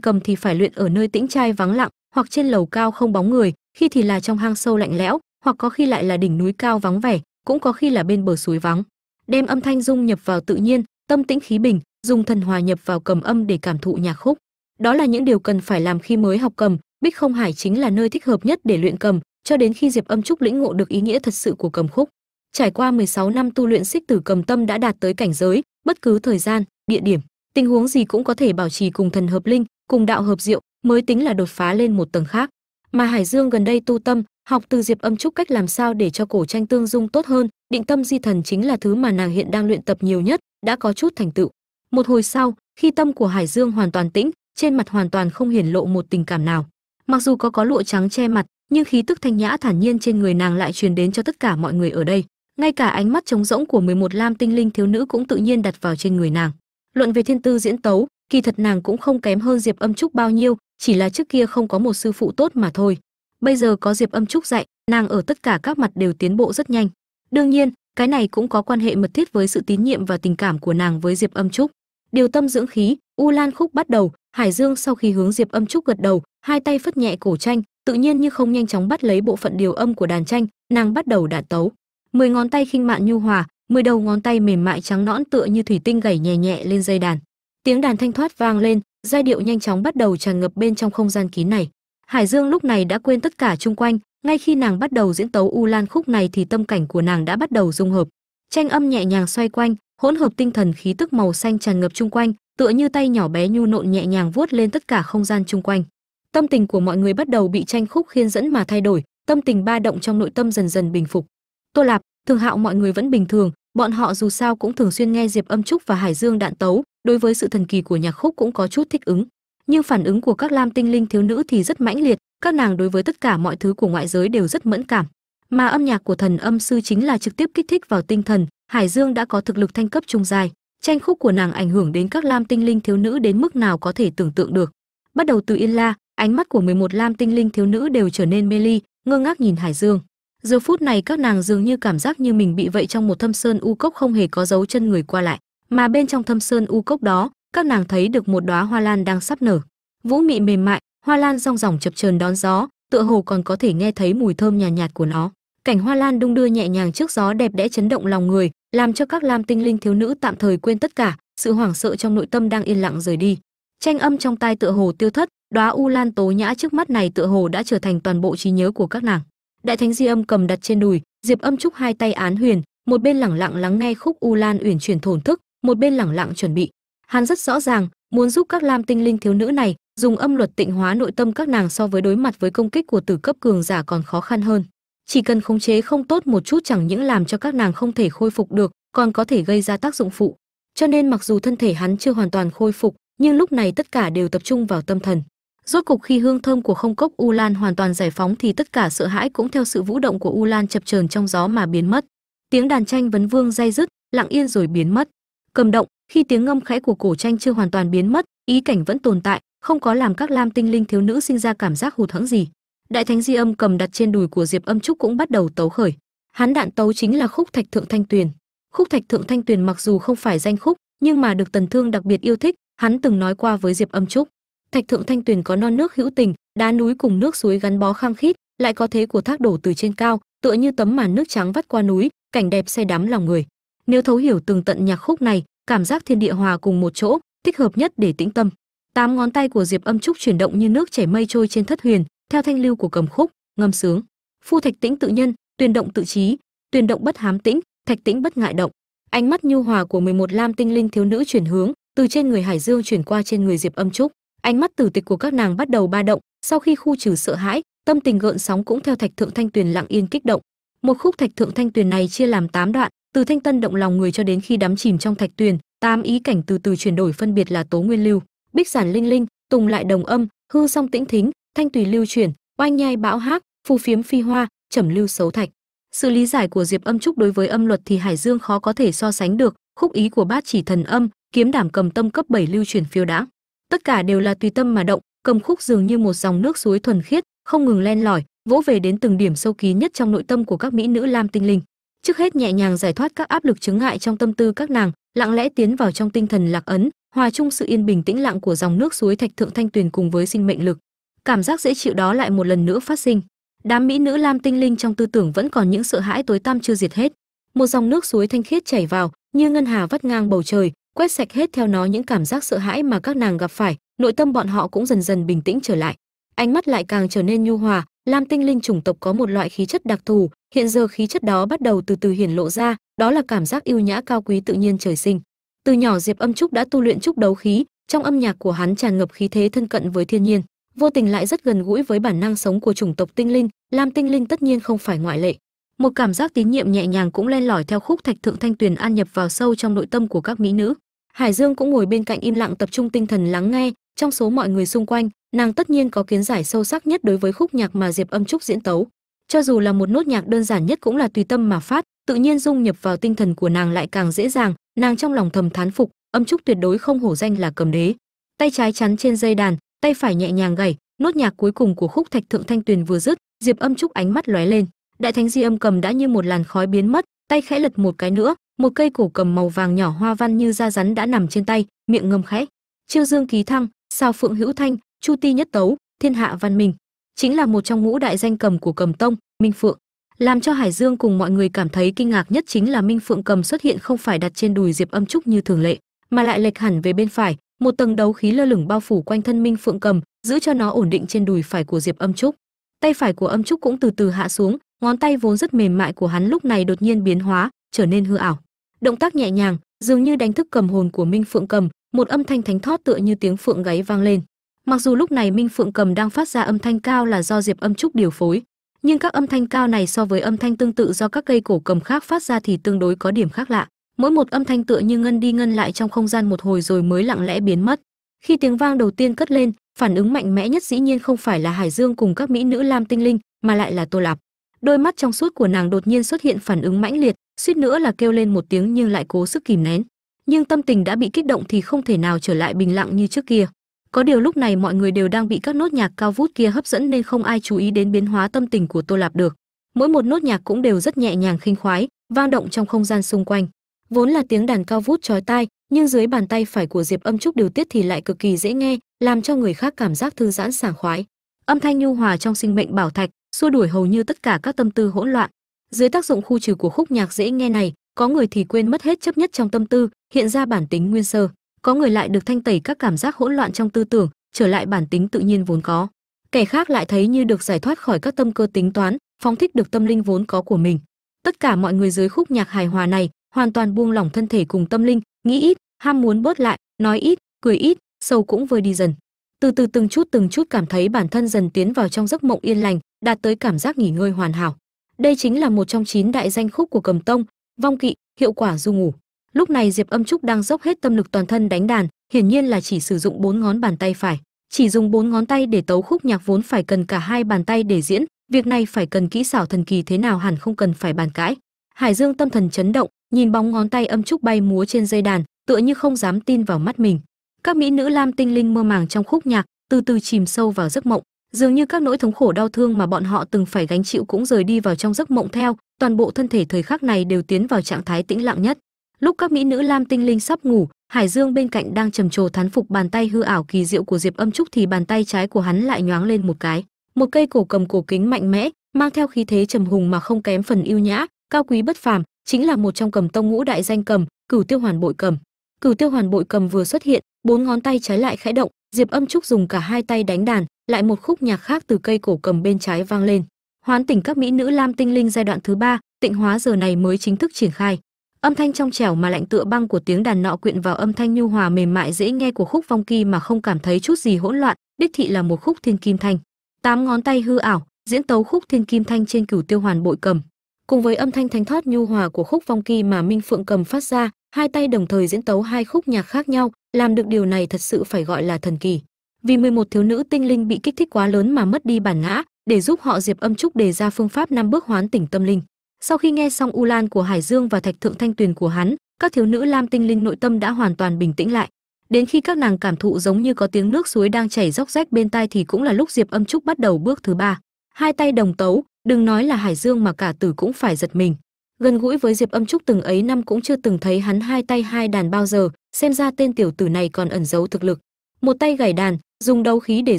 cầm thì phải luyện ở nơi tĩnh trai vắng lặng, hoặc trên lầu cao không bóng người, khi thì là trong hang sâu lạnh lẽo, hoặc có khi lại là đỉnh núi cao vắng vẻ, cũng có khi là bên bờ suối vắng đem âm thanh dung nhập vào tự nhiên, tâm tĩnh khí bình, dùng thần hòa nhập vào cầm âm để cảm thụ nhạc khúc. Đó là những điều cần phải làm khi mới học cầm, bích không hải chính là nơi thích hợp nhất để luyện cầm, cho đến khi diệp âm trúc lĩnh ngộ được ý nghĩa thật sự của cầm khúc. Trải qua 16 năm tu luyện xích tử cầm tâm đã đạt tới cảnh giới, bất cứ thời gian, địa điểm, tình huống gì cũng có thể bảo trì cùng thần hợp linh, cùng đạo hợp diệu, mới tính là đột phá lên một tầng khác. Mà hải dương gần đây tu tâm học từ diệp âm trúc cách làm sao để cho cổ tranh tương dung tốt hơn, định tâm di thần chính là thứ mà nàng hiện đang luyện tập nhiều nhất, đã có chút thành tựu. Một hồi sau, khi tâm của hải dương hoàn toàn tĩnh, trên mặt hoàn toàn không hiển lộ một tình cảm nào. Mặc dù có có lụa trắng che mặt, nhưng khí tức thanh nhã thản nhiên trên người nàng lại truyền đến cho tất cả mọi người ở đây. Ngay cả ánh mắt trống rỗng của 11 lam tinh linh thiếu nữ cũng tự nhiên đặt vào trên người nàng. Luận về thiên tư diễn tấu, kỳ thật nàng cũng không kém hơn diệp âm trúc bao nhiêu, chỉ là trước kia không có một sư phụ tốt mà thôi bây giờ có diệp âm trúc dạy, nàng ở tất cả các mặt đều tiến bộ rất nhanh. Đương nhiên, cái này cũng có quan hệ mật thiết với sự tín nhiệm và tình cảm của nàng với diệp âm trúc. Điều tâm dưỡng khí, u lan khúc bắt đầu, hải dương sau khi hướng diệp âm trúc gật đầu, hai tay phất nhẹ cổ tranh, tự nhiên như không nhanh chóng bắt lấy bộ phận điều âm của đàn tranh, nàng bắt đầu đạn tấu. Mười ngón tay khinh mạn nhu hòa, mười đầu ngón tay mềm mại trắng nõn tựa như thủy tinh gảy nhẹ nhẹ lên dây đàn. Tiếng đàn thanh thoát vang lên, giai điệu nhanh chóng bắt đầu tràn ngập bên trong không gian kín này hải dương lúc này đã quên tất cả chung quanh, ngay khi nàng bắt đầu diễn tấu u lan khúc này thì tâm cảnh của nàng đã bắt đầu dung hợp. Tranh âm nhẹ nhàng xoay quanh, hỗn hợp tinh thần khí tức màu xanh tràn ngập chung quanh, tựa như tay nhỏ bé nhu nộn nhẹ nhàng vuốt lên tất cả không gian chung quanh. Tâm tình của mọi người bắt đầu bị tranh khúc khiên dẫn mà thay đổi, tâm tình ba động trong nội tâm dần dần bình phục. Tô lạp, thường hạo mọi người vẫn bình thường, bọn họ dù sao cũng thường xuyên nghe diệp âm trúc và hải dương đạn tấu, đối với sự thần kỳ của nhạc khúc cũng có chút thích ứng nhưng phản ứng của các lam tinh linh thiếu nữ thì rất mãnh liệt, các nàng đối với tất cả mọi thứ của ngoại giới đều rất mẫn cảm. Mà âm nhạc của thần âm sư chính là trực tiếp kích thích vào tinh thần, hải dương đã có thực lực thanh cấp trung dài tranh khúc của nàng ảnh hưởng đến các lam tinh linh thiếu nữ đến mức nào có thể tưởng tượng được. Bắt đầu từ yên la, ánh mắt của 11 lam tinh linh thiếu nữ đều trở nên mê ly, ngơ ngác nhìn hải dương. Giờ phút này các nàng dường như cảm giác như mình bị vậy trong một thâm sơn u cốc không hề có dấu chân người qua lại, mà bên trong thâm sơn u cốc đó các nàng thấy được một đóa hoa lan đang sắp nở. Vũ mị mềm mại hoa lan rong ròng chập chờn đón gió tựa hồ còn có thể nghe thấy mùi thơm nhàn nhạt, nhạt của nó. Cảnh hoa lan đung đưa nhẹ nhàng trước gió đẹp đẽ chấn động lòng người làm cho các lam tinh linh thiếu nữ tạm thời quên tất cả sự hoảng sợ trong nội tâm đang yên lặng rời đi. Tranh âm trong tai tựa hồ tiêu thất đóa u lan tố nhã trước mắt này tựa hồ đã trở thành toàn bộ trí nhớ của các nàng. Đại thánh di âm cầm đặt trên đùi diệp âm trúc hai tay án huyền một bên lẳng lặng lắng nghe khúc u lan uyển chuyển thổn thức một bên lẳng lặng chuẩn bị hắn rất rõ ràng, muốn giúp các lam tinh linh thiếu nữ này dùng âm luật tịnh hóa nội tâm các nàng so với đối mặt với công kích của tử cấp cường giả còn khó khăn hơn. Chỉ cần khống chế không tốt một chút chẳng những làm cho các nàng không thể khôi phục được, còn có thể gây ra tác dụng phụ. Cho nên mặc dù thân thể hắn chưa hoàn toàn khôi phục, nhưng lúc này tất cả đều tập trung vào tâm thần. Rốt cục khi hương thơm của không cốc u lan hoàn toàn giải phóng thì tất cả sợ hãi cũng theo sự vũ động của u lan chập chờn trong gió mà biến mất. Tiếng đàn tranh vấn vương day dứt, lặng yên rồi biến mất. Cầm động khi tiếng ngâm khẽ của cổ tranh chưa hoàn toàn biến mất, ý cảnh vẫn tồn tại, không có làm các lam tinh linh thiếu nữ sinh ra cảm giác hụt hẫng gì. Đại thánh di âm cầm đặt trên đùi của diệp âm trúc cũng bắt đầu tấu khởi. Hắn đạn tấu chính là khúc thạch thượng thanh tuyền. Khúc thạch thượng thanh tuyền mặc dù không phải danh khúc, nhưng mà được tần thương đặc biệt yêu thích, hắn từng nói qua với diệp âm trúc. Thạch thượng thanh tuyền có non nước hữu tình, đá núi cùng nước suối gắn bó khăng khít, lại có thế của thác đổ từ trên cao, tựa như tấm màn nước trắng vắt qua núi, cảnh đẹp say đắm lòng người. Nếu thấu hiểu từng tận nhạc khúc này cảm giác thiên địa hòa cùng một chỗ, thích hợp nhất để tĩnh tâm. Tám ngón tay của diệp âm trúc chuyển động như nước chảy mây trôi trên thất huyền, theo thanh lưu của cầm khúc, ngâm sướng. Phu thạch tĩnh tự nhân tuyền động tự trí tuyền động bất hám tĩnh, thạch tĩnh bất ngại động. Ánh mắt nhu hòa của 11 lam tinh linh thiếu nữ chuyển hướng, từ trên người hải dương chuyển qua trên người diệp âm trúc. Ánh mắt tử tịch của các nàng bắt đầu ba động, sau khi khu trừ sợ hãi, tâm tình gợn sóng cũng theo thạch thượng thanh tuyền lặng yên kích động. Một khúc thạch thượng thanh tuyền này chia làm 8 đoạn từ thanh tân động lòng người cho đến khi đắm chìm trong thạch tuyền, tám ý cảnh từ từ chuyển đổi phân biệt là tố nguyên lưu, bích giản linh linh, tùng lại đồng âm, hư song tĩnh thính, thanh tùy lưu chuyển, oanh nhai bão hát phù phiếm phi hoa, trầm lưu xấu thạch. Sự lý giải của diệp âm trúc đối với âm luật thì hải dương khó có thể so sánh được, khúc ý của bát chỉ thần âm, kiếm đảm cầm tâm cấp 7 lưu chuyển phiêu đã tất cả đều là tùy tâm mà động, cầm khúc dường như một dòng nước suối thuần khiết, không ngừng len lỏi, vỗ về đến từng điểm sâu kín nhất trong nội tâm của các mỹ nữ lam tinh linh trước hết nhẹ nhàng giải thoát các áp lực chứng ngại trong tâm tư các nàng, lặng lẽ tiến vào trong tinh thần lạc ấn, hòa chung sự yên bình tĩnh lặng của dòng nước suối thạch thượng thanh tuyền cùng với sinh mệnh lực. Cảm giác dễ chịu đó lại một lần nữa phát sinh. Đám mỹ nữ lam tinh linh trong tư tưởng vẫn còn những sợ hãi tối tăm chưa diệt hết. Một dòng nước suối thanh khiết chảy vào, như ngân hà vắt ngang bầu trời, quét sạch hết theo nó những cảm giác sợ hãi mà các nàng gặp phải, nội tâm bọn họ cũng dần dần bình tĩnh trở lại. Ánh mắt lại càng trở nên nhu hòa, lam tinh linh chủng tộc có một loại khí chất đặc thù hiện giờ khí chất đó bắt đầu từ từ hiển lộ ra, đó là cảm giác yêu nhã cao quý tự nhiên trời sinh. Từ nhỏ diệp âm trúc đã tu luyện trúc đấu khí, trong âm nhạc của hắn tràn ngập khí thế thân cận với thiên nhiên. Vô tình lại rất gần gũi với bản năng sống của chủng tộc tinh linh, lam tinh linh tất nhiên không phải ngoại lệ. Một cảm giác tín nhiệm nhẹ nhàng cũng len lỏi theo khúc thạch thượng thanh tuyền an nhập vào sâu trong nội tâm của các mỹ nữ. Hải dương cũng ngồi bên cạnh im lặng tập trung tinh thần lắng nghe, trong số mọi người xung quanh, nàng tất nhiên có kiến giải sâu sắc nhất đối với khúc nhạc mà diệp âm trúc diễn tấu cho dù là một nốt nhạc đơn giản nhất cũng là tùy tâm mà phát, tự nhiên dung nhập vào tinh thần của nàng lại càng dễ dàng, nàng trong lòng thầm thán phục, âm trúc tuyệt đối không hổ danh là cầm đế. Tay trái chắn trên dây đàn, tay phải nhẹ nhàng gảy, nốt nhạc cuối cùng của khúc thạch thượng thanh tuyền vừa dứt, diệp âm trúc ánh mắt lóe lên. Đại thánh di âm cầm đã như một làn khói biến mất, tay khẽ lật một cái nữa, một cây cổ cầm màu vàng nhỏ hoa văn như da rắn đã nằm trên tay, miệng ngâm khẽ. Chiêu dương ký thăng, sao phượng hữu thanh, chu ti nhất tấu, thiên hạ văn minh. Chính là một trong ngũ đại danh cầm của cầm tông minh phượng. Làm cho hải dương cùng mọi người cảm thấy kinh ngạc nhất chính là minh phượng cầm xuất hiện không phải đặt trên đùi diệp âm trúc như thường lệ, mà lại lệch hẳn về bên phải, một tầng đấu khí lơ lửng bao phủ quanh thân minh phượng cầm, giữ cho nó ổn định trên đùi phải của diệp âm trúc. Tay phải của âm trúc cũng từ từ hạ xuống, ngón tay vốn rất mềm mại của hắn lúc này đột nhiên biến hóa, trở nên hư ảo. Động tác nhẹ nhàng, dường như đánh thức cầm hồn của minh phượng cầm, một âm thanh thánh thót tựa như tiếng phượng gáy vang lên. Mặc dù lúc này minh phượng cầm đang phát ra âm thanh cao là do diệp âm trúc điều phối nhưng các âm thanh cao này so với âm thanh tương tự do các cây cổ cầm khác phát ra thì tương đối có điểm khác lạ. Mỗi một âm thanh tựa như ngân đi ngân lại trong không gian một hồi rồi mới lặng lẽ biến mất. Khi tiếng vang đầu tiên cất lên, phản ứng mạnh mẽ nhất dĩ nhiên không phải là hải dương cùng các mỹ nữ lam tinh linh, mà lại là tô lạp. Đôi mắt trong suốt của nàng đột nhiên xuất hiện phản ứng mãnh liệt, suýt nữa là kêu lên một tiếng nhưng lại cố sức kìm nén. Nhưng tâm tình đã bị kích động thì không thể nào trở lại bình lặng như trước kia có điều lúc này mọi người đều đang bị các nốt nhạc cao vút kia hấp dẫn nên không ai chú ý đến biến hóa tâm tình của tô lạp được. Mỗi một nốt nhạc cũng đều rất nhẹ nhàng khinh khoái, vang động trong không gian xung quanh. Vốn là tiếng đàn cao vút chói tai, nhưng dưới bàn tay phải của diệp âm trúc điều tiết thì lại cực kỳ dễ nghe, làm cho người khác cảm giác thư giãn sảng khoái. Âm thanh nhu hòa trong sinh mệnh bảo thạch, xua đuổi hầu như tất cả các tâm tư hỗn loạn. Dưới tác dụng khu trừ của khúc nhạc dễ nghe này, có người thì quên mất hết chấp nhất trong tâm tư, hiện ra bản tính nguyên sơ có người lại được thanh tẩy các cảm giác hỗn loạn trong tư tưởng, trở lại bản tính tự nhiên vốn có. Kẻ khác lại thấy như được giải thoát khỏi các tâm cơ tính toán, phóng thích được tâm linh vốn có của mình. Tất cả mọi người dưới khúc nhạc hài hòa này hoàn toàn buông lỏng thân thể cùng tâm linh, nghĩ ít, ham muốn bớt lại, nói ít, cười ít, sâu cũng vơi đi dần. Từ từ từng chút từng chút cảm thấy bản thân dần tiến vào trong giấc mộng yên lành, đạt tới cảm giác nghỉ ngơi hoàn hảo. Đây chính là một trong chín đại danh khúc của cầm tông, vong kỵ, hiệu quả du ngủ lúc này diệp âm trúc đang dốc hết tâm lực toàn thân đánh đàn, hiển nhiên là chỉ sử dụng bốn ngón bàn tay phải. Chỉ dùng bốn ngón tay để tấu khúc nhạc vốn phải cần cả hai bàn tay để diễn, việc này phải cần kỹ xảo thần kỳ thế nào hẳn không cần phải bàn cãi. Hải dương tâm thần chấn động, nhìn bóng ngón tay âm trúc bay múa trên dây đàn, tựa như không dám tin vào mắt mình. Các mỹ nữ lam tinh linh mơ màng trong khúc nhạc, từ từ chìm sâu vào giấc mộng. Dường như các nỗi thống khổ đau thương mà bọn họ từng phải gánh chịu cũng rời đi vào trong giấc mộng theo, toàn bộ thân thể thời khắc này đều tiến vào trạng thái tĩnh lặng nhất lúc các mỹ nữ lam tinh linh sắp ngủ, hải dương bên cạnh đang trầm trồ thán phục bàn tay hư ảo kỳ diệu của diệp âm trúc thì bàn tay trái của hắn lại nhoáng lên một cái. Một cây cổ cầm cổ kính mạnh mẽ, mang theo khí thế trầm hùng mà không kém phần yêu nhã, cao quý bất phàm, chính là một trong cầm tông ngũ đại danh cầm, cửu tiêu hoàn bội cầm. Cửu tiêu hoàn bội cầm vừa xuất hiện, bốn ngón tay trái lại khẽ động, diệp âm trúc dùng cả hai tay đánh đàn, lại một khúc nhạc khác từ cây cổ cầm bên trái vang lên. Hoán tỉnh các mỹ nữ lam tinh linh giai đoạn thứ ba, tịnh hóa giờ này mới chính thức triển khai âm thanh trong trẻo mà lạnh tựa băng của tiếng đàn nọ quyện vào âm thanh nhu hòa mềm mại dễ nghe của khúc phong kỳ mà không cảm thấy chút gì hỗn loạn, đích thị là một khúc thiên kim thanh. Tám ngón tay hư ảo, diễn tấu khúc thiên kim thanh trên cửu tiêu hoàn bội cầm. Cùng với âm thanh thanh thoát nhu hòa của khúc phong kỳ mà minh phượng cầm phát ra, hai tay đồng thời diễn tấu hai khúc nhạc khác nhau, làm được điều này thật sự phải gọi là thần kỳ. Vì 11 thiếu nữ tinh linh bị kích thích quá lớn mà mất đi bản ngã, để giúp họ diệp âm trúc đề ra phương pháp năm bước hoán tỉnh tâm linh sau khi nghe xong u lan của hải dương và thạch thượng thanh tuyền của hắn, các thiếu nữ lam tinh linh nội tâm đã hoàn toàn bình tĩnh lại. Đến khi các nàng cảm thụ giống như có tiếng nước suối đang chảy róc rách bên tai thì cũng là lúc diệp âm trúc bắt đầu bước thứ ba. Hai tay đồng tấu, đừng nói là hải dương mà cả tử cũng phải giật mình. Gần gũi với diệp âm trúc từng ấy năm cũng chưa từng thấy hắn hai tay hai đàn bao giờ, xem ra tên tiểu tử này còn ẩn giấu thực lực. Một tay gảy đàn, dùng đấu khí để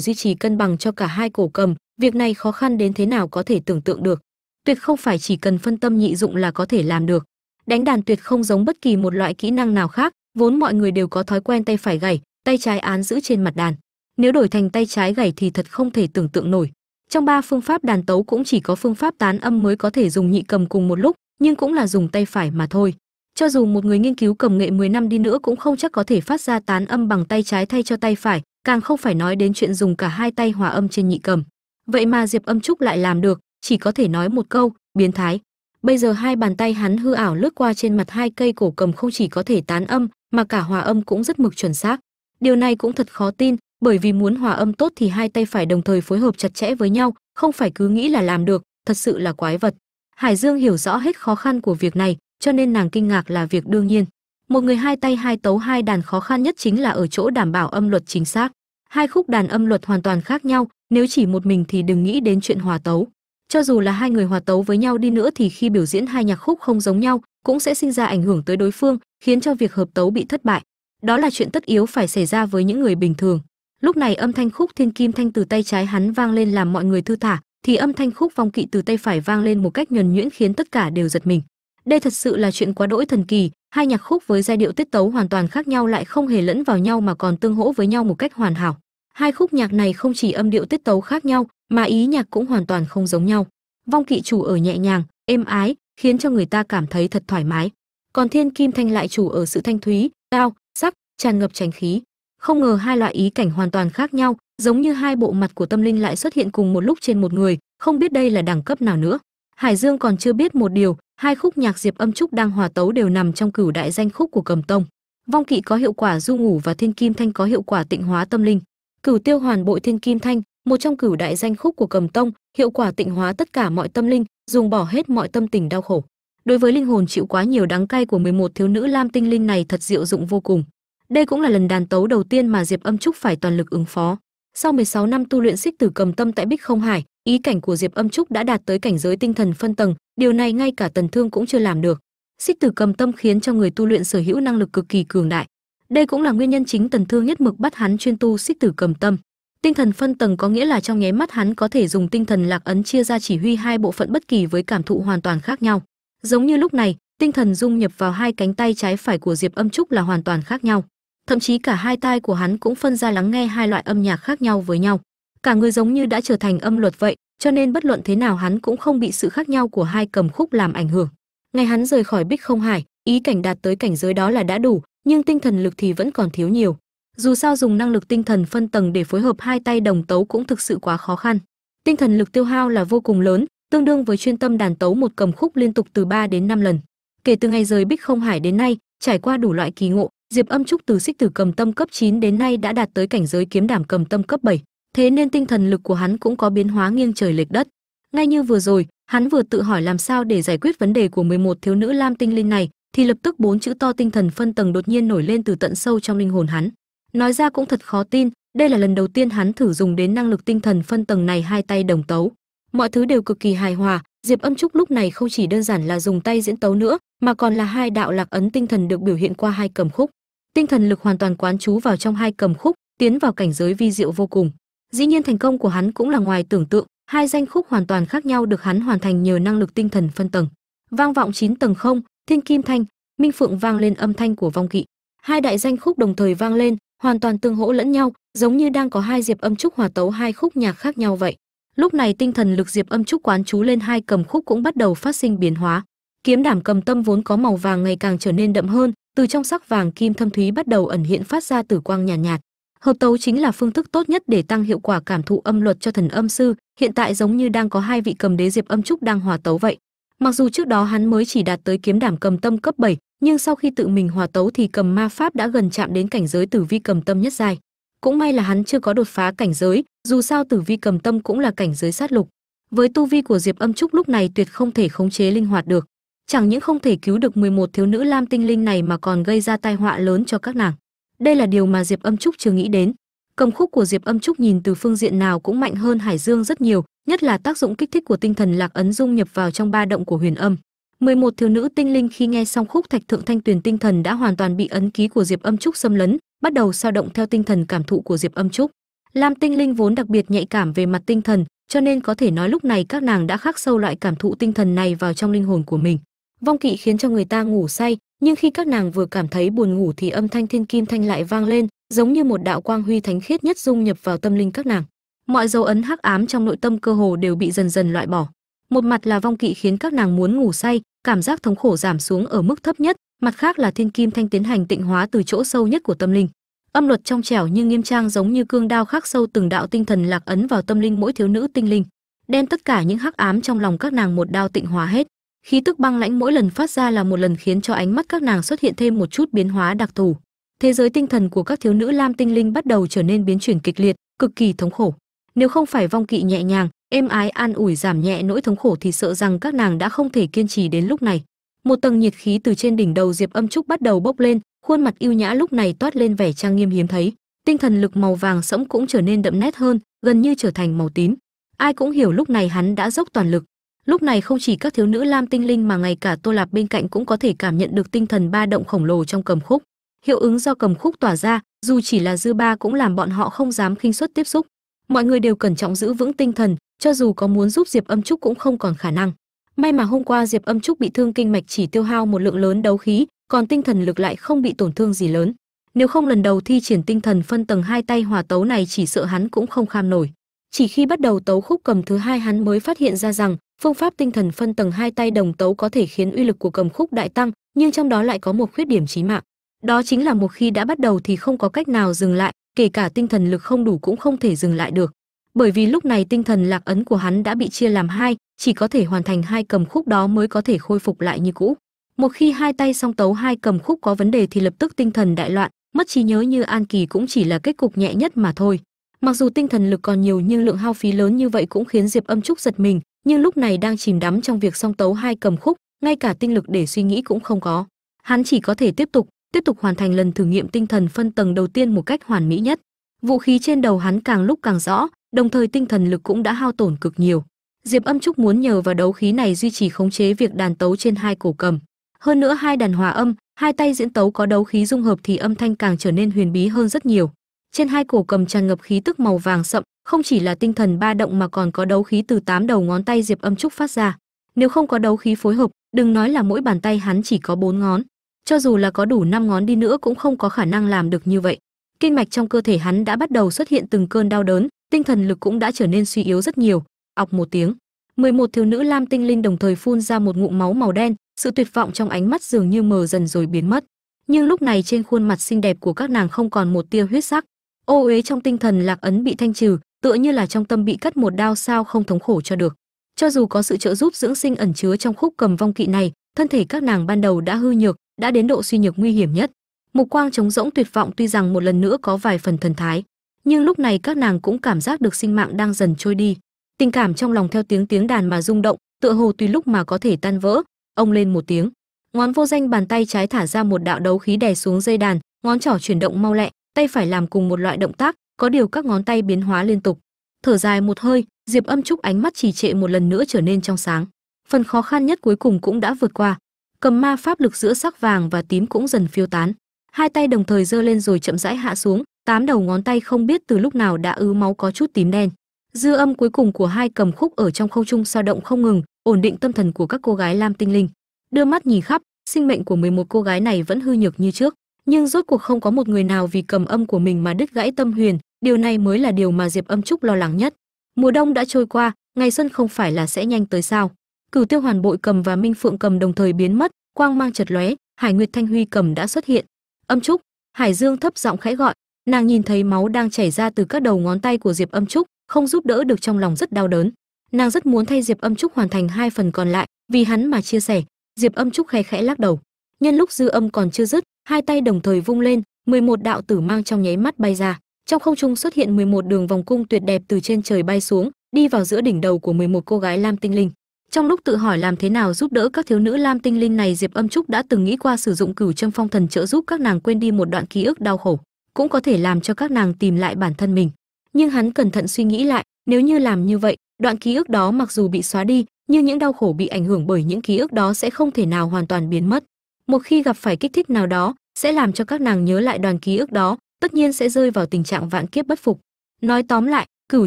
duy trì cân bằng cho cả hai cổ cầm, việc này khó khăn đến thế nào có thể tưởng tượng được tuyệt không phải chỉ cần phân tâm nhị dụng là có thể làm được. Đánh đàn tuyệt không giống bất kỳ một loại kỹ năng nào khác, vốn mọi người đều có thói quen tay phải gảy, tay trái án giữ trên mặt đàn. Nếu đổi thành tay trái gảy thì thật không thể tưởng tượng nổi. Trong ba phương pháp đàn tấu cũng chỉ có phương pháp tán âm mới có thể dùng nhị cầm cùng một lúc, nhưng cũng là dùng tay phải mà thôi. Cho dù một người nghiên cứu cầm nghệ 10 năm đi nữa cũng không chắc có thể phát ra tán âm bằng tay trái thay cho tay phải, càng không phải nói đến chuyện dùng cả hai tay hòa âm trên nhị cầm. Vậy mà diệp âm trúc lại làm được chỉ có thể nói một câu, biến thái. Bây giờ hai bàn tay hắn hư ảo lướt qua trên mặt hai cây cổ cầm không chỉ có thể tán âm, mà cả hòa âm cũng rất mực chuẩn xác. Điều này cũng thật khó tin, bởi vì muốn hòa âm tốt thì hai tay phải đồng thời phối hợp chặt chẽ với nhau, không phải cứ nghĩ là làm được, thật sự là quái vật. Hải dương hiểu rõ hết khó khăn của việc này, cho nên nàng kinh ngạc là việc đương nhiên. Một người hai tay hai tấu hai đàn khó khăn nhất chính là ở chỗ đảm bảo âm luật chính xác. Hai khúc đàn âm luật hoàn toàn khác nhau, nếu chỉ một mình thì đừng nghĩ đến chuyện hòa tấu cho dù là hai người hòa tấu với nhau đi nữa thì khi biểu diễn hai nhạc khúc không giống nhau, cũng sẽ sinh ra ảnh hưởng tới đối phương, khiến cho việc hợp tấu bị thất bại. Đó là chuyện tất yếu phải xảy ra với những người bình thường. Lúc này âm thanh khúc thiên kim thanh từ tay trái hắn vang lên làm mọi người thư thả, thì âm thanh khúc vong kỵ từ tay phải vang lên một cách nhuần nhuyễn khiến tất cả đều giật mình. Đây thật sự là chuyện quá đỗi thần kỳ, hai nhạc khúc với giai điệu tiết tấu hoàn toàn khác nhau lại không hề lẫn vào nhau mà còn tương hỗ với nhau một cách hoàn hảo hai khúc nhạc này không chỉ âm điệu tiết tấu khác nhau, mà ý nhạc cũng hoàn toàn không giống nhau. Vong kỵ chủ ở nhẹ nhàng, êm ái, khiến cho người ta cảm thấy thật thoải mái. Còn thiên kim thanh lại chủ ở sự thanh thúy, cao, sắc, tràn ngập tránh khí. Không ngờ hai loại ý cảnh hoàn toàn khác nhau, giống như hai bộ mặt của tâm linh lại xuất hiện cùng một lúc trên một người, không biết đây là đẳng cấp nào nữa. Hải dương còn chưa biết một điều, hai khúc nhạc diệp âm trúc đang hòa tấu đều nằm trong cửu đại danh khúc của cầm tông. Vong kỵ có hiệu quả du ngủ và thiên kim thanh có hiệu quả tịnh hóa tâm linh cửu tiêu hoàn bội thiên kim thanh, một trong cửu đại danh khúc của cầm tông, hiệu quả tịnh hóa tất cả mọi tâm linh dùng bỏ hết mọi tâm tình đau khổ. Đối với linh hồn chịu quá nhiều đắng cay của 11 thiếu nữ lam tinh linh này thật diệu dụng vô cùng. Đây cũng là lần đàn tấu đầu tiên mà diệp âm trúc phải toàn lực ứng phó. Sau 16 năm tu luyện xích tử cầm tâm tại bích không hải, ý cảnh của diệp âm trúc đã đạt tới cảnh giới tinh thần phân tầng, điều này ngay cả tần thương cũng chưa làm được. Xích tử cầm tâm khiến cho người tu luyện sở hữu năng lực cực kỳ cường đại đây cũng là nguyên nhân chính tần thương nhất mực bắt hắn chuyên tu xích tử cầm tâm. Tinh thần phân tầng có nghĩa là trong nháy mắt hắn có thể dùng tinh thần lạc ấn chia ra chỉ huy hai bộ phận bất kỳ với cảm thụ hoàn toàn khác nhau. Giống như lúc này, tinh thần dung nhập vào hai cánh tay trái phải của diệp âm trúc là hoàn toàn khác nhau. Thậm chí cả hai tai của hắn cũng phân ra lắng nghe hai loại âm nhạc khác nhau với nhau. Cả người giống như đã trở thành âm luật vậy, cho nên bất luận thế nào hắn cũng không bị sự khác nhau của hai cầm khúc làm ảnh hưởng. Ngày hắn rời khỏi bích không hải, ý cảnh đạt tới cảnh giới đó là đã đủ nhưng tinh thần lực thì vẫn còn thiếu nhiều. Dù sao dùng năng lực tinh thần phân tầng để phối hợp hai tay đồng tấu cũng thực sự quá khó khăn. Tinh thần lực tiêu hao là vô cùng lớn, tương đương với chuyên tâm đàn tấu một cầm khúc liên tục từ 3 đến 5 lần. Kể từ ngày rời bích không hải đến nay, trải qua đủ loại kỳ ngộ, diệp âm trúc từ xích tử cầm tâm cấp 9 đến nay đã đạt tới cảnh giới kiếm đảm cầm tâm cấp 7 thế nên tinh thần lực của hắn cũng có biến hóa nghiêng trời lệch đất. Ngay như vừa rồi, hắn vừa tự hỏi làm sao để giải quyết vấn đề của 11 thiếu nữ lam tinh linh này thì lập tức bốn chữ to tinh thần phân tầng đột nhiên nổi lên từ tận sâu trong linh hồn hắn. Nói ra cũng thật khó tin, đây là lần đầu tiên hắn thử dùng đến năng lực tinh thần phân tầng này hai tay đồng tấu. Mọi thứ đều cực kỳ hài hòa, diệp âm trúc lúc này không chỉ đơn giản là dùng tay diễn tấu nữa, mà còn là hai đạo lạc ấn tinh thần được biểu hiện qua hai cầm khúc. Tinh thần lực hoàn toàn quán trú vào trong hai cầm khúc, tiến vào cảnh giới vi diệu vô cùng. Dĩ nhiên thành công của hắn cũng là ngoài tưởng tượng, hai danh khúc hoàn toàn khác nhau được hắn hoàn thành nhờ năng lực tinh thần phân tầng. Vang vọng chín tầng không thiên kim thanh minh phượng vang lên âm thanh của vong kỵ. Hai đại danh khúc đồng thời vang lên hoàn toàn tương hỗ lẫn nhau giống như đang có hai diệp âm trúc hòa tấu hai khúc nhạc khác nhau vậy. Lúc này tinh thần lực diệp âm trúc quán chú lên hai cầm khúc cũng bắt đầu phát sinh biến hóa. Kiếm đảm cầm tâm vốn có màu vàng ngày càng trở nên đậm hơn từ trong sắc vàng kim thâm thúy bắt đầu ẩn hiện phát ra tử quang nhàn nhạt, nhạt hợp tấu chính là phương thức tốt nhất để tăng hiệu quả cảm thụ âm luật cho thần âm sư hiện tại giống như đang có hai vị cầm đế diệp âm trúc đang hòa tấu vậy mặc dù trước đó hắn mới chỉ đạt tới kiếm đảm cầm tâm cấp 7, nhưng sau khi tự mình hòa tấu thì cầm ma pháp đã gần chạm đến cảnh giới tử vi cầm tâm nhất dài cũng may là hắn chưa có đột phá cảnh giới dù sao tử vi cầm tâm cũng là cảnh giới sát lục. Với tu vi của diệp âm trúc lúc này tuyệt không thể khống chế linh hoạt được. Chẳng những không thể cứu được 11 thiếu nữ lam tinh linh này mà còn gây ra tai họa lớn cho các nàng. Đây là điều mà diệp âm trúc chưa nghĩ đến. Cầm khúc của diệp âm trúc nhìn từ phương diện nào cũng mạnh hơn hải dương rất nhiều nhất là tác dụng kích thích của tinh thần lạc ấn dung nhập vào trong ba động của huyền âm. 11 thiếu nữ tinh linh khi nghe xong khúc thạch thượng thanh tuyền tinh thần đã hoàn toàn bị ấn ký của diệp âm trúc xâm lấn, bắt đầu sao động theo tinh thần cảm thụ của diệp âm trúc. Lam tinh linh vốn đặc biệt nhạy cảm về mặt tinh thần, cho nên có thể nói lúc này các nàng đã khắc sâu loại cảm thụ tinh thần này vào trong linh hồn của mình. Vong kỵ khiến cho người ta ngủ say, nhưng khi các nàng vừa cảm thấy buồn ngủ thì âm thanh thiên kim thanh lại vang lên, giống như một đạo quang huy thánh khiết nhất dung nhập vào tâm linh các nàng mọi dấu ấn hắc ám trong nội tâm cơ hồ đều bị dần dần loại bỏ. Một mặt là vong kỵ khiến các nàng muốn ngủ say, cảm giác thống khổ giảm xuống ở mức thấp nhất, mặt khác là thiên kim thanh tiến hành tịnh hóa từ chỗ sâu nhất của tâm linh. Âm luật trong trẻo như nghiêm trang giống như cương đao khắc sâu từng đạo tinh thần lạc ấn vào tâm linh mỗi thiếu nữ tinh linh, đem tất cả những hắc ám trong lòng các nàng một đao tịnh hóa hết. Khí tức băng lãnh mỗi lần phát ra là một lần khiến cho ánh mắt các nàng xuất hiện thêm một chút biến hóa đặc thù. Thế giới tinh thần của các thiếu nữ lam tinh linh bắt đầu trở nên biến chuyển kịch liệt, cực kỳ thống khổ nếu không phải vong kỵ nhẹ nhàng, êm ái an ủi giảm nhẹ nỗi thống khổ thì sợ rằng các nàng đã không thể kiên trì đến lúc này. Một tầng nhiệt khí từ trên đỉnh đầu diệp âm trúc bắt đầu bốc lên, khuôn mặt yêu nhã lúc này toát lên vẻ trang nghiêm hiếm thấy. Tinh thần lực màu vàng sẫm cũng trở nên đậm nét hơn, gần như trở thành màu tím. Ai cũng hiểu lúc này hắn đã dốc toàn lực. Lúc này không chỉ các thiếu nữ lam tinh linh mà ngay cả tô lạp bên cạnh cũng có thể cảm nhận được tinh thần ba động khổng lồ trong cầm khúc. Hiệu ứng do cầm khúc tỏa ra, dù chỉ là dư ba cũng làm bọn họ không dám khinh suất tiếp xúc mọi người đều cẩn trọng giữ vững tinh thần, cho dù có muốn giúp diệp âm trúc cũng không còn khả năng. May mà hôm qua diệp âm trúc bị thương kinh mạch chỉ tiêu hao một lượng lớn đấu khí, còn tinh thần lực lại không bị tổn thương gì lớn. Nếu không lần đầu thi triển tinh thần phân tầng hai tay hòa tấu này chỉ sợ hắn cũng không kham nổi. Chỉ khi bắt đầu tấu khúc cầm thứ hai hắn mới phát hiện ra rằng, phương pháp tinh thần phân tầng hai tay đồng tấu có thể khiến uy lực của cầm khúc đại tăng, nhưng trong đó lại có một khuyết điểm chí mạng. Đó chính là một khi đã bắt đầu thì không có cách nào dừng lại kể cả tinh thần lực không đủ cũng không thể dừng lại được. Bởi vì lúc này tinh thần lạc ấn của hắn đã bị chia làm hai, chỉ có thể hoàn thành hai cầm khúc đó mới có thể khôi phục lại như cũ. Một khi hai tay song tấu hai cầm khúc có vấn đề thì lập tức tinh thần đại loạn, mất trí nhớ như an kỳ cũng chỉ là kết cục nhẹ nhất mà thôi. Mặc dù tinh thần lực còn nhiều nhưng lượng hao phí lớn như vậy cũng khiến diệp âm trúc giật mình, nhưng lúc này đang chìm đắm trong việc song tấu hai cầm khúc, ngay cả tinh lực để suy nghĩ cũng không có. Hắn chỉ có thể tiếp tục tiếp tục hoàn thành lần thử nghiệm tinh thần phân tầng đầu tiên một cách hoàn mỹ nhất. Vũ khí trên đầu hắn càng lúc càng rõ, đồng thời tinh thần lực cũng đã hao tổn cực nhiều. Diệp âm trúc muốn nhờ vào đấu khí này duy trì khống chế việc đàn tấu trên hai cổ cầm. Hơn nữa hai đàn hòa âm, hai tay diễn tấu có đấu khí dung hợp thì âm thanh càng trở nên huyền bí hơn rất nhiều. Trên hai cổ cầm tràn ngập khí tức màu vàng sậm, không chỉ là tinh thần ba động mà còn có đấu khí từ tám đầu ngón tay diệp âm trúc phát ra. Nếu không có đấu khí phối hợp, đừng nói là mỗi bàn tay hắn chỉ có bốn ngón cho dù là có đủ năm ngón đi nữa cũng không có khả năng làm được như vậy. Kinh mạch trong cơ thể hắn đã bắt đầu xuất hiện từng cơn đau đớn, tinh thần lực cũng đã trở nên suy yếu rất nhiều. Ọc một tiếng 11 thiếu nữ lam tinh linh đồng thời phun ra một ngụm máu màu đen, sự tuyệt vọng trong ánh mắt dường như mờ dần rồi biến mất. Nhưng lúc này trên khuôn mặt xinh đẹp của các nàng không còn một tia huyết sắc. Ô uế trong tinh thần lạc ấn bị thanh trừ, tựa như là trong tâm bị cắt một đao sao không thống khổ cho được. Cho dù có sự trợ giúp dưỡng sinh ẩn chứa trong khúc cầm vong kỵ này, thân thể các nàng ban đầu đã hư nhược đã đến độ suy nhược nguy hiểm nhất. Mục quang trống rỗng tuyệt vọng tuy rằng một lần nữa có vài phần thần thái, nhưng lúc này các nàng cũng cảm giác được sinh mạng đang dần trôi đi. Tình cảm trong lòng theo tiếng tiếng đàn mà rung động, tựa hồ tùy lúc mà có thể tan vỡ. Ông lên một tiếng, ngón vô danh bàn tay trái thả ra một đạo đấu khí đè xuống dây đàn, ngón trỏ chuyển động mau lẹ, tay phải làm cùng một loại động tác, có điều các ngón tay biến hóa liên tục. Thở dài một hơi, diệp âm trúc ánh mắt trì trệ một lần nữa trở nên trong sáng. Phần khó khăn nhất cuối cùng cũng đã vượt qua cầm ma pháp lực giữa sắc vàng và tím cũng dần phiêu tán. Hai tay đồng thời giơ lên rồi chậm rãi hạ xuống, tám đầu ngón tay không biết từ lúc nào đã ứ máu có chút tím đen. Dư âm cuối cùng của hai cầm khúc ở trong không trung sao động không ngừng, ổn định tâm thần của các cô gái lam tinh linh. Đưa mắt nhìn khắp, sinh mệnh của 11 cô gái này vẫn hư nhược như trước. Nhưng rốt cuộc không có một người nào vì cầm âm của mình mà đứt gãy tâm huyền, điều này mới là điều mà diệp âm trúc lo lắng nhất. Mùa đông đã trôi qua, ngày xuân không phải là sẽ nhanh tới sao cửu tiêu hoàn bội cầm và minh phượng cầm đồng thời biến mất, quang mang chật lóe, hải nguyệt thanh huy cầm đã xuất hiện. Âm trúc, hải dương thấp giọng khẽ gọi, nàng nhìn thấy máu đang chảy ra từ các đầu ngón tay của diệp âm trúc, không giúp đỡ được trong lòng rất đau đớn. Nàng rất muốn thay diệp âm trúc hoàn thành hai phần còn lại, vì hắn mà chia sẻ. Diệp âm trúc khẽ khẽ lắc đầu. Nhân lúc dư âm còn chưa dứt, hai tay đồng thời vung lên 11 đạo tử mang trong nháy mắt bay ra. Trong không trung xuất hiện 11 đường vòng cung tuyệt đẹp từ trên trời bay xuống, đi vào giữa đỉnh đầu của 11 cô gái lam tinh linh trong lúc tự hỏi làm thế nào giúp đỡ các thiếu nữ lam tinh linh này, diệp âm trúc đã từng nghĩ qua sử dụng cửu châm phong thần trợ giúp các nàng quên đi một đoạn ký ức đau khổ, cũng có thể làm cho các nàng tìm lại bản thân mình. Nhưng hắn cẩn thận suy nghĩ lại, nếu như làm như vậy, đoạn ký ức đó mặc dù bị xóa đi, nhưng những đau khổ bị ảnh hưởng bởi những ký ức đó sẽ không thể nào hoàn toàn biến mất. Một khi gặp phải kích thích nào đó, sẽ làm cho các nàng nhớ lại đoàn ký ức đó, tất nhiên sẽ rơi vào tình trạng vạn kiếp bất phục. Nói tóm lại, cửu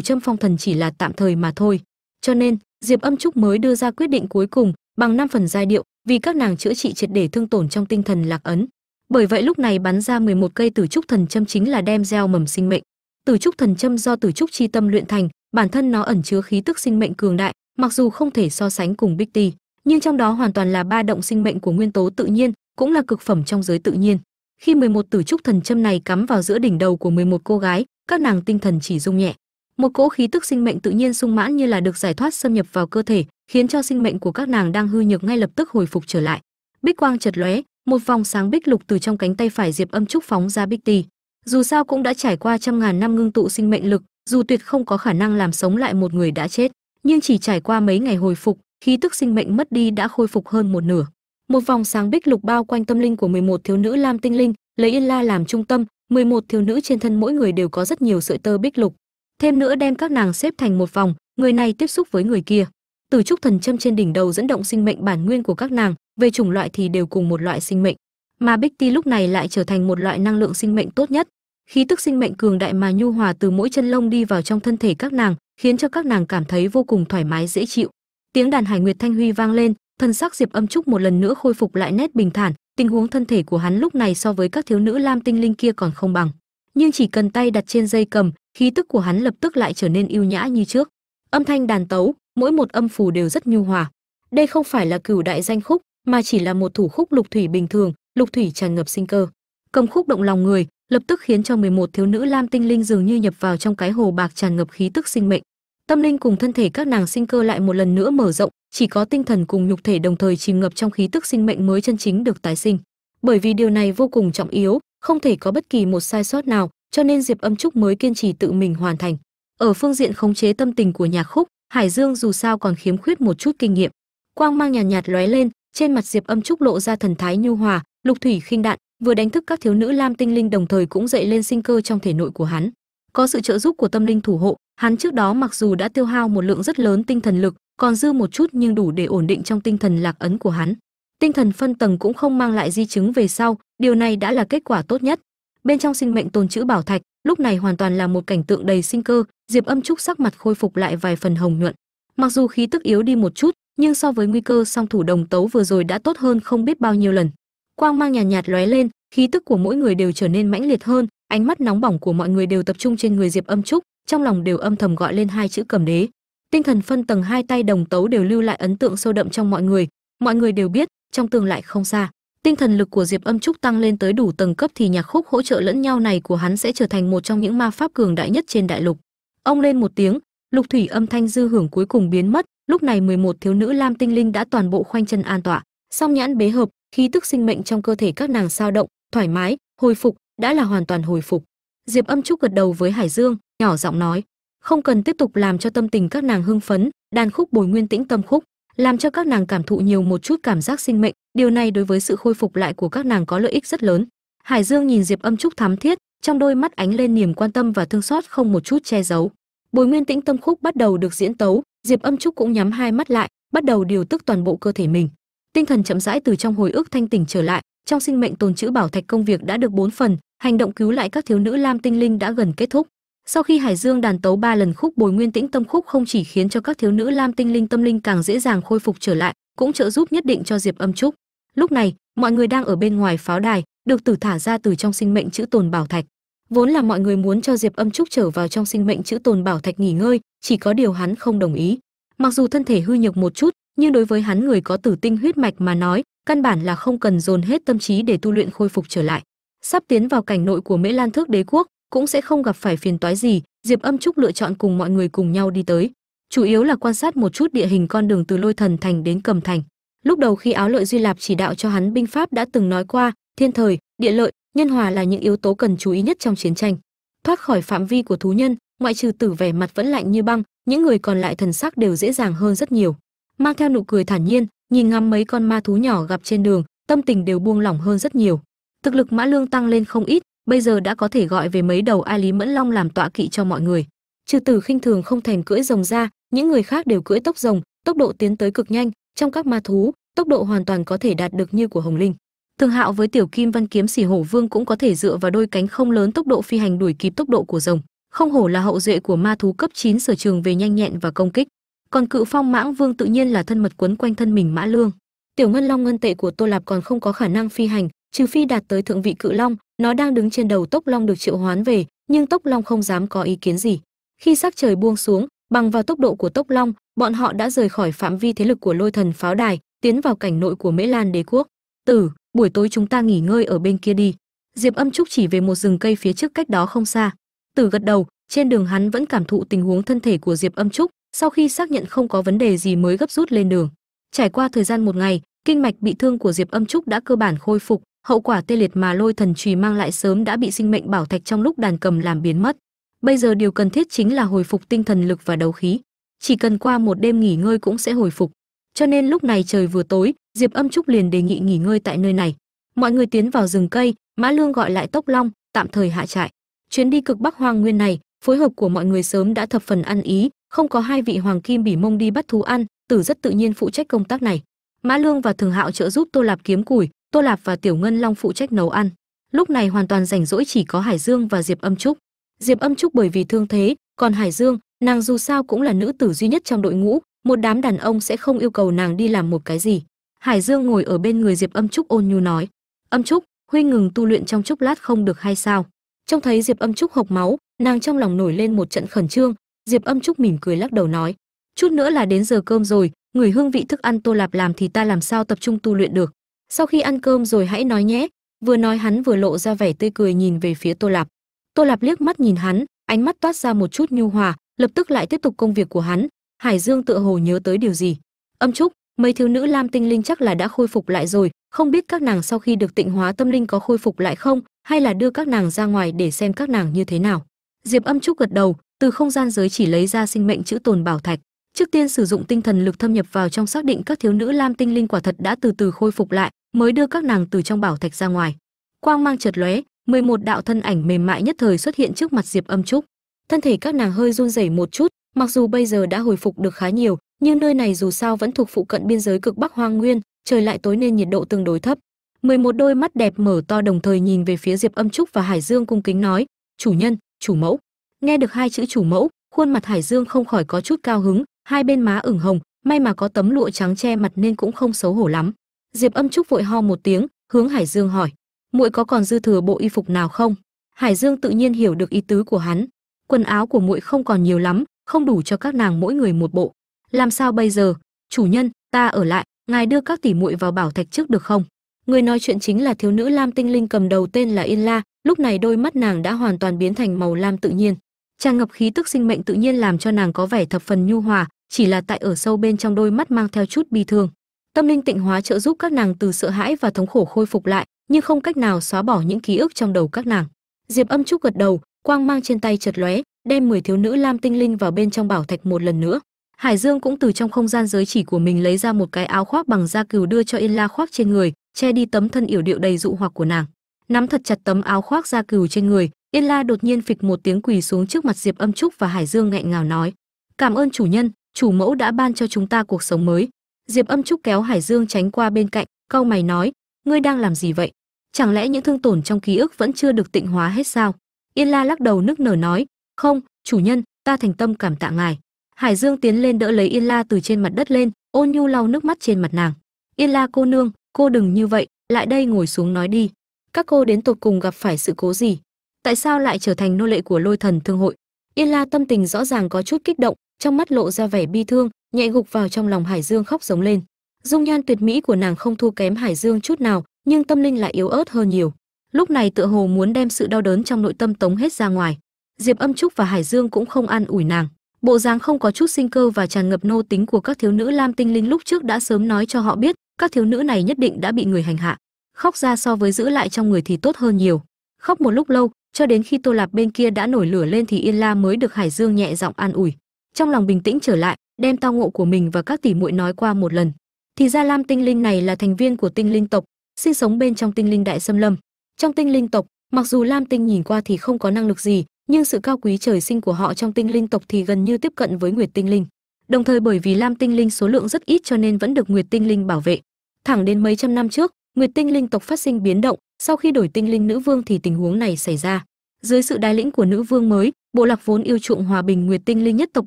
châm phong thần chỉ là tạm thời mà thôi. Cho nên diệp âm trúc mới đưa ra quyết định cuối cùng bằng năm phần giai điệu vì các nàng chữa trị triệt để thương tổn trong tinh thần lạc ấn. Bởi vậy lúc này bắn ra 11 cây tử trúc thần châm chính là đem gieo mầm sinh mệnh. Tử trúc thần châm do tử trúc chi tâm luyện thành, bản thân nó ẩn chứa khí tức sinh mệnh cường đại, mặc dù không thể so sánh cùng bích ti, nhưng trong đó hoàn toàn là ba động sinh mệnh của nguyên tố tự nhiên, cũng là cực phẩm trong giới tự nhiên. Khi 11 tử trúc thần châm này cắm vào giữa đỉnh đầu của 11 cô gái, các nàng tinh thần chỉ rung nhẹ một cỗ khí tức sinh mệnh tự nhiên sung mãn như là được giải thoát xâm nhập vào cơ thể, khiến cho sinh mệnh của các nàng đang hư nhược ngay lập tức hồi phục trở lại. Bích quang chật lóe, một vòng sáng bích lục từ trong cánh tay phải diệp âm trúc phóng ra bích tì. Dù sao cũng đã trải qua trăm ngàn năm ngưng tụ sinh mệnh lực, dù tuyệt không có khả năng làm sống lại một người đã chết, nhưng chỉ trải qua mấy ngày hồi phục, khí tức sinh mệnh mất đi đã khôi phục hơn một nửa. Một vòng sáng bích lục bao quanh tâm linh của 11 thiếu nữ lam tinh linh, lấy yên la làm trung tâm 11 thiếu nữ trên thân mỗi người đều có rất nhiều sợi tơ bích lục thêm nữa đem các nàng xếp thành một vòng, người này tiếp xúc với người kia. Từ trúc thần châm trên đỉnh đầu dẫn động sinh mệnh bản nguyên của các nàng, về chủng loại thì đều cùng một loại sinh mệnh. Mà bích ti lúc này lại trở thành một loại năng lượng sinh mệnh tốt nhất. Khí tức sinh mệnh cường đại mà nhu hòa từ mỗi chân lông đi vào trong thân thể các nàng, khiến cho các nàng cảm thấy vô cùng thoải mái, dễ chịu. Tiếng đàn hải nguyệt thanh huy vang lên, thân sắc diệp âm trúc một lần nữa khôi phục lại nét bình thản, tình huống thân thể của hắn lúc này so với các thiếu nữ lam tinh linh kia còn không bằng. Nhưng chỉ cần tay đặt trên dây cầm khí tức của hắn lập tức lại trở nên yêu nhã như trước. Âm thanh đàn tấu, mỗi một âm phù đều rất nhu hòa. Đây không phải là cửu đại danh khúc, mà chỉ là một thủ khúc lục thủy bình thường, lục thủy tràn ngập sinh cơ. Cầm khúc động lòng người, lập tức khiến cho 11 thiếu nữ lam tinh linh dường như nhập vào trong cái hồ bạc tràn ngập khí tức sinh mệnh. Tâm linh cùng thân thể các nàng sinh cơ lại một lần nữa mở rộng, chỉ có tinh thần cùng nhục thể đồng thời chìm ngập trong khí tức sinh mệnh mới chân chính được tái sinh. Bởi vì điều này vô cùng trọng yếu, không thể có bất kỳ một sai sót nào cho nên diệp âm trúc mới kiên trì tự mình hoàn thành. Ở phương diện khống chế tâm tình của nhạc khúc hải dương dù sao còn khiếm khuyết một chút kinh nghiệm. Quang mang nhàn nhạt, nhạt lóe lên trên mặt diệp âm trúc lộ ra thần thái nhu hòa lục thủy khinh đạn vừa đánh thức các thiếu nữ lam tinh linh đồng thời cũng dậy lên sinh cơ trong thể nội của hắn. Có sự trợ giúp của tâm linh thủ hộ hắn trước đó mặc dù đã tiêu hao một lượng rất lớn tinh thần lực còn dư một chút nhưng đủ để ổn định trong tinh thần lạc ấn của hắn. Tinh thần phân tầng cũng không mang lại di chứng về sau điều này đã là kết quả tốt nhất bên trong sinh mệnh tồn chữ bảo thạch lúc này hoàn toàn là một cảnh tượng đầy sinh cơ diệp âm trúc sắc mặt khôi phục lại vài phần hồng nhuận. Mặc dù khí tức yếu đi một chút nhưng so với nguy cơ song thủ đồng tấu vừa rồi đã tốt hơn không biết bao nhiêu lần. Quang mang nhàn nhạt, nhạt lóe lên khí tức của mỗi người đều trở nên mãnh liệt hơn ánh mắt nóng bỏng của mọi người đều tập trung trên người diệp âm trúc trong lòng đều âm thầm gọi lên hai chữ cầm đế. Tinh thần phân tầng hai tay đồng tấu đều lưu lại ấn tượng sâu đậm trong mọi người mọi người đều biết trong tương lại không xa tinh thần lực của diệp âm trúc tăng lên tới đủ tầng cấp thì nhạc khúc hỗ trợ lẫn nhau này của hắn sẽ trở thành một trong những ma pháp cường đại nhất trên đại lục. Ông lên một tiếng, lục thủy âm thanh dư hưởng cuối cùng biến mất. Lúc này 11 thiếu nữ lam tinh linh đã toàn bộ khoanh chân an tọa, song nhãn bế hợp, khí tức sinh mệnh trong cơ thể các nàng sao động, thoải mái, hồi phục, đã là hoàn toàn hồi phục. Diệp âm trúc gật đầu với hải dương, nhỏ giọng nói, không cần tiếp tục làm cho tâm tình các nàng hưng phấn, đàn khúc bồi nguyên tĩnh tâm khúc làm cho các nàng cảm thụ nhiều một chút cảm giác sinh mệnh. Điều này đối với sự khôi phục lại của các nàng có lợi ích rất lớn. Hải dương nhìn diệp âm trúc thắm thiết, trong đôi mắt ánh lên niềm quan tâm và thương xót không một chút che giấu. Bồi nguyên tĩnh tâm khúc bắt đầu được diễn tấu, diệp âm trúc cũng nhắm hai mắt lại, bắt đầu điều tức toàn bộ cơ thể mình. Tinh thần chậm rãi từ trong hồi ức thanh tỉnh trở lại, trong sinh mệnh tồn chữ bảo thạch công việc đã được bốn phần, hành động cứu lại các thiếu nữ lam tinh linh đã gần kết thúc sau khi hải dương đàn tấu ba lần khúc bồi nguyên tĩnh tâm khúc không chỉ khiến cho các thiếu nữ lam tinh linh tâm linh càng dễ dàng khôi phục trở lại, cũng trợ giúp nhất định cho diệp âm trúc. Lúc này, mọi người đang ở bên ngoài pháo đài, được tử thả ra từ trong sinh mệnh chữ tồn bảo thạch. Vốn là mọi người muốn cho diệp âm trúc trở vào trong sinh mệnh chữ tồn bảo thạch nghỉ ngơi, chỉ có điều hắn không đồng ý. Mặc dù thân thể hư nhược một chút, nhưng đối với hắn người có tử tinh huyết mạch mà nói, căn bản là không cần dồn hết tâm trí để tu luyện khôi phục trở lại. Sắp tiến vào cảnh nội của mễ lan thước đế quốc cũng sẽ không gặp phải phiền toái gì, diệp âm trúc lựa chọn cùng mọi người cùng nhau đi tới. Chủ yếu là quan sát một chút địa hình con đường từ lôi thần thành đến cầm thành. Lúc đầu khi áo lợi duy lạp chỉ đạo cho hắn binh pháp đã từng nói qua, thiên thời, địa lợi, nhân hòa là những yếu tố cần chú ý nhất trong chiến tranh. Thoát khỏi phạm vi của thú nhân, ngoại trừ tử vẻ mặt vẫn lạnh như băng, những người còn lại thần sắc đều dễ dàng hơn rất nhiều. Mang theo nụ cười thản nhiên, nhìn ngắm mấy con ma thú nhỏ gặp trên đường, tâm tình đều buông lỏng hơn rất nhiều. Thực lực mã lương tăng lên không ít bây giờ đã có thể gọi về mấy đầu ai lý mẫn long làm tọa kỵ cho mọi người. Trừ tử khinh thường không thèm cưỡi rồng ra, những người khác đều cưỡi tốc rồng, tốc độ tiến tới cực nhanh, trong các ma thú, tốc độ hoàn toàn có thể đạt được như của hồng linh. Thường hạo với tiểu kim văn kiếm xỉ hổ vương cũng có thể dựa vào đôi cánh không lớn tốc độ phi hành đuổi kịp tốc độ của rồng. Không hổ là hậu duệ của ma thú cấp 9 sở trường về nhanh nhẹn và công kích. Còn cự phong mãng vương tự nhiên là thân mật quấn quanh thân mình mã lương. Tiểu ngân long ngân tệ của tô lạp còn không có khả năng phi hành, trừ phi đạt tới thượng vị cự long nó đang đứng trên đầu tốc long được triệu hoán về, nhưng tốc long không dám có ý kiến gì. Khi sắc trời buông xuống, bằng vào tốc độ của tốc long, bọn họ đã rời khỏi phạm vi thế lực của lôi thần pháo đài, tiến vào cảnh nội của mễ lan đế quốc. Tử, buổi tối chúng ta nghỉ ngơi ở bên kia đi. Diệp âm trúc chỉ về một rừng cây phía trước cách đó không xa. Tử gật đầu, trên đường hắn vẫn cảm thụ tình huống thân thể của diệp âm trúc sau khi xác nhận không có vấn đề gì mới gấp rút lên đường. Trải qua thời gian một ngày, kinh mạch bị thương của diệp âm trúc đã cơ bản khôi phục hậu quả tê liệt mà lôi thần trùy mang lại sớm đã bị sinh mệnh bảo thạch trong lúc đàn cầm làm biến mất. Bây giờ điều cần thiết chính là hồi phục tinh thần lực và đấu khí. Chỉ cần qua một đêm nghỉ ngơi cũng sẽ hồi phục. Cho nên lúc này trời vừa tối, diệp âm trúc liền đề nghị nghỉ ngơi tại nơi này. Mọi người tiến vào rừng cây, mã lương gọi lại tốc long, tạm thời hạ trại. Chuyến đi cực bắc hoang nguyên này, phối hợp của mọi người sớm đã thập phần ăn ý, không có hai vị hoàng kim bỉ mông đi bắt thú ăn, tử rất tự nhiên phụ trách công tác này. Mã lương và thường hạo trợ giúp tô lạp kiếm củi tô lạp và tiểu ngân long phụ trách nấu ăn. Lúc này hoàn toàn rảnh rỗi chỉ có hải dương và diệp âm trúc. Diệp âm trúc bởi vì thương thế, còn hải dương, nàng dù sao cũng là nữ tử duy nhất trong đội ngũ, một đám đàn ông sẽ không yêu cầu nàng đi làm một cái gì. Hải dương ngồi ở bên người diệp âm trúc ôn nhu nói, âm trúc, huy ngừng tu luyện trong chốc lát không được hay sao? Trông thấy diệp âm trúc hộc máu, nàng trong lòng nổi lên một trận khẩn trương, diệp âm trúc mỉm cười lắc đầu nói, chút nữa là đến giờ cơm rồi, người hương vị thức ăn tô lạp làm thì ta làm sao tập trung tu luyện được? Sau khi ăn cơm rồi hãy nói nhé. Vừa nói hắn vừa lộ ra vẻ tươi cười nhìn về phía tô lạp. Tô lạp liếc mắt nhìn hắn, ánh mắt toát ra một chút nhu hòa, lập tức lại tiếp tục công việc của hắn. Hải dương tựa hồ nhớ tới điều gì? Âm trúc, mấy thiếu nữ lam tinh linh chắc là đã khôi phục lại rồi, không biết các nàng sau khi được tịnh hóa tâm linh có khôi phục lại không, hay là đưa các nàng ra ngoài để xem các nàng như thế nào? Diệp âm trúc gật đầu, từ không gian giới chỉ lấy ra sinh mệnh chữ tồn bảo thạch. Trước tiên sử dụng tinh thần lực thâm nhập vào trong xác định các thiếu nữ lam tinh linh quả thật đã từ từ khôi phục lại mới đưa các nàng từ trong bảo thạch ra ngoài. Quang mang chợt lóe 11 đạo thân ảnh mềm mại nhất thời xuất hiện trước mặt diệp âm trúc. Thân thể các nàng hơi run rẩy một chút, mặc dù bây giờ đã hồi phục được khá nhiều, nhưng nơi này dù sao vẫn thuộc phụ cận biên giới cực bắc hoang nguyên, trời lại tối nên nhiệt độ tương đối thấp. 11 đôi mắt đẹp mở to đồng thời nhìn về phía diệp âm trúc và hải dương cung kính nói, chủ nhân, chủ mẫu. Nghe được hai chữ chủ mẫu khuôn mặt hải dương không khỏi có chút cao hứng, hai bên má ửng hồng, may mà có tấm lụa trắng che mặt nên cũng không xấu hổ lắm diệp âm trúc vội ho một tiếng, hướng hải dương hỏi, muội có còn dư thừa bộ y phục nào không? Hải dương tự nhiên hiểu được ý tứ của hắn. Quần áo của muội không còn nhiều lắm, không đủ cho các nàng mỗi người một bộ. Làm sao bây giờ? Chủ nhân, ta ở lại, ngài đưa các tỷ muội vào bảo thạch trước được không? Người nói chuyện chính là thiếu nữ lam tinh linh cầm đầu tên là yên la, lúc này đôi mắt nàng đã hoàn toàn biến thành màu lam tự nhiên. Tràn ngập khí tức sinh mệnh tự nhiên làm cho nàng có vẻ thập phần nhu hòa, chỉ là tại ở sâu bên trong đôi mắt mang theo chút bi thương tâm linh tịnh hóa trợ giúp các nàng từ sợ hãi và thống khổ khôi phục lại, nhưng không cách nào xóa bỏ những ký ức trong đầu các nàng. Diệp âm trúc gật đầu, quang mang trên tay chật lóe, đem 10 thiếu nữ lam tinh linh vào bên trong bảo thạch một lần nữa. Hải dương cũng từ trong không gian giới chỉ của mình lấy ra một cái áo khoác bằng da cừu đưa cho yên la khoác trên người, che đi tấm thân yểu điệu đầy dụ hoặc của nàng. Nắm thật chặt tấm áo khoác da cừu trên người, yên la đột nhiên phịch một tiếng quỳ xuống trước mặt diệp âm trúc và hải dương nghẹn ngào nói, cảm ơn chủ nhân, chủ mẫu đã ban cho chúng ta cuộc sống mới diệp âm trúc kéo hải dương tránh qua bên cạnh, cau mày nói, ngươi đang làm gì vậy? Chẳng lẽ những thương tổn trong ký ức vẫn chưa được tịnh hóa hết sao? Yên la lắc đầu nức nở nói, không, chủ nhân, ta thành tâm cảm tạ ngài. Hải dương tiến lên đỡ lấy yên la từ trên mặt đất lên, ôn nhu lau nước mắt trên mặt nàng. Yên la cô nương, cô đừng như vậy, lại đây ngồi xuống nói đi. Các cô đến tột cùng gặp phải sự cố gì? Tại sao lại trở thành nô lệ của lôi thần thương hội? Yên la tâm tình rõ ràng có chút kích động, trong mắt lộ ra vẻ bi thương nhẹ gục vào trong lòng hải dương khóc giống lên. Dung nhan tuyệt mỹ của nàng không thua kém hải dương chút nào, nhưng tâm linh lại yếu ớt hơn nhiều. Lúc này tựa hồ muốn đem sự đau đớn trong nội tâm tống hết ra ngoài. Diệp âm trúc và hải dương cũng không an ủi nàng. Bộ dáng không có chút sinh cơ và tràn ngập nô tính của các thiếu nữ lam tinh linh lúc trước đã sớm nói cho họ biết, các thiếu nữ này nhất định đã bị người hành hạ. Khóc ra so với giữ lại trong người thì tốt hơn nhiều. Khóc một lúc lâu, cho đến khi tô lạp bên kia đã nổi lửa lên thì yên la mới được hải dương nhẹ giọng an ủi. Trong lòng bình tĩnh trở lại đem tao ngộ của mình và các tỷ muội nói qua một lần thì ra lam tinh linh này là thành viên của tinh linh tộc sinh sống bên trong tinh linh đại xâm lâm trong tinh linh tộc mặc dù lam tinh nhìn qua thì không có năng lực gì nhưng sự cao quý trời sinh của họ trong tinh linh tộc thì gần như tiếp cận với nguyệt tinh linh đồng thời bởi vì lam tinh linh số lượng rất ít cho nên vẫn được nguyệt tinh linh bảo vệ thẳng đến mấy trăm năm trước nguyệt tinh linh tộc phát sinh biến động sau khi đổi tinh linh nữ vương thì tình huống này xảy ra dưới sự đái lĩnh của nữ vương mới bộ lạc vốn yêu chuộng hòa bình nguyệt tinh linh nhất tộc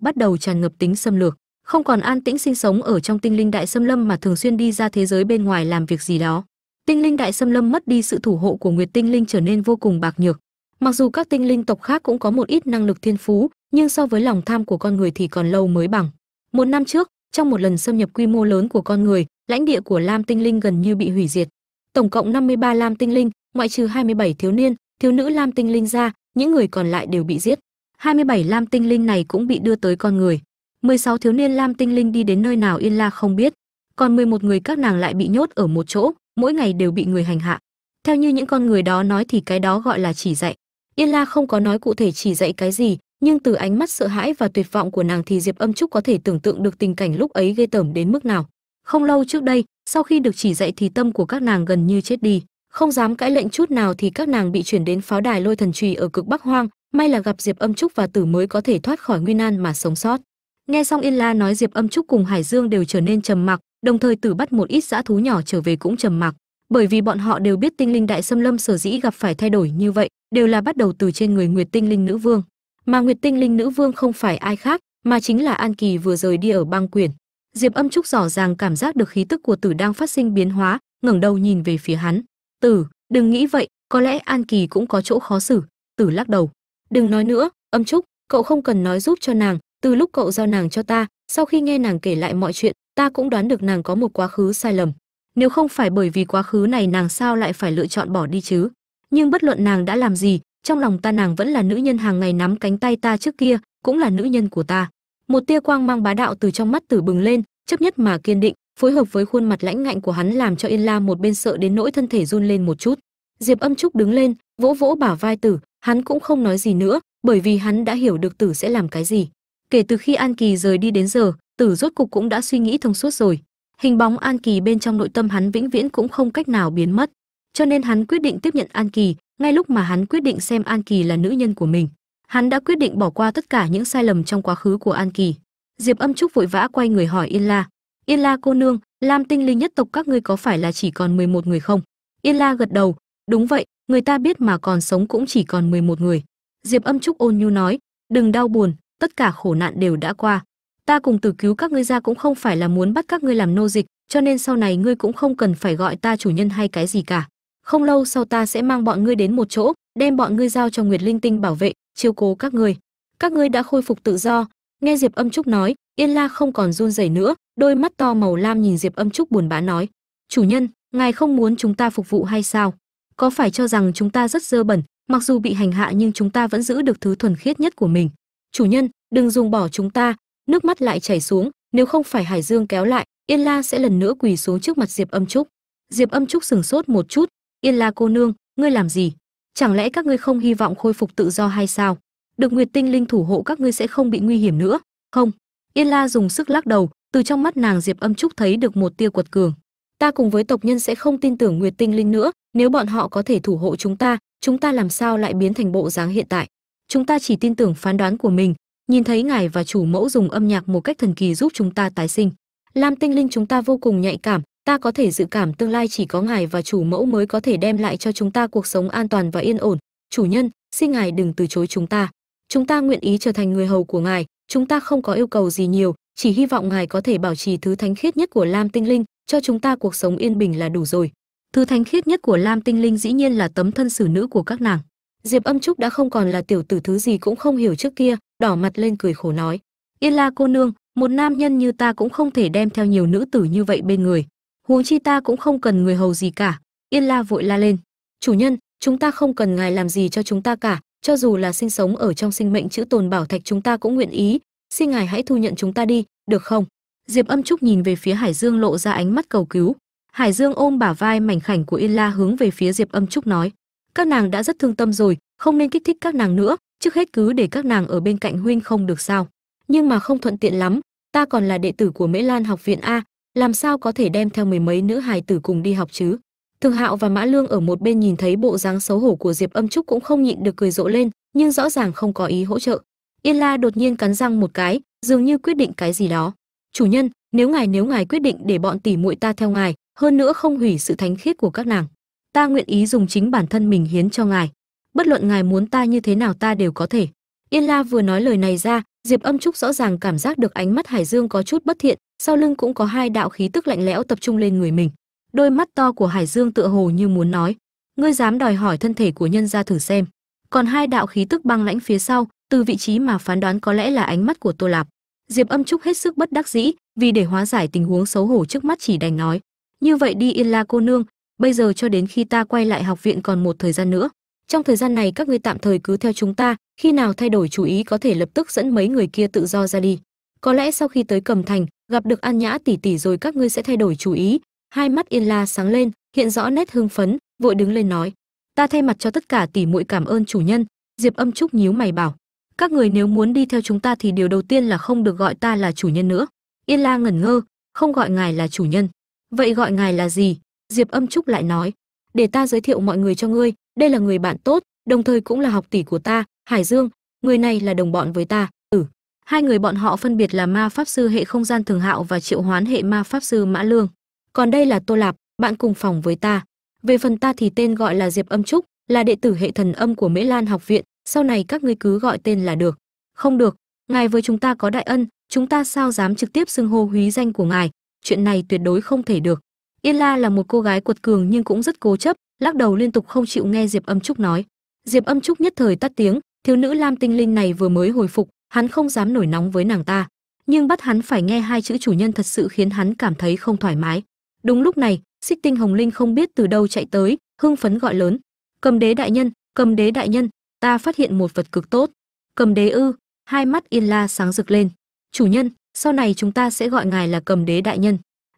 bắt đầu tràn ngập tính xâm lược không còn an tĩnh sinh sống ở trong tinh linh đại xâm lâm mà thường xuyên đi ra thế giới bên ngoài làm việc gì đó. Tinh linh đại xâm lâm mất đi sự thủ hộ của nguyệt tinh linh trở nên vô cùng bạc nhược. Mặc dù các tinh linh tộc khác cũng có một ít năng lực thiên phú, nhưng so với lòng tham của con người thì còn lâu mới bằng. Một năm trước, trong một lần xâm nhập quy mô lớn của con người, lãnh địa của lam tinh linh gần như bị hủy diệt. Tổng cộng 53 lam tinh linh, ngoại trừ 27 thiếu niên, thiếu nữ lam tinh linh ra, những người còn lại đều bị giết. 27 lam tinh linh này cũng bị đưa tới con người. 16 thiếu niên lam tinh linh đi đến nơi nào yên la không biết. Còn 11 người các nàng lại bị nhốt ở một chỗ, mỗi ngày đều bị người hành hạ. Theo như những con người đó nói thì cái đó gọi là chỉ dạy. Yên la không có nói cụ thể chỉ dạy cái gì, nhưng từ ánh mắt sợ hãi và tuyệt vọng của nàng thì diệp âm trúc có thể tưởng tượng được tình cảnh lúc ấy ghê tởm đến mức nào. Không lâu trước đây, sau khi được chỉ dạy thì tâm của các nàng gần như chết đi. Không dám cãi lệnh chút nào thì các nàng bị chuyển đến pháo đài lôi thần trùy ở cực bắc hoang. May là gặp diệp âm trúc và tử mới có thể thoát khỏi nguy nan mà sống sót nghe xong yên la nói diệp âm trúc cùng hải dương đều trở nên trầm mặc, đồng thời tử bắt một ít dã thú nhỏ trở về cũng trầm mặc. Bởi vì bọn họ đều biết tinh linh đại xâm lâm sở dĩ gặp phải thay đổi như vậy, đều là bắt đầu từ trên người nguyệt tinh linh nữ vương. Mà nguyệt tinh linh nữ vương không phải ai khác, mà chính là an kỳ vừa rời đi ở băng quyển. Diệp âm trúc rõ ràng cảm giác được khí tức của tử đang phát sinh biến hóa, ngẩng đầu nhìn về phía hắn. Tử, đừng nghĩ vậy, có lẽ an kỳ cũng có chỗ khó xử. Tử lắc đầu. Đừng nói nữa, âm trúc, cậu không cần nói giúp cho nàng từ lúc cậu giao nàng cho ta, sau khi nghe nàng kể lại mọi chuyện, ta cũng đoán được nàng có một quá khứ sai lầm. Nếu không phải bởi vì quá khứ này nàng sao lại phải lựa chọn bỏ đi chứ? Nhưng bất luận nàng đã làm gì, trong lòng ta nàng vẫn là nữ nhân hàng ngày nắm cánh tay ta trước kia, cũng là nữ nhân của ta. Một tia quang mang bá đạo từ trong mắt tử bừng lên, chấp nhất mà kiên định, phối hợp với khuôn mặt lãnh ngạnh của hắn làm cho yên la một bên sợ đến nỗi thân thể run lên một chút. Diệp âm trúc đứng lên, vỗ vỗ bả vai tử, hắn cũng không nói gì nữa, bởi vì hắn đã hiểu được tử sẽ làm cái gì kể từ khi an kỳ rời đi đến giờ, tử rốt cục cũng đã suy nghĩ thông suốt rồi. Hình bóng an kỳ bên trong nội tâm hắn vĩnh viễn cũng không cách nào biến mất. Cho nên hắn quyết định tiếp nhận an kỳ, ngay lúc mà hắn quyết định xem an kỳ là nữ nhân của mình. Hắn đã quyết định bỏ qua tất cả những sai lầm trong quá khứ của an kỳ. Diệp âm trúc vội vã quay người hỏi yên la. Yên la cô nương, lam tinh linh nhất tộc các ngươi có phải là chỉ còn 11 người không? Yên la gật đầu. Đúng vậy, người ta biết mà còn sống cũng chỉ còn 11 người. Diệp âm trúc ôn nhu nói. Đừng đau buồn tất cả khổ nạn đều đã qua. Ta cùng từ cứu các ngươi ra cũng không phải là muốn bắt các ngươi làm nô dịch, cho nên sau này ngươi cũng không cần phải gọi ta chủ nhân hay cái gì cả. Không lâu sau ta sẽ mang bọn ngươi đến một chỗ, đem bọn ngươi giao cho nguyệt linh tinh bảo vệ chiếu cố các ngươi. Các ngươi đã khôi phục tự do. Nghe diệp âm trúc nói, yên la không còn run rẩy nữa, đôi mắt to màu lam nhìn diệp âm trúc buồn bã nói, chủ nhân, ngài không muốn chúng ta phục vụ hay sao? Có phải cho rằng chúng ta rất dơ bẩn, mặc dù bị hành hạ nhưng chúng ta vẫn giữ được thứ thuần khiết nhất của mình chủ nhân, đừng dùng bỏ chúng ta. Nước mắt lại chảy xuống, nếu không phải hải dương kéo lại, yên la sẽ lần nữa quỳ xuống trước mặt diệp âm trúc. Diệp âm trúc sừng sốt một chút. Yên la cô nương, ngươi làm gì? Chẳng lẽ các ngươi không hy vọng khôi phục tự do hay sao? Được nguyệt tinh linh thủ hộ các ngươi sẽ không bị nguy hiểm nữa. Không. Yên la dùng sức lắc đầu, từ trong mắt nàng diệp âm trúc thấy được một tia quật cường. Ta cùng với tộc nhân sẽ không tin tưởng nguyệt tinh linh nữa, nếu bọn họ có thể thủ hộ chúng ta chúng ta làm sao lại biến thành bộ dáng hiện tại? Chúng ta chỉ tin tưởng phán đoán của mình, nhìn thấy ngài và chủ mẫu dùng âm nhạc một cách thần kỳ giúp chúng ta tái sinh. Lam tinh linh, chúng ta vô cùng nhạy cảm, ta có thể dự cảm tương lai chỉ có ngài và chủ mẫu mới có thể đem lại cho chúng ta cuộc sống an toàn và yên ổn. Chủ nhân, xin ngài đừng từ chối chúng ta. Chúng ta nguyện ý trở thành người hầu của ngài, chúng ta không có yêu cầu gì nhiều, chỉ hy vọng ngài có thể bảo trì thứ thánh khiết nhất của lam tinh linh, cho chúng ta cuộc sống yên bình là đủ rồi. Thứ thánh khiết nhất của lam tinh linh dĩ nhiên là tấm thân xử nữ của các nàng diệp âm trúc đã không còn là tiểu tử thứ gì cũng không hiểu trước kia, đỏ mặt lên cười khổ nói. Yên la cô nương, một nam nhân như ta cũng không thể đem theo nhiều nữ tử như vậy bên người. Huống chi ta cũng không cần người hầu gì cả. Yên la vội la lên. Chủ nhân, chúng ta không cần ngài làm gì cho chúng ta cả. Cho dù là sinh sống ở trong sinh mệnh chữ tồn bảo thạch chúng ta cũng nguyện ý. Xin ngài hãy thu nhận chúng ta đi, được không? Diệp âm trúc nhìn về phía hải dương lộ ra ánh mắt cầu cứu. Hải dương ôm bả vai mảnh khảnh của yên la hướng về phía diệp âm trúc nói các nàng đã rất thương tâm rồi, không nên kích thích các nàng nữa, trước hết cứ để các nàng ở bên cạnh huynh không được sao. Nhưng mà không thuận tiện lắm, ta còn là đệ tử của mễ lan học viện a, làm sao có thể đem theo mười mấy nữ hài tử cùng đi học chứ? Thường hạo và mã lương ở một bên nhìn thấy bộ dáng xấu hổ của diệp âm trúc cũng không nhịn được cười rộ lên, nhưng rõ ràng không có ý hỗ trợ. Yên la đột nhiên cắn răng một cái, dường như quyết định cái gì đó. Chủ nhân, nếu ngài nếu ngài quyết định để bọn tỷ muội ta theo ngài, hơn nữa không hủy sự thánh khiết của các nàng ta nguyện ý dùng chính bản thân mình hiến cho ngài. Bất luận ngài muốn ta như thế nào ta đều có thể. Yên la vừa nói lời này ra, diệp âm trúc rõ ràng cảm giác được ánh mắt hải dương có chút bất thiện, sau lưng cũng có hai đạo khí tức lạnh lẽo tập trung lên người mình. Đôi mắt to của hải dương tựa hồ như muốn nói, ngươi dám đòi hỏi thân thể của nhân gia thử xem. Còn hai đạo khí tức băng lãnh phía sau, từ vị trí mà phán đoán có lẽ là ánh mắt của tô lạp. Diệp âm trúc hết sức bất đắc dĩ, vì để hóa giải tình huống xấu hổ trước mắt chỉ đành nói, như vậy đi yên la cô nương bây giờ cho đến khi ta quay lại học viện còn một thời gian nữa. Trong thời gian này, các ngươi tạm thời cứ theo chúng ta, khi nào thay đổi chú ý có thể lập tức dẫn mấy người kia tự do ra đi. Có lẽ sau khi tới cầm thành, gặp được an nhã tỷ tỷ rồi các ngươi sẽ thay đổi chú ý. Hai mắt yên la sáng lên, hiện rõ nét hưng phấn, vội đứng lên nói. Ta thay mặt cho tất cả tỷ muội cảm ơn chủ nhân. Diệp âm trúc nhíu mày bảo. Các người nếu muốn đi theo chúng ta thì điều đầu tiên là không được gọi ta là chủ nhân nữa. Yên la ngẩn ngơ, không gọi ngài là chủ nhân. Vậy gọi ngài là gì? Diệp âm trúc lại nói, để ta giới thiệu mọi người cho ngươi, đây là người bạn tốt, đồng thời cũng là học tỷ của ta, hải dương, người này là đồng bọn với ta. Ừ. Hai người bọn họ phân biệt là ma pháp sư hệ không gian thường hạo và triệu hoán hệ ma pháp sư mã lương. Còn đây là tô lạp, bạn cùng phòng với ta. Về phần ta thì tên gọi là diệp âm trúc, là đệ tử hệ thần âm của mễ lan học viện, sau này các ngươi cứ gọi tên là được. Không được, ngài với chúng ta có đại ân, chúng ta sao dám trực tiếp xưng hô húy danh của ngài? Chuyện này tuyệt đối không thể được yên la là một cô gái quật cường nhưng cũng rất cố chấp, lắc đầu liên tục không chịu nghe diệp âm trúc nói. Diệp âm trúc nhất thời tắt tiếng, thiếu nữ lam tinh linh này vừa mới hồi phục, hắn không dám nổi nóng với nàng ta. Nhưng bắt hắn phải nghe hai chữ chủ nhân thật sự khiến hắn cảm thấy không thoải mái. Đúng lúc này, xích tinh hồng linh không biết từ đâu chạy tới, hưng phấn gọi lớn. Cầm đế đại nhân, cầm đế đại nhân, ta phát hiện một vật cực tốt. Cầm đế ư? Hai mắt yên la sáng rực lên. Chủ nhân, sau này chúng ta sẽ gọi ngài là cầm đế đại nhân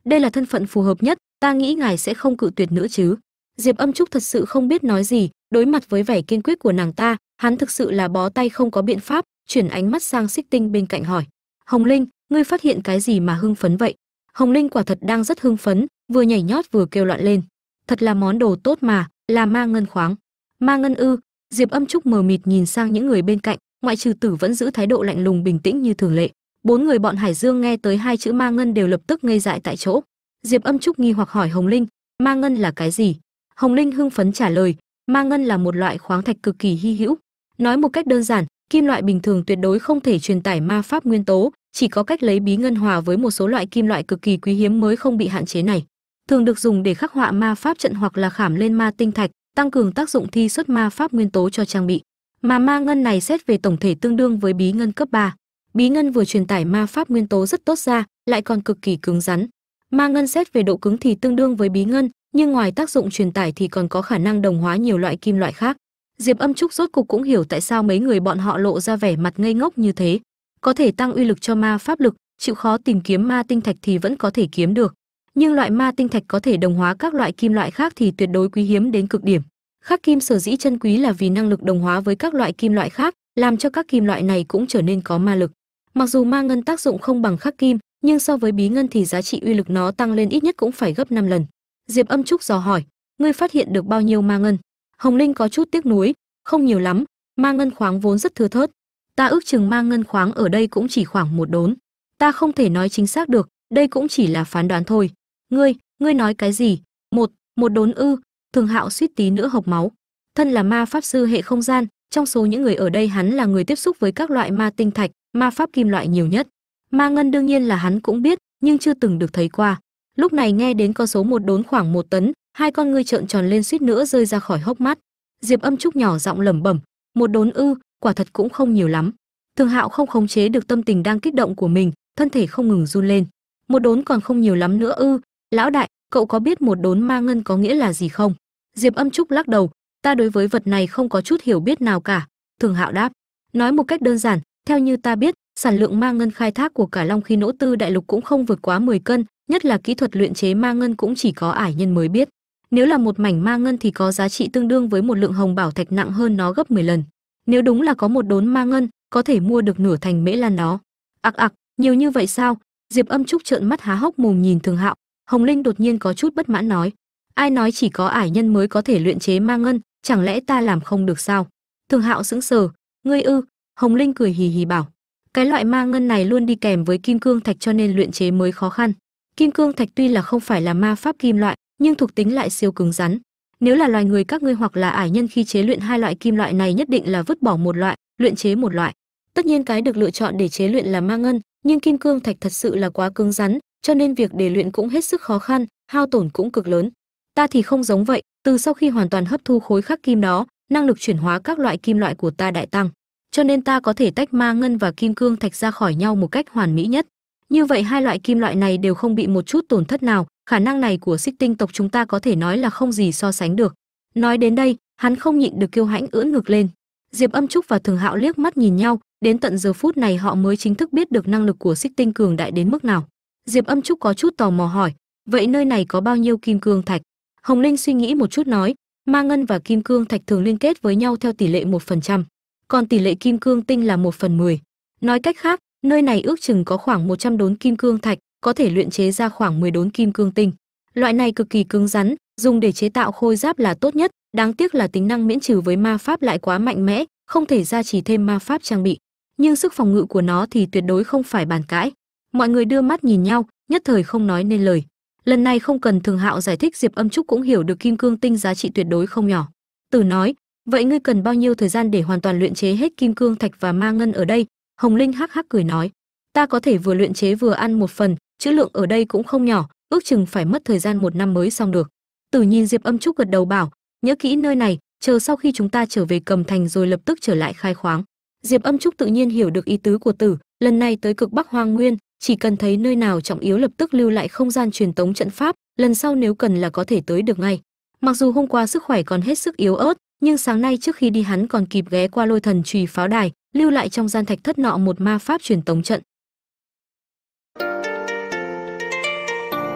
đây là thân phận phù hợp nhất, ta nghĩ ngài sẽ không cự tuyệt nữa chứ. Diệp âm trúc thật sự không biết nói gì, đối mặt với vẻ kiên quyết của nàng ta, hắn thực sự là bó tay không có biện pháp, chuyển ánh mắt sang xích tinh bên cạnh hỏi. Hồng linh, ngươi phát hiện cái gì mà hưng phấn vậy? Hồng linh quả thật đang rất hưng phấn, vừa nhảy nhót vừa kêu loạn lên. Thật là món đồ tốt mà, là ma ngân khoáng. Ma ngân ư? Diệp âm trúc mờ mịt nhìn sang những người bên cạnh, ngoại trừ tử vẫn giữ thái độ lạnh lùng bình tĩnh như thường lệ bốn người bọn hải dương nghe tới hai chữ ma ngân đều lập tức ngây dại tại chỗ. Diệp âm trúc nghi hoặc hỏi hồng linh, ma ngân là cái gì? Hồng linh hưng phấn trả lời, ma ngân là một loại khoáng thạch cực kỳ hy hữu. Nói một cách đơn giản, kim loại bình thường tuyệt đối không thể truyền tải ma pháp nguyên tố, chỉ có cách lấy bí ngân hòa với một số loại kim loại cực kỳ quý hiếm mới không bị hạn chế này. Thường được dùng để khắc họa ma pháp trận hoặc là khảm lên ma tinh thạch, tăng cường tác dụng thi xuất ma pháp nguyên tố cho trang bị. Mà ma ngân này xét về tổng thể tương đương với bí ngân cấp 3 bí ngân vừa truyền tải ma pháp nguyên tố rất tốt ra, lại còn cực kỳ cứng rắn. Ma ngân xét về độ cứng thì tương đương với bí ngân, nhưng ngoài tác dụng truyền tải thì còn có khả năng đồng hóa nhiều loại kim loại khác. Diệp âm trúc rốt cục cũng hiểu tại sao mấy người bọn họ lộ ra vẻ mặt ngây ngốc như thế. Có thể tăng uy lực cho ma pháp lực, chịu khó tìm kiếm ma tinh thạch thì vẫn có thể kiếm được. Nhưng loại ma tinh thạch có thể đồng hóa các loại kim loại khác thì tuyệt đối quý hiếm đến cực điểm. Khắc kim sở dĩ chân quý là vì năng lực đồng hóa với các loại kim loại khác, làm cho các kim loại này cũng trở nên có ma lực mặc dù ma ngân tác dụng không bằng khắc kim, nhưng so với bí ngân thì giá trị uy lực nó tăng lên ít nhất cũng phải gấp 5 lần. Diệp âm trúc dò hỏi, ngươi phát hiện được bao nhiêu ma ngân? Hồng linh có chút tiếc nuối, không nhiều lắm, ma ngân khoáng vốn rất thưa thớt. Ta ước chừng ma ngân khoáng ở đây cũng chỉ khoảng một đốn. Ta không thể nói chính xác được, đây cũng chỉ là phán đoán thôi. Ngươi ngươi nói cái gì? Một một đốn ư? Thường hạo suýt tí nữa hộc máu. Thân là ma pháp sư hệ không gian, trong số những người ở đây hắn là người tiếp xúc với các loại ma tinh thạch ma pháp kim loại nhiều nhất. Ma ngân đương nhiên là hắn cũng biết, nhưng chưa từng được thấy qua. Lúc này nghe đến con số một đốn khoảng một tấn, hai con ngươi trợn tròn lên suýt nữa rơi ra khỏi hốc mắt. Diệp âm trúc nhỏ giọng lẩm bẩm, một đốn ư, quả thật cũng không nhiều lắm. Thường hạo không khống chế được tâm tình đang kích động của mình, thân thể không ngừng run lên. Một đốn còn không nhiều lắm nữa ư, lão đại, cậu có biết một đốn ma ngân có nghĩa là gì không? Diệp âm trúc lắc đầu, ta đối với vật này không có chút hiểu biết nào cả. Thường hạo đáp, nói một cách đơn giản theo như ta biết, sản lượng ma ngân khai thác của cả long khí nỗ tư đại lục cũng không vượt quá 10 cân, nhất là kỹ thuật luyện chế ma ngân cũng chỉ có ải nhân mới biết. Nếu là một mảnh ma ngân thì có giá trị tương đương với một lượng hồng bảo thạch nặng hơn nó gấp 10 lần. Nếu đúng là có một đốn ma ngân, có thể mua được nửa thành mễ lan đó. Ặc ặc nhiều như vậy sao? Diệp âm trúc trợn mắt há hốc mồm nhìn thường hạo. Hồng linh đột nhiên có chút bất mãn nói. Ai nói chỉ có ải nhân mới có thể luyện chế ma ngân, chẳng lẽ ta làm không được sao? Thường hạo sững sờ. Ngươi ư hồng linh cười hì hì bảo, cái loại ma ngân này luôn đi kèm với kim cương thạch cho nên luyện chế mới khó khăn. Kim cương thạch tuy là không phải là ma pháp kim loại, nhưng thuộc tính lại siêu cứng rắn. Nếu là loài người các ngươi hoặc là ải nhân khi chế luyện hai loại kim loại này nhất định là vứt bỏ một loại, luyện chế một loại. Tất nhiên cái được lựa chọn để chế luyện là ma ngân, nhưng kim cương thạch thật sự là quá cứng rắn, cho nên việc để luyện cũng hết sức khó khăn, hao tổn cũng cực lớn. Ta thì không giống vậy, từ sau khi hoàn toàn hấp thu khối khắc kim đó, năng lực chuyển hóa các loại kim loại của ta đại tăng cho nên ta có thể tách ma ngân và kim cương thạch ra khỏi nhau một cách hoàn mỹ nhất. Như vậy hai loại kim loại này đều không bị một chút tổn thất nào, khả năng này của xích tinh tộc chúng ta có thể nói là không gì so sánh được. Nói đến đây, hắn không nhịn được kiêu hãnh ưỡn ngực lên. Diệp âm trúc và thường hạo liếc mắt nhìn nhau, đến tận giờ phút này họ mới chính thức biết được năng lực của xích tinh cường đại đến mức nào. Diệp âm trúc có chút tò mò hỏi, vậy nơi này có bao nhiêu kim cương thạch? Hồng linh suy nghĩ một chút nói, ma ngân và kim cương thạch thường liên kết với nhau theo tỷ lệ một phần trăm còn tỷ lệ kim cương tinh là một phần mười. Nói cách khác, nơi này ước chừng có khoảng 100 đốn kim cương thạch, có thể luyện chế ra khoảng 10 đốn kim cương tinh. Loại này cực kỳ cứng rắn, dùng để chế tạo khôi giáp là tốt nhất, đáng tiếc là tính năng miễn trừ với ma pháp lại quá mạnh mẽ, không thể gia trì thêm ma pháp trang bị. Nhưng sức phòng ngự của nó thì tuyệt đối không phải bàn cãi. Mọi người đưa mắt nhìn nhau, nhất thời không nói nên lời. Lần này không cần thường hạo giải thích, diệp âm trúc cũng hiểu được kim cương tinh giá trị tuyệt đối không nhỏ. Từ nói vậy ngươi cần bao nhiêu thời gian để hoàn toàn luyện chế hết kim cương, thạch và ma ngân ở đây? Hồng linh hắc hắc cười nói. Ta có thể vừa luyện chế vừa ăn một phần chữ lượng ở đây cũng không nhỏ, ước chừng phải mất thời gian một năm mới xong được. Tử nhìn diệp âm trúc gật đầu bảo, nhớ kỹ nơi này, chờ sau khi chúng ta trở về cầm thành rồi lập tức trở lại khai khoáng. Diệp âm trúc tự nhiên hiểu được ý tứ của tử, lần này tới cực bắc hoang nguyên, chỉ cần thấy nơi nào trọng yếu lập tức lưu lại không gian truyền tống trận pháp, lần sau nếu cần là có thể tới được ngay. Mặc dù hôm qua sức khỏe còn hết sức yếu ớt nhưng sáng nay trước khi đi hắn còn kịp ghé qua lôi thần trùy pháo đài, lưu lại trong gian thạch thất nọ một ma pháp truyền tống trận.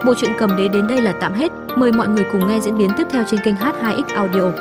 Bộ truyện cầm đế đến đây là tạm hết. Mời mọi người cùng nghe diễn biến tiếp theo trên kênh h2x audio.